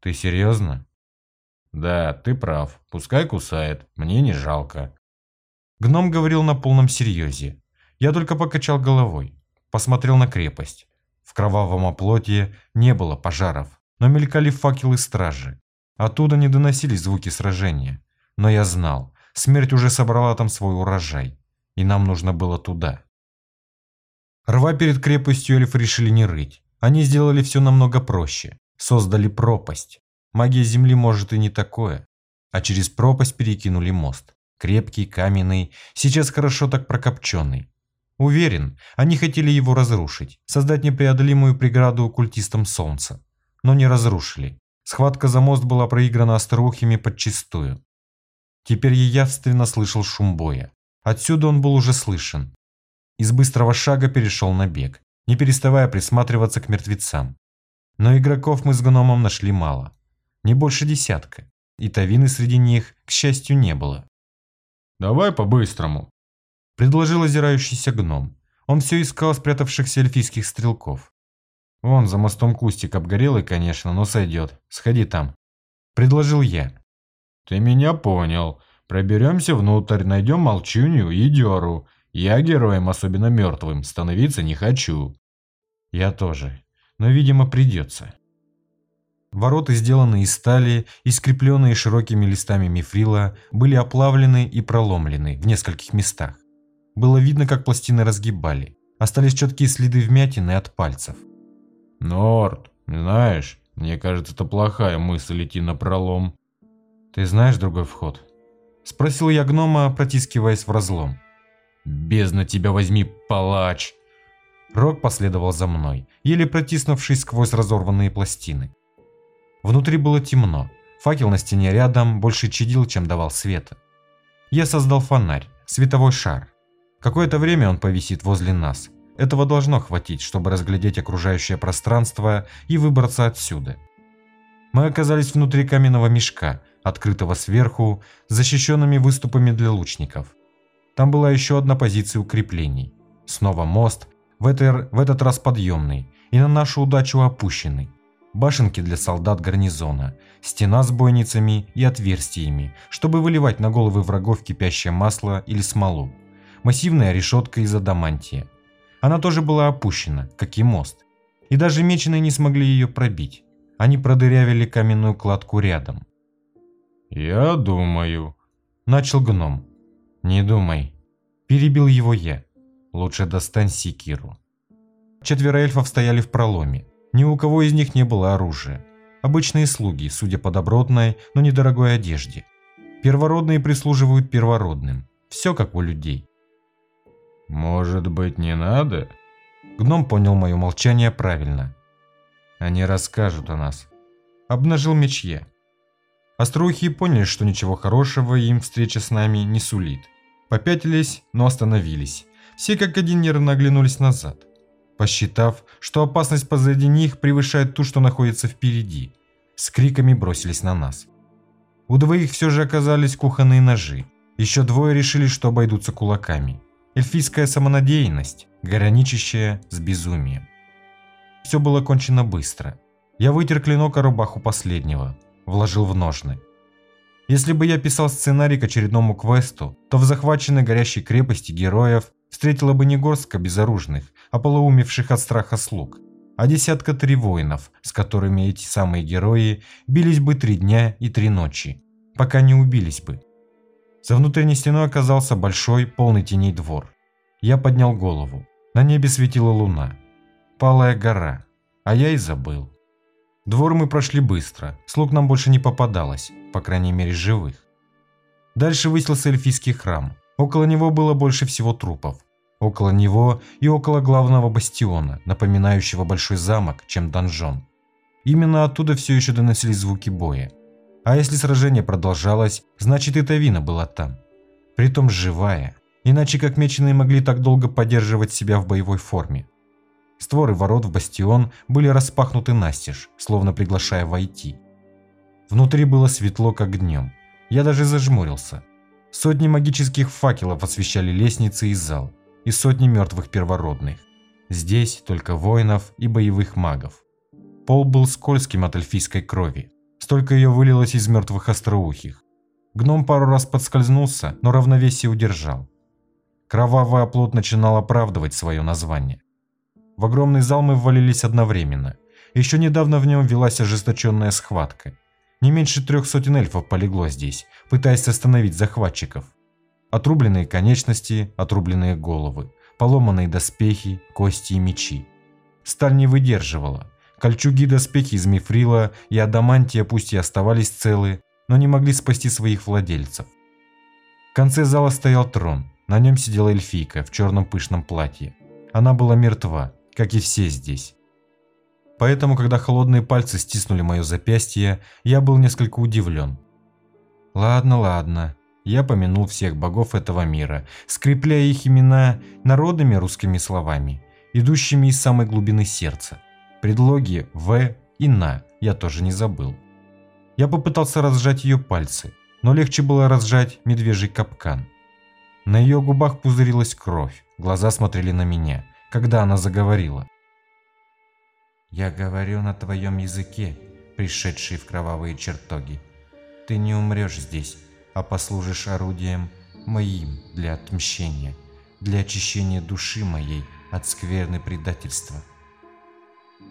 Ты серьезно? Да, ты прав. Пускай кусает. Мне не жалко. Гном говорил на полном серьезе. Я только покачал головой. Посмотрел на крепость. В кровавом оплоте не было пожаров, но мелькали факелы стражи. Оттуда не доносились звуки сражения. Но я знал, смерть уже собрала там свой урожай, и нам нужно было туда. Рва перед крепостью эльфы решили не рыть. Они сделали все намного проще. Создали пропасть. Магия Земли может и не такое. А через пропасть перекинули мост. Крепкий, каменный, сейчас хорошо так прокопченный. Уверен, они хотели его разрушить, создать непреодолимую преграду культистам Солнца. Но не разрушили. Схватка за мост была проиграна остроухими подчистую. Теперь я явственно слышал шум боя. Отсюда он был уже слышен. Из быстрого шага перешел на бег, не переставая присматриваться к мертвецам. Но игроков мы с гномом нашли мало. Не больше десятка. И Тавины среди них, к счастью, не было. «Давай по-быстрому», – предложил озирающийся гном. Он все искал спрятавшихся эльфийских стрелков. Вон за мостом кустик обгорелый, конечно, но сойдет. Сходи там. Предложил я. Ты меня понял. Проберемся внутрь, найдем молчунью и деру. Я героем, особенно мертвым, становиться не хочу. Я тоже. Но, видимо, придется. Ворота, сделанные из стали и скрепленные широкими листами мифрила, были оплавлены и проломлены в нескольких местах. Было видно, как пластины разгибали. Остались четкие следы вмятины от пальцев. Норд, знаешь, мне кажется, это плохая мысль идти на пролом. Ты знаешь другой вход? Спросил я гнома, протискиваясь в разлом. Бездна тебя возьми, палач! Рок последовал за мной, еле протиснувшись сквозь разорванные пластины. Внутри было темно, факел на стене рядом больше чадил, чем давал света. Я создал фонарь, световой шар. Какое-то время он повисит возле нас, этого должно хватить, чтобы разглядеть окружающее пространство и выбраться отсюда. Мы оказались внутри каменного мешка, открытого сверху, защищенными выступами для лучников. Там была еще одна позиция укреплений. Снова мост, в, этой, в этот раз подъемный, и на нашу удачу опущенный. Башенки для солдат гарнизона, стена с бойницами и отверстиями, чтобы выливать на головы врагов кипящее масло или смолу. Массивная решетка из адамантия, она тоже была опущена, как и мост. И даже меченые не смогли ее пробить. Они продырявили каменную кладку рядом. «Я думаю», – начал гном. «Не думай», – перебил его я. «Лучше достань секиру». Четверо эльфов стояли в проломе. Ни у кого из них не было оружия. Обычные слуги, судя по добротной, но недорогой одежде. Первородные прислуживают первородным. Все как у людей. «Может быть, не надо?» Гном понял мое молчание правильно. «Они расскажут о нас». Обнажил меч я. Остроухие поняли, что ничего хорошего им встреча с нами не сулит. Попятились, но остановились. Все как один нервно оглянулись назад, посчитав, что опасность позади них превышает ту, что находится впереди. С криками бросились на нас. У двоих все же оказались кухонные ножи. Еще двое решили, что обойдутся кулаками эльфийская самонадеянность, граничащая с безумием. Все было кончено быстро. Я вытер клинок о рубаху последнего, вложил в ножны. Если бы я писал сценарий к очередному квесту, то в захваченной горящей крепости героев встретила бы не горстка безоружных, а полоумевших от страха слуг, а десятка три воинов, с которыми эти самые герои бились бы три дня и три ночи, пока не убились бы. За внутренней стеной оказался большой, полный теней двор. Я поднял голову. На небе светила луна. Палая гора. А я и забыл. Двор мы прошли быстро. Слуг нам больше не попадалось, по крайней мере живых. Дальше высился эльфийский храм. Около него было больше всего трупов. Около него и около главного бастиона, напоминающего большой замок, чем донжон. Именно оттуда все еще доносились звуки боя. А если сражение продолжалось, значит и Тавина была там. Притом живая. Иначе как меченые могли так долго поддерживать себя в боевой форме. Створы ворот в бастион были распахнуты настежь, словно приглашая войти. Внутри было светло, как днем. Я даже зажмурился. Сотни магических факелов освещали лестницы и зал, и сотни мертвых первородных. Здесь только воинов и боевых магов. Пол был скользким от эльфийской крови. Столько ее вылилось из мертвых остроухих. Гном пару раз подскользнулся, но равновесие удержал. Кровавый оплот начинал оправдывать свое название. В огромный зал мы ввалились одновременно. Еще недавно в нем велась ожесточенная схватка. Не меньше трех сотен эльфов полегло здесь, пытаясь остановить захватчиков. Отрубленные конечности, отрубленные головы, поломанные доспехи, кости и мечи. Сталь не выдерживала. Кольчуги и доспехи из мифрила и адамантия пусть и оставались целы, но не могли спасти своих владельцев. В конце зала стоял трон, на нем сидела эльфийка в черном пышном платье. Она была мертва, как и все здесь. Поэтому, когда холодные пальцы стиснули мое запястье, я был несколько удивлен. Ладно, ладно. Я помянул всех богов этого мира, скрепляя их имена народными русскими словами, идущими из самой глубины сердца. Предлоги «в» и «на» я тоже не забыл. Я попытался разжать ее пальцы, но легче было разжать медвежий капкан. На ее губах пузырилась кровь, глаза смотрели на меня – когда она заговорила. «Я говорю на твоем языке, пришедший в кровавые чертоги. Ты не умрешь здесь, а послужишь орудием моим для отмщения, для очищения души моей от скверны предательства.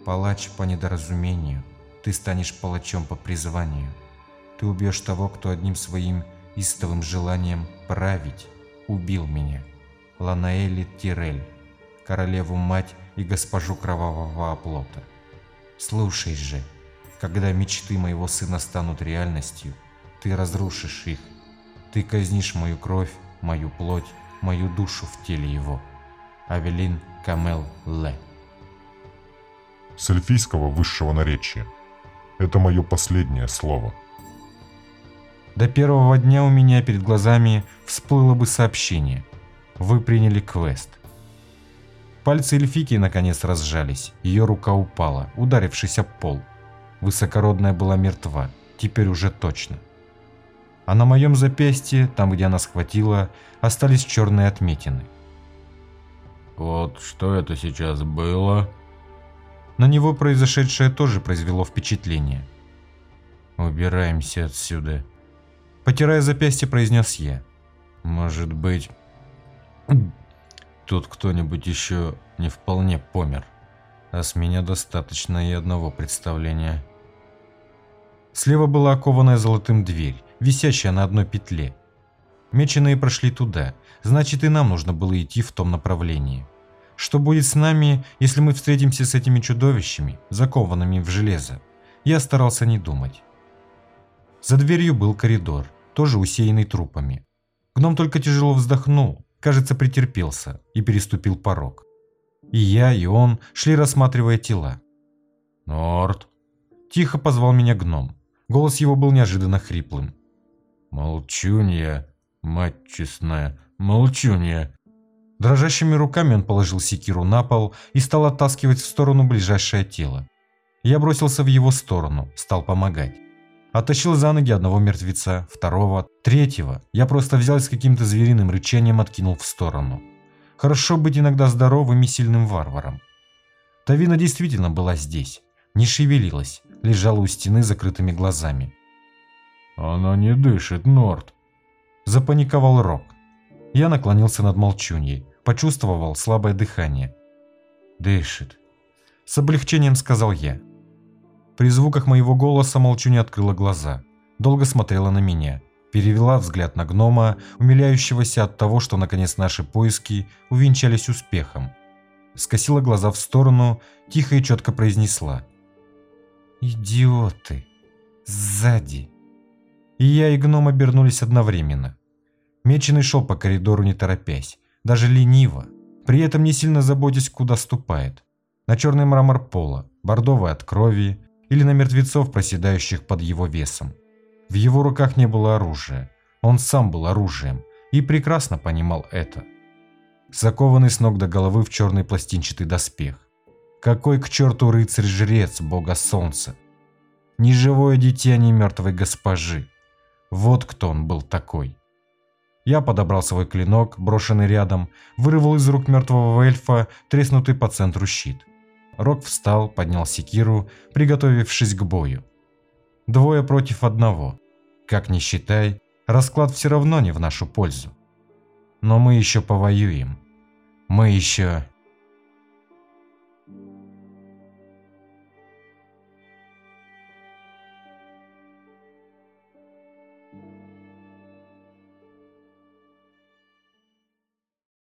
Палач по недоразумению, ты станешь палачом по призванию. Ты убьешь того, кто одним своим истовым желанием править убил меня. Ланаэли Тирель королеву-мать и госпожу кровавого оплота. Слушай же, когда мечты моего сына станут реальностью, ты разрушишь их. Ты казнишь мою кровь, мою плоть, мою душу в теле его. Авелин Камел Ле. С эльфийского высшего наречия. Это мое последнее слово. До первого дня у меня перед глазами всплыло бы сообщение. Вы приняли квест – Пальцы эльфики наконец разжались, ее рука упала, ударившись об пол. Высокородная была мертва, теперь уже точно. А на моем запястье, там где она схватила, остались черные отметины. «Вот что это сейчас было?» На него произошедшее тоже произвело впечатление. «Убираемся отсюда», – потирая запястье, произнес я. «Может быть...» Тут кто-нибудь еще не вполне помер, а с меня достаточно и одного представления. Слева была окованная золотым дверь, висящая на одной петле. Меченые прошли туда, значит и нам нужно было идти в том направлении. Что будет с нами, если мы встретимся с этими чудовищами, закованными в железо? Я старался не думать. За дверью был коридор, тоже усеянный трупами. Гном только тяжело вздохнул, кажется, претерпелся и переступил порог. И я, и он шли, рассматривая тела. «Норд!» Тихо позвал меня гном. Голос его был неожиданно хриплым. «Молчунья, мать честная, молчунья!» Дрожащими руками он положил секиру на пол и стал оттаскивать в сторону ближайшее тело. Я бросился в его сторону, стал помогать. Оттащил за ноги одного мертвеца, второго, третьего. Я просто взял с каким-то звериным рычанием откинул в сторону. Хорошо быть иногда здоровым и сильным варваром. Тавина действительно была здесь. Не шевелилась, лежала у стены закрытыми глазами. «Она не дышит, Норд!» Запаниковал Рок. Я наклонился над молчуньей, почувствовал слабое дыхание. «Дышит», — с облегчением сказал я. При звуках моего голоса молчуня открыла глаза. Долго смотрела на меня. перевела взгляд на гнома, умиляющегося от того, что наконец наши поиски увенчались успехом. Скосила глаза в сторону, тихо и четко произнесла. «Идиоты! Сзади!» И я, и гном обернулись одновременно. Меченый шел по коридору не торопясь, даже лениво, при этом не сильно заботясь, куда ступает. На черный мрамор пола, бордовый от крови, или на мертвецов, проседающих под его весом. В его руках не было оружия, он сам был оружием и прекрасно понимал это. Закованный с ног до головы в черный пластинчатый доспех. Какой к черту рыцарь-жрец бога солнца? Ни живое дитя, ни мертвой госпожи. Вот кто он был такой. Я подобрал свой клинок, брошенный рядом, вырвал из рук мертвого эльфа треснутый по центру щит. Рок встал, поднял секиру, приготовившись к бою. Двое против одного. Как ни считай, расклад все равно не в нашу пользу. Но мы еще повоюем. Мы еще